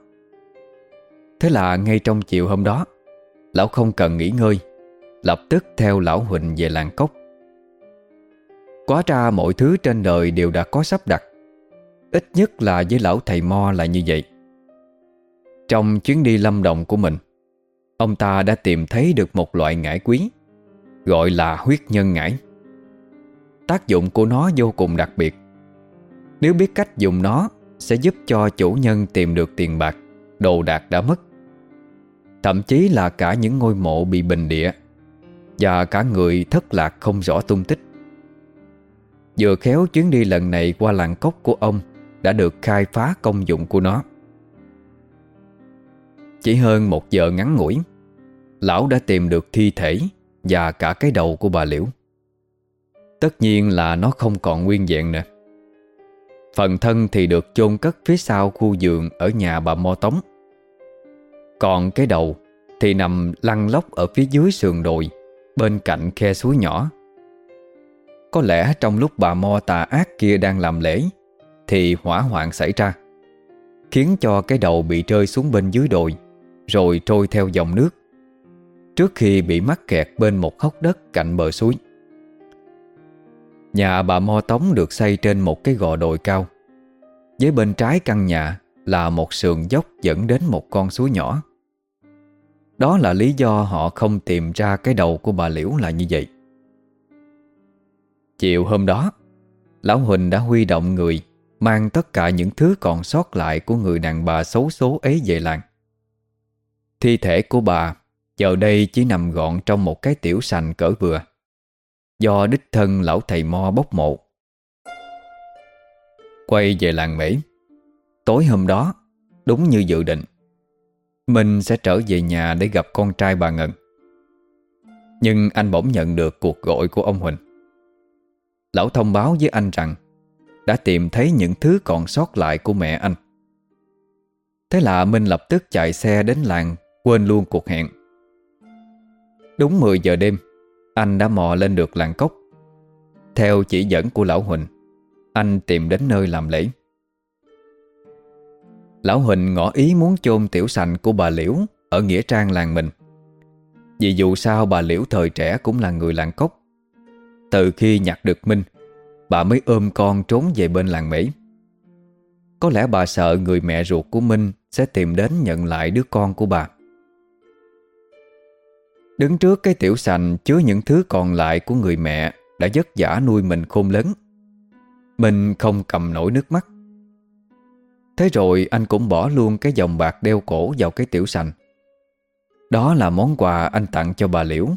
S1: Thế là ngay trong chiều hôm đó, Lão không cần nghỉ ngơi, Lập tức theo lão Huỳnh về làng cốc. Quá ra mọi thứ trên đời đều đã có sắp đặt, Ít nhất là với lão thầy Mo là như vậy. Trong chuyến đi lâm đồng của mình, Ông ta đã tìm thấy được một loại ngải quý, Gọi là huyết nhân ngải. Tác dụng của nó vô cùng đặc biệt. Nếu biết cách dùng nó, Sẽ giúp cho chủ nhân tìm được tiền bạc, Đồ đạc đã mất. Thậm chí là cả những ngôi mộ bị bình địa. Và cả người thất lạc không rõ tung tích. Vừa khéo chuyến đi lần này qua làng cốc của ông Đã được khai phá công dụng của nó. Chỉ hơn một giờ ngắn ngủi, Lão đã tìm được thi thể Và cả cái đầu của bà Liễu. Tất nhiên là nó không còn nguyên vẹn nữa. Phần thân thì được chôn cất phía sau khu giường Ở nhà bà Mo Tống. Còn cái đầu Thì nằm lăn lóc ở phía dưới sườn đồi, Bên cạnh khe suối nhỏ. Có lẽ trong lúc bà Mo tà ác kia đang làm lễ, Thì hỏa hoạn xảy ra, Khiến cho cái đầu bị rơi xuống bên dưới đồi, Rồi trôi theo dòng nước. Trước khi bị mắc kẹt bên một hốc đất cạnh bờ suối, Nhà bà Mo Tống được xây trên một cái gò đồi cao. Với bên trái căn nhà là một sườn dốc dẫn đến một con suối nhỏ. Đó là lý do họ không tìm ra cái đầu của bà Liễu là như vậy. Chiều hôm đó, Lão Huỳnh đã huy động người, Mang tất cả những thứ còn sót lại Của người đàn bà xấu số ấy về làng. Thi thể của bà Giờ đây chỉ nằm gọn trong một cái tiểu sành cỡ vừa, Do đích thân lão thầy Mo bốc mộ. Quay về làng mễ Tối hôm đó, Đúng như dự định mình sẽ trở về nhà để gặp con trai bà Ngân. Nhưng anh bỗng nhận được cuộc gọi của ông Huỳnh. Lão thông báo với anh rằng Đã tìm thấy những thứ còn sót lại của mẹ anh. Thế là Minh lập tức chạy xe đến làng Quên luôn cuộc hẹn. Đúng 10 giờ đêm, Anh đã mò lên được làng cốc. Theo chỉ dẫn của Lão Huỳnh, Anh tìm đến nơi làm lễ. Lão Huỳnh ngỏ ý muốn chôn tiểu sành của bà Liễu Ở Nghĩa Trang làng mình. Vì dù sao bà Liễu thời trẻ cũng là người làng cốc. Từ khi nhặt được Minh, Bà mới ôm con trốn về bên làng Mỹ. Có lẽ bà sợ người mẹ ruột của Minh Sẽ tìm đến nhận lại đứa con của bà. Đứng trước cái tiểu sành chứa những thứ còn lại của người mẹ Đã vất vả nuôi mình khôn lớn. Mình không cầm nổi nước mắt. Thế rồi anh cũng bỏ luôn cái vòng bạc đeo cổ vào cái tiểu sành. Đó là món quà anh tặng cho bà Liễu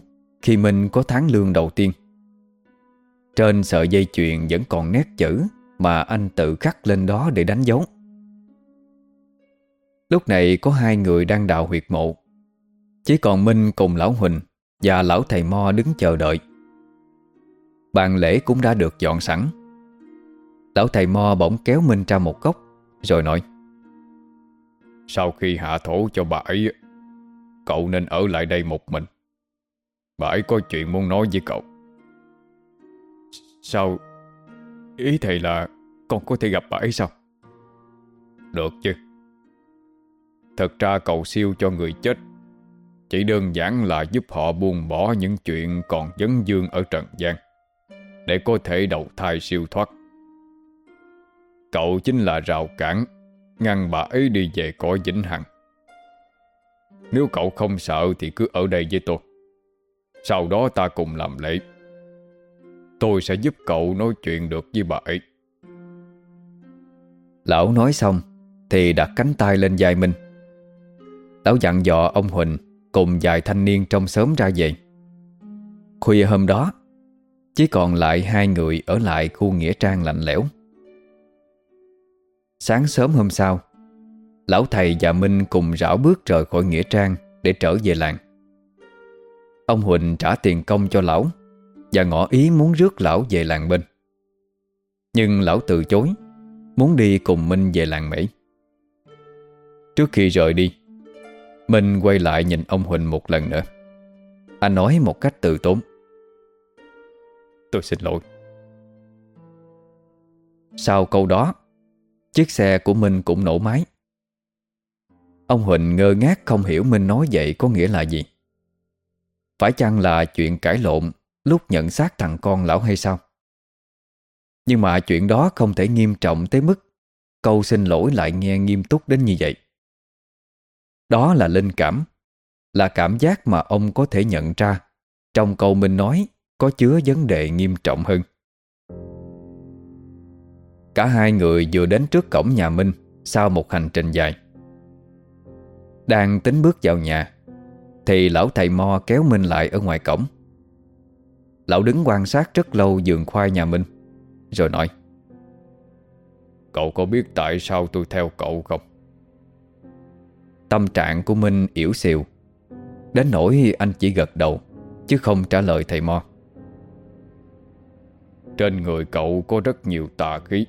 S1: Khi Minh có tháng lương đầu tiên. Trên sợi dây chuyền vẫn còn nét chữ Mà anh tự khắc lên đó để đánh dấu. Lúc này có hai người đang đào huyệt mộ. Chỉ còn Minh cùng Lão Huỳnh Và Lão Thầy Mo đứng chờ đợi. Bàn lễ cũng đã được dọn sẵn. Lão Thầy Mo bỗng kéo Minh ra một góc. Rồi nói,
S2: Sau khi hạ thổ cho bà ấy, Cậu nên ở lại đây một mình. Bà ấy có chuyện muốn nói với cậu.
S3: Sao? Ý thầy là Con có thể gặp bà ấy sao?
S2: Được chứ. Thật ra cầu siêu cho người chết Chỉ đơn giản là giúp họ buông bỏ những chuyện còn dấn dương ở trần gian Để có thể đầu thai siêu thoát. Cậu chính là rào cản, Ngăn bà ấy đi về cõi vĩnh hằng. Nếu cậu không sợ thì cứ ở đây với tôi. Sau đó ta cùng làm lễ. Tôi sẽ giúp cậu nói chuyện được với bà ấy.
S1: Lão nói xong, Thì đặt cánh tay lên vai Minh Lão dặn dò ông Huỳnh Cùng vài thanh niên trong xóm ra về. Khuya hôm đó, Chỉ còn lại hai người Ở lại khu Nghĩa Trang lạnh lẽo. Sáng sớm hôm sau, Lão thầy và Minh cùng rảo bước rời khỏi Nghĩa Trang Để trở về làng. Ông Huỳnh trả tiền công cho lão Và ngỏ ý muốn rước lão về làng bên. Nhưng lão từ chối, Muốn đi cùng Minh về làng Mỹ. Trước khi rời đi, Minh quay lại nhìn ông Huỳnh một lần nữa. Anh nói một cách từ tốn.
S2: Tôi xin lỗi.
S1: Sau câu đó Chiếc xe của Minh cũng nổ máy. Ông Huỳnh ngơ ngác không hiểu Minh nói vậy có nghĩa là gì. Phải chăng là chuyện cãi lộn Lúc nhận xác thằng con lão hay sao? Nhưng mà chuyện đó không thể nghiêm trọng tới mức Câu xin lỗi lại nghe nghiêm túc đến như vậy. Đó là linh cảm, Là cảm giác mà ông có thể nhận ra Trong câu Minh nói Có chứa vấn đề nghiêm trọng hơn. Cả hai người vừa đến trước cổng nhà Minh Sau một hành trình dài. Đang tính bước vào nhà Thì lão thầy Mo kéo Minh lại ở ngoài cổng. Lão đứng quan sát rất lâu vườn khoai nhà Minh Rồi nói
S2: Cậu có biết tại sao tôi theo cậu không?
S1: Tâm trạng của Minh yếu xìu. Đến nỗi anh chỉ gật đầu Chứ không trả lời thầy Mo.
S2: Trên người cậu có rất nhiều tà khí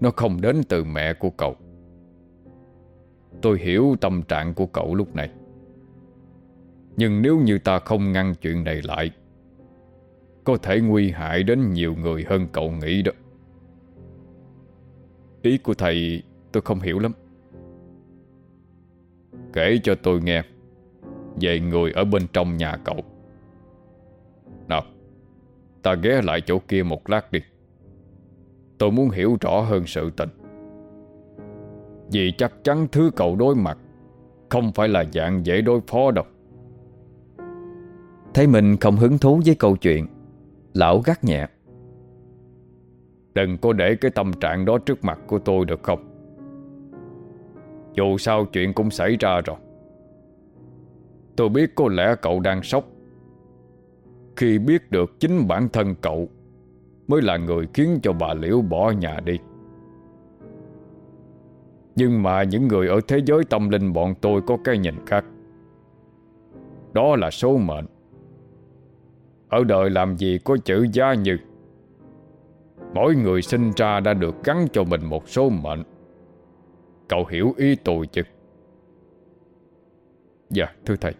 S2: nó không đến từ mẹ của cậu. Tôi hiểu tâm trạng của cậu lúc này. Nhưng nếu như ta không ngăn chuyện này lại, Có thể nguy hại đến nhiều người hơn cậu nghĩ đó.
S3: Ý của thầy tôi không hiểu lắm.
S2: Kể cho tôi nghe Về người ở bên trong nhà cậu. Nào, Ta ghé lại chỗ kia một lát đi. Tôi muốn hiểu rõ hơn sự tình. Vì chắc chắn thứ cậu đối mặt Không phải là dạng dễ đối phó đâu.
S1: Thấy mình không hứng thú với câu chuyện, Lão gắt nhẹ.
S2: Đừng có để cái tâm trạng đó trước mặt của tôi được không? Dù sao chuyện cũng xảy ra rồi. Tôi biết có lẽ cậu đang sốc. Khi biết được chính bản thân cậu Mới là người khiến cho bà Liễu bỏ nhà đi. Nhưng mà những người ở thế giới tâm linh bọn tôi có cái nhìn khác. Đó là số mệnh. Ở đời làm gì có chữ gia như? Mỗi người sinh ra đã được gắn cho mình một số mệnh. Cậu hiểu ý tôi chứ?
S3: Dạ thưa thầy.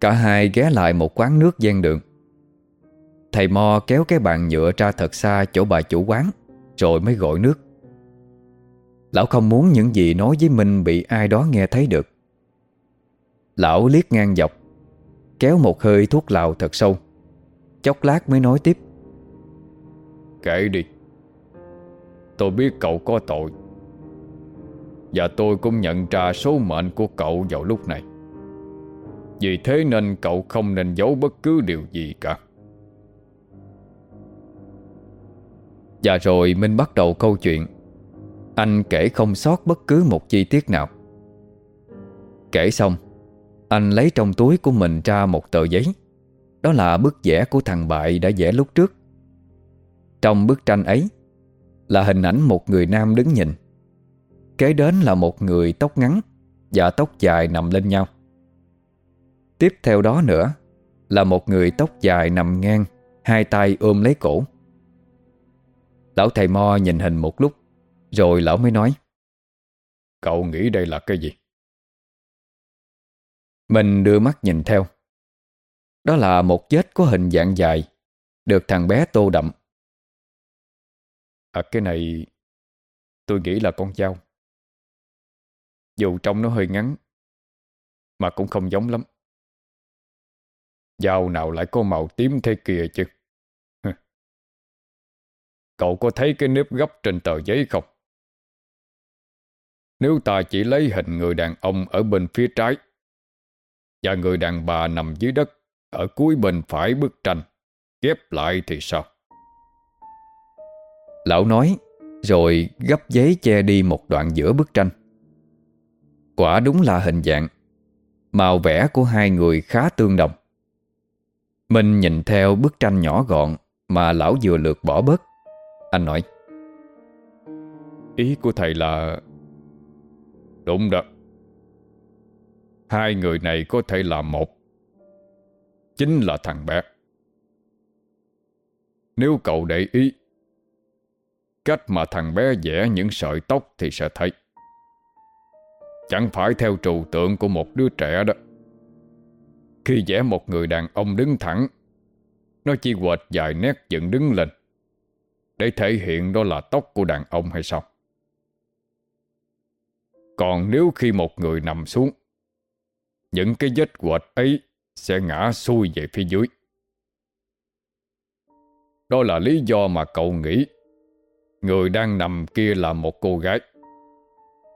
S1: Cả hai ghé lại một quán nước gian đường. Thầy Mo kéo cái bàn nhựa ra thật xa chỗ bà chủ quán, Rồi mới gọi nước. Lão không muốn những gì nói với mình bị ai đó nghe thấy được. Lão liếc ngang dọc, Kéo một hơi thuốc lào thật sâu. Chốc lát mới nói tiếp.
S2: Kể đi. Tôi biết cậu có tội. Và tôi cũng nhận ra số mệnh của cậu vào lúc này. Vì thế nên cậu không nên giấu bất cứ điều gì cả.
S1: Và rồi Minh bắt đầu câu chuyện. Anh kể không sót bất cứ một chi tiết nào. Kể xong, Anh lấy trong túi của mình ra một tờ giấy. Đó là bức vẽ của thằng Bại đã vẽ lúc trước. Trong bức tranh ấy Là hình ảnh một người nam đứng nhìn. Kế đến là một người tóc ngắn Và tóc dài nằm lên nhau. Tiếp theo đó nữa Là một người tóc dài nằm ngang, Hai tay ôm lấy cổ. Lão thầy Mo nhìn hình một lúc Rồi lão mới nói.
S2: Cậu nghĩ đây là cái gì?
S1: Mình đưa mắt nhìn theo. Đó là một vết có hình dạng dài Được thằng bé tô đậm.
S2: À cái này Tôi nghĩ là con dao. Dù trông nó hơi ngắn Mà cũng không giống lắm. Dao nào lại có màu tím thế kia chứ Cậu có thấy cái nếp gấp trên tờ giấy không? Nếu ta chỉ lấy hình người đàn ông ở bên phía trái và người đàn bà nằm dưới đất, ở cuối bên phải bức tranh, ghép lại thì sao?
S1: Lão nói, rồi gấp giấy che đi một đoạn giữa bức tranh. Quả đúng là hình dạng Màu vẽ của hai người khá tương đồng Mình nhìn theo bức tranh nhỏ gọn Mà lão vừa lượt bỏ bớt anh nói.
S2: Ý của thầy là, Đúng đó. Hai người này có thể là một, Chính là thằng bé. Nếu cậu để ý, Cách mà thằng bé vẽ những sợi tóc Thì sẽ thấy. Chẳng phải theo trừu tượng của một đứa trẻ đó. Khi vẽ một người đàn ông đứng thẳng, Nó chỉ quệt vài nét dựng đứng lên. Để thể hiện đó là tóc của đàn ông hay sao? Còn nếu khi một người nằm xuống, Những cái vết quệt ấy Sẽ ngã xuôi về phía dưới. Đó là lý do mà cậu nghĩ Người đang nằm kia là một cô gái,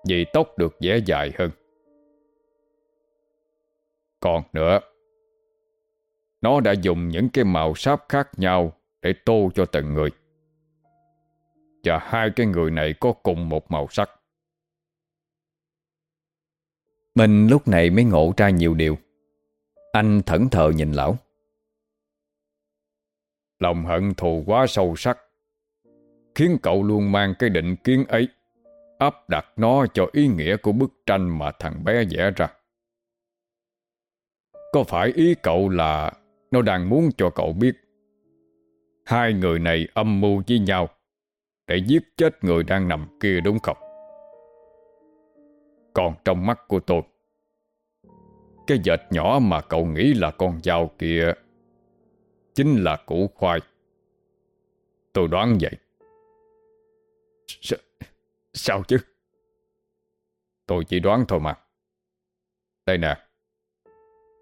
S2: Vì tóc được vẽ dài hơn. Còn nữa, Nó đã dùng những cái màu sáp khác nhau Để tô cho từng người. Và hai cái người này có cùng một màu sắc.
S1: Mình lúc này mới ngộ ra nhiều điều. Anh thẫn thờ nhìn lão.
S2: Lòng hận thù quá sâu sắc Khiến cậu luôn mang cái định kiến ấy Áp đặt nó cho ý nghĩa của bức tranh mà thằng bé vẽ ra. Có phải ý cậu là Nó đang muốn cho cậu biết Hai người này âm mưu với nhau để giết chết người đang nằm kia đúng không? Còn trong mắt của tôi, Cái vệt nhỏ mà cậu nghĩ là con dao kia Chính là củ khoai. Tôi đoán vậy. S sao chứ? Tôi chỉ đoán thôi mà. Đây nè.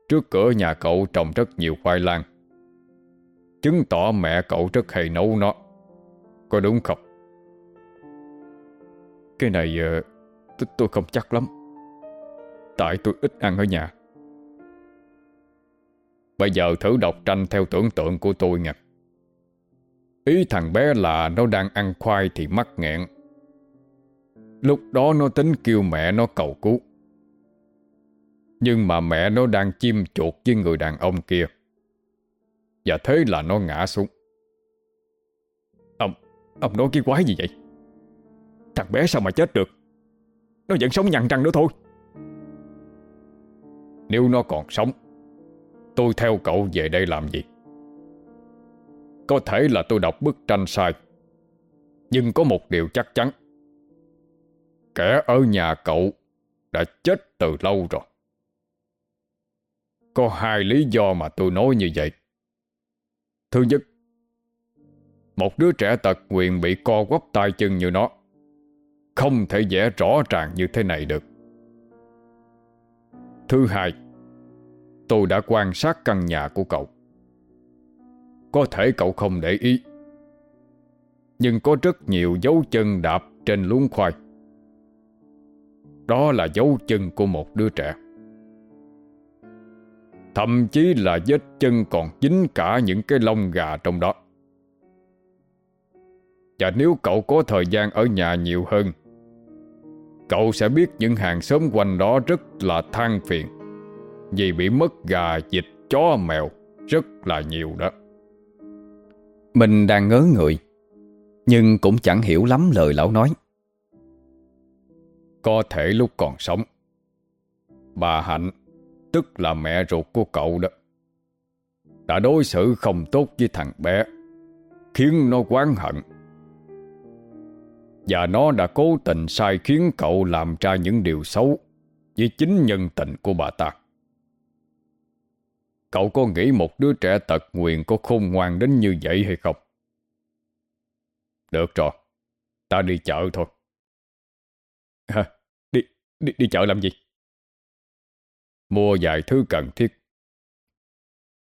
S2: Trước cửa nhà cậu trồng rất nhiều khoai lang. Chứng tỏ mẹ cậu rất hay nấu nó. Có đúng không? Cái này uh, tôi không chắc lắm. Tại tôi ít ăn ở nhà. Bây giờ thử đọc tranh theo tưởng tượng của tôi nha. Ý thằng bé là nó đang ăn khoai thì mắc nghẹn. Lúc đó nó tính kêu mẹ nó cầu cứu. Nhưng mà mẹ nó đang chim chuột với người đàn ông kia. Và thế là nó ngã xuống. Ông, ông nói cái quái gì vậy? Thằng bé sao mà chết được? Nó vẫn sống nhằn răng nữa thôi. Nếu nó còn sống, Tôi theo cậu về đây làm gì? Có thể là tôi đọc bức tranh sai, Nhưng có một điều chắc chắn. Kẻ ở nhà cậu Đã chết từ lâu rồi. Có hai lý do mà tôi nói như vậy. Thứ nhất, Một đứa trẻ tật quyền bị co quắp tay chân như nó. Không thể vẽ rõ ràng như thế này được. Thứ hai, Tôi đã quan sát căn nhà của cậu. Có thể cậu không để ý, Nhưng có rất nhiều dấu chân đạp trên luống khoai. Đó là dấu chân của một đứa trẻ. Thậm chí là vết chân còn dính cả những cái lông gà trong đó. Và nếu cậu có thời gian ở nhà nhiều hơn Cậu sẽ biết những hàng xóm quanh đó rất là than phiền. Vì bị mất gà, vịt, chó, mèo Rất là nhiều đó.
S1: Mình đang ngớ người Nhưng cũng chẳng hiểu lắm lời lão nói.
S2: Có thể lúc còn sống Bà Hạnh Tức là mẹ ruột của cậu đó Đã đối xử không tốt với thằng bé Khiến nó quán hận. Và nó đã cố tình sai khiến cậu làm ra những điều xấu Với chính nhân tình của bà ta Cậu có nghĩ một đứa trẻ tật nguyền có khôn ngoan đến như vậy hay không? Được rồi, ta đi chợ thôi. À, Đi, đi, đi chợ làm gì? Mua vài thứ cần thiết.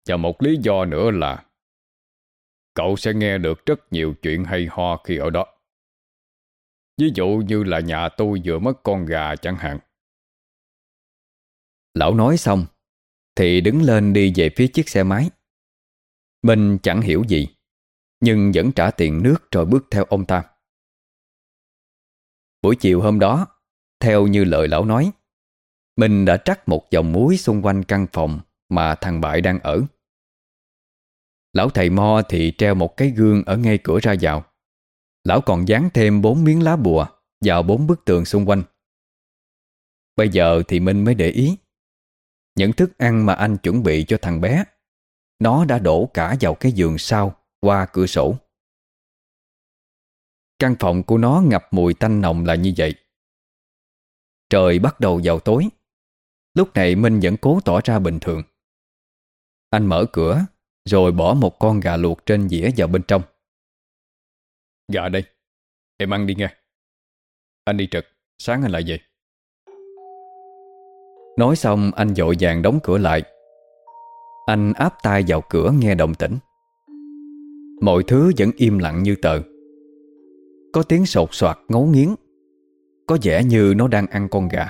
S2: Và một lý do nữa là cậu sẽ nghe được rất nhiều chuyện hay ho khi ở đó. Ví dụ như là nhà tôi vừa mất con gà chẳng hạn.
S1: Lão nói xong, Thì đứng lên đi về phía chiếc xe máy. Minh chẳng hiểu gì, Nhưng vẫn trả tiền nước rồi bước theo ông ta. Buổi chiều hôm đó, Theo như lời lão nói Minh đã trắc một dòng muối xung quanh căn phòng Mà thằng Bại đang ở. Lão thầy Mo thì treo một cái gương Ở ngay cửa ra vào. Lão còn dán thêm bốn miếng lá bùa Vào bốn bức tường xung quanh. Bây giờ thì Minh mới để ý. Những thức ăn mà anh chuẩn bị cho thằng bé, Nó đã đổ cả vào cái giường sau, Qua cửa sổ. Căn phòng của nó ngập mùi tanh nồng là như vậy. Trời bắt đầu vào tối. Lúc này Minh vẫn cố tỏ ra bình thường. Anh mở cửa, Rồi bỏ một con gà luộc trên dĩa vào bên trong.
S2: Dạ, gà đây. Em ăn đi nghe. Anh đi trực, Sáng anh lại về.
S1: Nói xong, anh dội vàng đóng cửa lại. Anh áp tay vào cửa nghe động tĩnh. Mọi thứ vẫn im lặng như tờ. Có tiếng sột soạt, ngấu nghiến. Có vẻ như nó đang ăn con gà.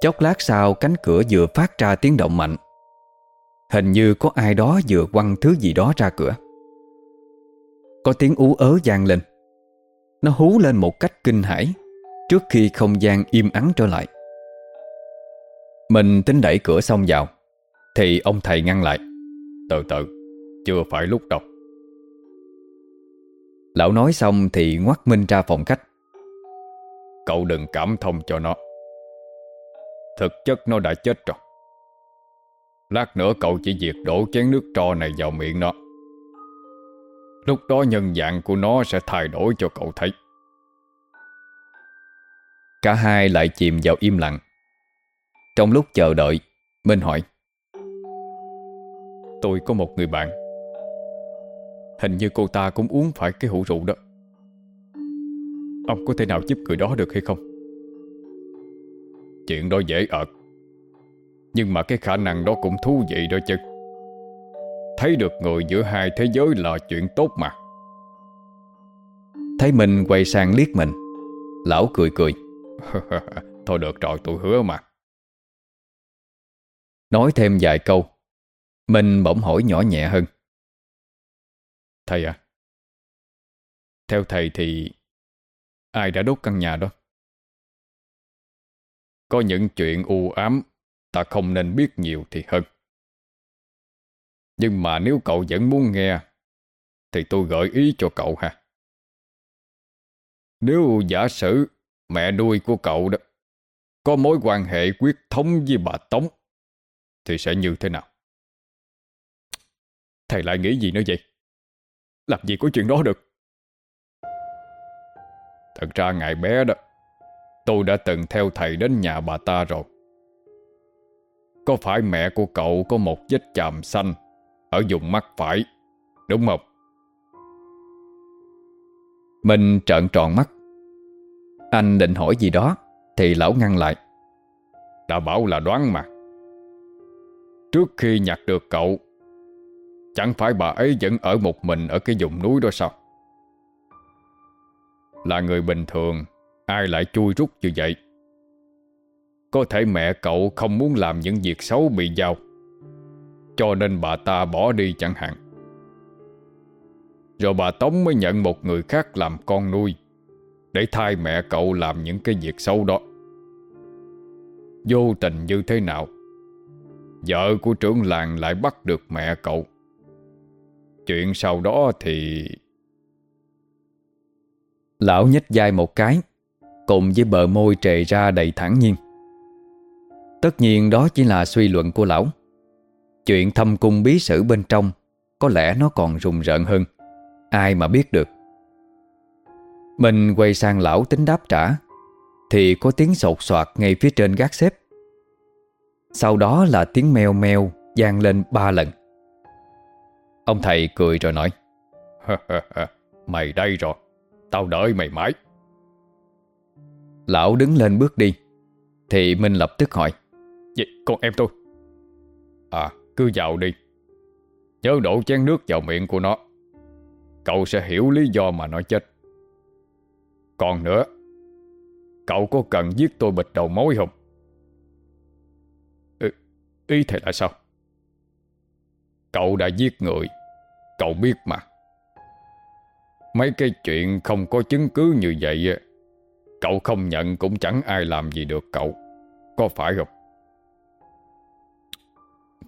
S1: Chốc lát sau, cánh cửa vừa phát ra tiếng động mạnh. Hình như có ai đó vừa quăng thứ gì đó ra cửa. Có tiếng ú ớ vang lên. Nó hú lên một cách kinh hãi Trước khi không gian im ắng trở lại. Mình tính đẩy cửa xong vào, Thì ông thầy ngăn lại.
S2: Từ từ, Chưa phải lúc đâu.
S1: Lão nói xong thì ngoắt Minh ra phòng khách.
S2: Cậu đừng cảm thông cho nó. Thực chất nó đã chết rồi. Lát nữa cậu chỉ việc đổ chén nước tro này vào miệng nó. Lúc đó nhân dạng của nó sẽ thay đổi cho cậu thấy.
S1: Cả hai lại chìm vào im lặng. Trong lúc chờ đợi, Minh hỏi,
S2: Tôi có một người bạn. Hình như cô ta cũng uống phải cái hũ rượu đó. Ông có thể nào giúp người đó được hay không? Chuyện đó dễ ợt. Nhưng mà cái khả năng đó cũng thú vị đó chứ. Thấy được người giữa hai thế giới là chuyện tốt mà.
S1: Thấy mình quay sang liếc mình, Lão cười cười.
S2: Thôi được rồi, tôi hứa mà.
S1: Nói thêm vài câu Mình bỗng hỏi nhỏ nhẹ hơn.
S2: Thầy à Theo thầy thì Ai đã đốt căn nhà đó? Có những chuyện u ám, Ta không nên biết nhiều thì hơn. Nhưng mà nếu cậu vẫn muốn nghe Thì tôi gợi ý cho cậu ha Nếu giả sử Mẹ nuôi của cậu đó Có mối quan hệ quyết thống với bà Tống thì sẽ như thế nào? Thầy lại nghĩ gì nữa vậy? Làm gì có chuyện đó được? Thật ra ngày bé đó, tôi đã từng theo thầy đến nhà bà ta rồi. Có phải mẹ của cậu có một vết chàm xanh ở vùng mắt phải, đúng không?
S1: Mình trợn tròn mắt. Anh định hỏi gì đó, thì lão ngăn lại.
S2: Đã bảo là đoán mà. Trước khi nhặt được cậu Chẳng phải bà ấy vẫn ở một mình Ở cái vùng núi đó sao Là người bình thường Ai lại chui rút như vậy Có thể mẹ cậu không muốn làm những việc xấu bị giao cho nên bà ta bỏ đi chẳng hạn. Rồi bà Tống mới nhận một người khác làm con nuôi, Để thay mẹ cậu làm những cái việc xấu đó. Vô tình như thế nào? Vợ của trưởng làng lại bắt được mẹ cậu. Chuyện sau đó thì
S1: Lão nhếch vai một cái, Cùng với bờ môi trề ra đầy thẳng nhiên. Tất nhiên đó chỉ là suy luận của lão. Chuyện thâm cung bí sử bên trong Có lẽ nó còn rùng rợn hơn. Ai mà biết được. Mình quay sang lão tính đáp trả, Thì có tiếng sột soạt ngay phía trên gác xếp. Sau đó là tiếng meo meo gian lên ba lần. Ông thầy cười rồi nói
S2: Mày đây rồi, Tao đợi mày mãi.
S1: Lão đứng lên bước đi, Thì Minh lập tức hỏi,
S2: vậy con em tôi? À cứ vào đi Nhớ đổ chén nước vào miệng của nó Cậu sẽ hiểu lý do mà nó chết Còn nữa Cậu có cần giết tôi bịch đầu mối không? Ừ, ý thầy là sao? Cậu đã giết người Cậu biết mà Mấy cái chuyện không có chứng cứ như vậy Cậu không nhận cũng chẳng ai làm gì được cậu Có phải không?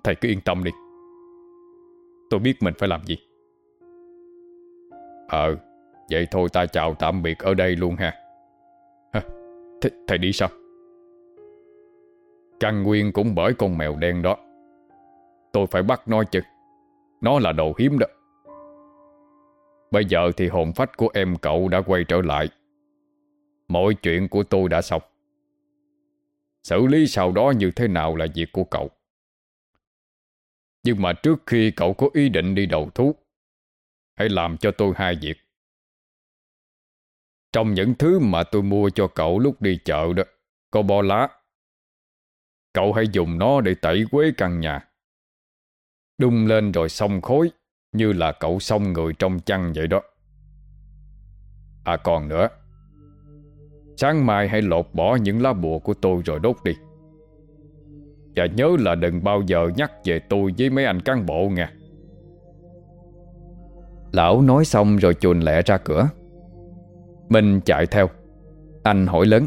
S2: Thầy cứ yên tâm đi. Tôi biết mình phải làm gì. Ờ Vậy thôi, ta chào tạm biệt ở đây luôn ha. Hả? Th, Thầy đi sao? Căn nguyên cũng bởi con mèo đen đó. Tôi phải bắt nó chứ. Nó là đồ hiếm đó. Bây giờ thì hồn phách của em cậu đã quay trở lại. Mọi chuyện của tôi đã xong. Xử lý sau đó như thế nào là việc của cậu? Nhưng mà trước khi cậu có ý định đi đầu thú, Hãy làm cho tôi hai việc. Trong những thứ mà tôi mua cho cậu lúc đi chợ đó, Có bo lá. Cậu hãy dùng nó để tẩy quế căn nhà. Đung lên rồi xong khối, Như là cậu xong người trong chăn vậy đó. À còn nữa, Sáng mai hãy lột bỏ những lá bùa của tôi rồi đốt đi. Và nhớ là đừng bao giờ nhắc về tôi với mấy anh cán bộ nha
S1: Lão nói xong rồi chuồn lẹ ra cửa. Minh chạy theo. Anh hỏi lớn.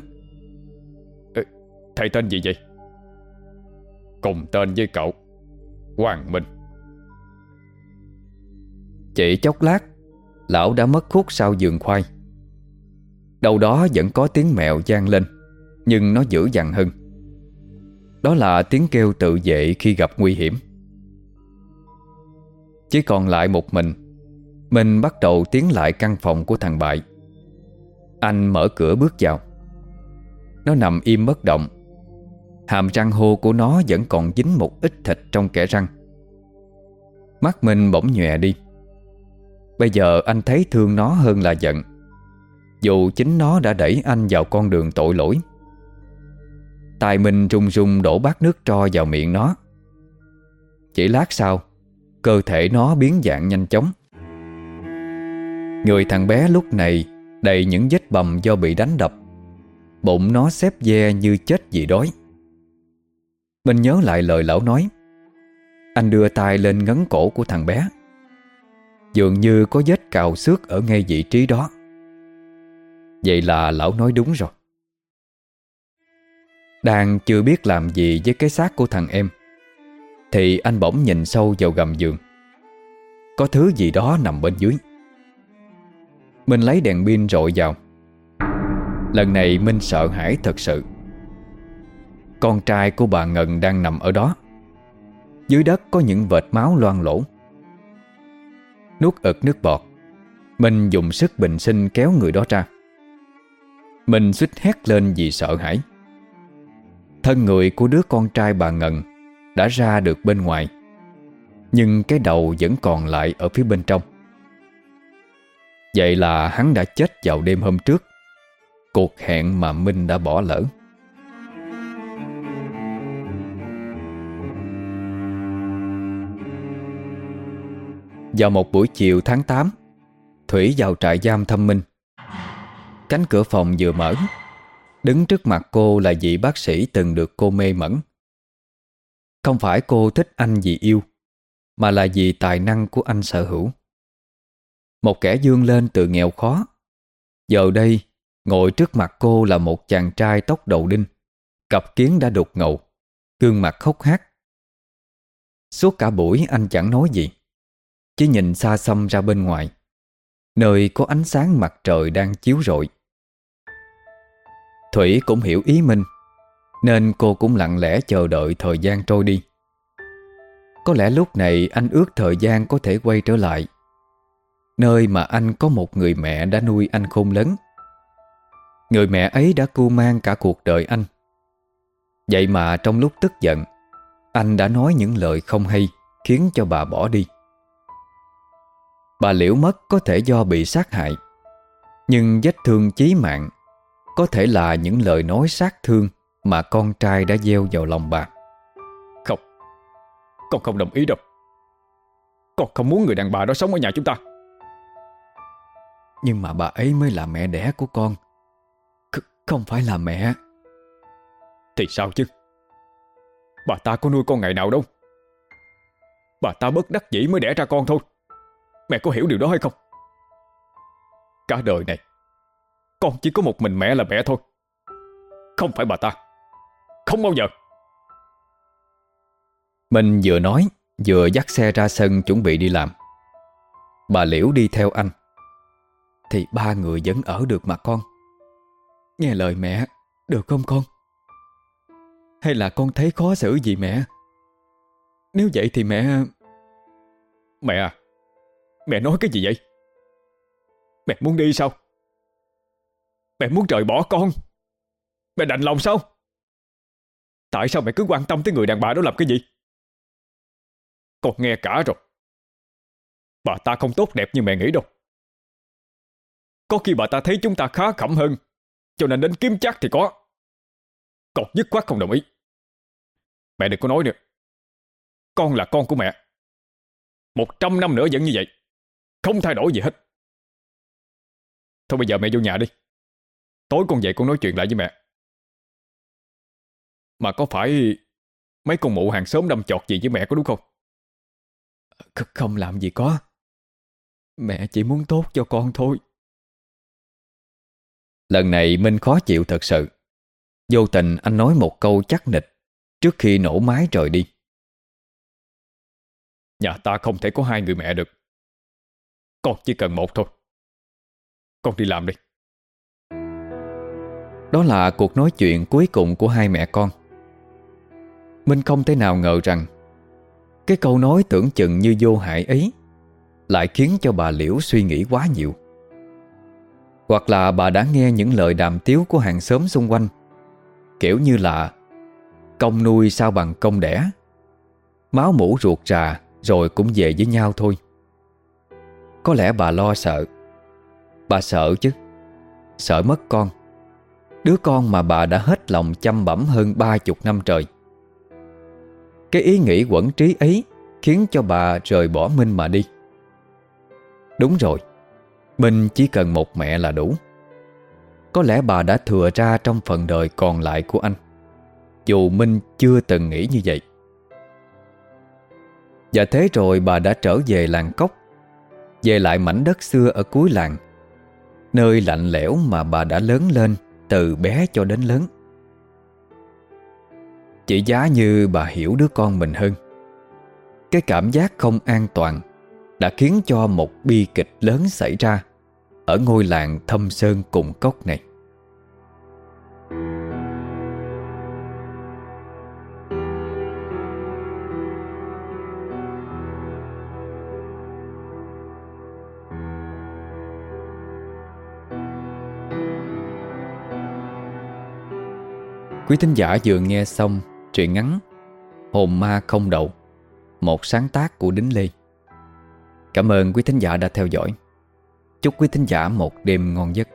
S2: Ê, Thầy tên gì vậy? Cùng tên với cậu Hoàng Minh.
S1: Chỉ chốc lát Lão đã mất khúc sau giường khoai. Đầu đó vẫn có tiếng mèo gian lên Nhưng nó dữ dằn hơn. Đó là tiếng kêu tự vệ khi gặp nguy hiểm. Chỉ còn lại một mình Mình bắt đầu tiến lại căn phòng của thằng Bại. Anh mở cửa bước vào. Nó nằm im bất động. Hàm răng hô của nó vẫn còn dính một ít thịt trong kẽ răng. Mắt mình bỗng nhòe đi. Bây giờ anh thấy thương nó hơn là giận. Dù chính nó đã đẩy anh vào con đường tội lỗi Tài mình rung rung đổ bát nước tro vào miệng nó. Chỉ lát sau, Cơ thể nó biến dạng nhanh chóng. Người thằng bé lúc này Đầy những vết bầm do bị đánh đập. Bụng nó xếp ve như chết vì đói. Mình nhớ lại lời lão nói. Anh đưa tay lên ngấn cổ của thằng bé. Dường như có vết cào xước ở ngay vị trí đó. Vậy là lão nói đúng rồi. Đang chưa biết làm gì với cái xác của thằng em. Thì anh bỗng nhìn sâu vào gầm giường. Có thứ gì đó nằm bên dưới. Minh lấy đèn pin rọi vào. Lần này Minh sợ hãi thật sự. Con trai của bà Ngân đang nằm ở đó. Dưới đất có những vệt máu loang lỗ Nuốt ực nước bọt. Minh dùng sức bình sinh kéo người đó ra. Mình suýt hét lên vì sợ hãi. Thân người của đứa con trai bà Ngân Đã ra được bên ngoài, Nhưng cái đầu vẫn còn lại ở phía bên trong. Vậy là hắn đã chết vào đêm hôm trước. Cuộc hẹn mà Minh đã bỏ lỡ. Vào một buổi chiều tháng 8 Thủy vào trại giam thăm Minh. Cánh cửa phòng vừa mở. Đứng trước mặt cô là vị bác sĩ từng được cô mê mẩn. Không phải cô thích anh vì yêu, Mà là vì tài năng của anh sở hữu. Một kẻ dương lên từ nghèo khó. Giờ đây, Ngồi trước mặt cô là một chàng trai tóc đầu đinh, Cặp kiến đã đục ngầu, Gương mặt khóc hát Suốt cả buổi anh chẳng nói gì, Chỉ nhìn xa xăm ra bên ngoài, Nơi có ánh sáng mặt trời đang chiếu rọi. Thủy cũng hiểu ý mình, Nên cô cũng lặng lẽ chờ đợi thời gian trôi đi. Có lẽ lúc này anh ước thời gian có thể quay trở lại Nơi mà anh có một người mẹ đã nuôi anh khôn lớn. Người mẹ ấy đã cưu mang cả cuộc đời anh. Vậy mà trong lúc tức giận Anh đã nói những lời không hay Khiến cho bà bỏ đi. Bà liễu mất có thể do bị sát hại Nhưng vết thương chí mạng có thể là những lời nói sát thương Mà con trai đã gieo vào lòng bà.
S2: Không. Con không đồng ý đâu. Con không muốn người đàn bà đó sống ở nhà chúng ta.
S1: Nhưng mà bà ấy mới là mẹ đẻ của con. C Không phải là mẹ.
S2: Thì sao chứ? Bà ta có nuôi con ngày nào đâu. Bà ta bất đắc dĩ mới đẻ ra con thôi. Mẹ có hiểu điều đó hay không? Cả đời này Con chỉ có một mình mẹ là mẹ thôi. Không phải bà ta. Không bao giờ.
S1: Mình vừa nói Vừa dắt xe ra sân chuẩn bị đi làm. Bà Liễu đi theo anh. Thì ba người vẫn ở được mà con. Nghe lời mẹ Được không con? Hay là con thấy khó xử gì mẹ? Nếu vậy thì mẹ
S2: Mẹ à Mẹ nói cái gì vậy? Mẹ muốn đi sao Mẹ muốn rời bỏ con. Mẹ đành lòng sao? Tại sao mẹ cứ quan tâm tới người đàn bà đó làm cái gì? Con nghe cả rồi. Bà ta không tốt đẹp như mẹ nghĩ đâu. Có khi bà ta thấy chúng ta khá khẩm hơn, Cho nên đến kiếm chắc thì có. Con dứt khoát không đồng ý. Mẹ đừng có nói nữa. Con là con của mẹ. Một trăm năm nữa vẫn như vậy. Không thay đổi gì hết. Thôi bây giờ mẹ vô nhà đi. Tối con dậy con nói chuyện lại với mẹ. Mà có phải Mấy con mụ hàng xóm đâm chọt gì với mẹ có đúng không?
S1: Không làm gì có. Mẹ chỉ muốn tốt cho con thôi. Lần này Minh khó chịu thật sự. Vô tình anh nói một câu chắc nịch Trước khi nổ máy rời đi.
S2: Nhà ta không thể có hai người mẹ được. Con chỉ cần một thôi. Con đi làm đi
S1: đó là cuộc nói chuyện cuối cùng của hai mẹ con. Minh không thể nào ngờ rằng, Cái câu nói tưởng chừng như vô hại ấy Lại khiến cho bà Liễu suy nghĩ quá nhiều. Hoặc là bà đã nghe những lời đàm tiếu của hàng xóm xung quanh, Kiểu như là, Công nuôi sao bằng công đẻ? Máu mũ ruột trà Rồi cũng về với nhau thôi. Có lẽ bà lo sợ. Bà sợ chứ. Sợ mất con. Đứa con mà bà đã hết lòng chăm bẩm hơn ba chục năm trời. Cái ý nghĩ quẩn trí ấy Khiến cho bà rời bỏ Minh mà đi. Đúng rồi, Minh chỉ cần một mẹ là đủ. Có lẽ bà đã thừa ra trong phần đời còn lại của anh, Dù Minh chưa từng nghĩ như vậy. Và thế rồi bà đã trở về làng cốc, Về lại mảnh đất xưa ở cuối làng, Nơi lạnh lẽo mà bà đã lớn lên. Từ bé cho đến lớn. Chỉ giá như bà hiểu đứa con mình hơn. Cái cảm giác không an toàn Đã khiến cho một bi kịch lớn xảy ra Ở ngôi làng thâm sơn cùng cốc này. Quý thính giả vừa nghe xong truyện ngắn Hồn ma không đậu, Một sáng tác của Đính Lê. Cảm ơn quý thính giả đã theo dõi. Chúc quý thính giả một đêm ngon giấc.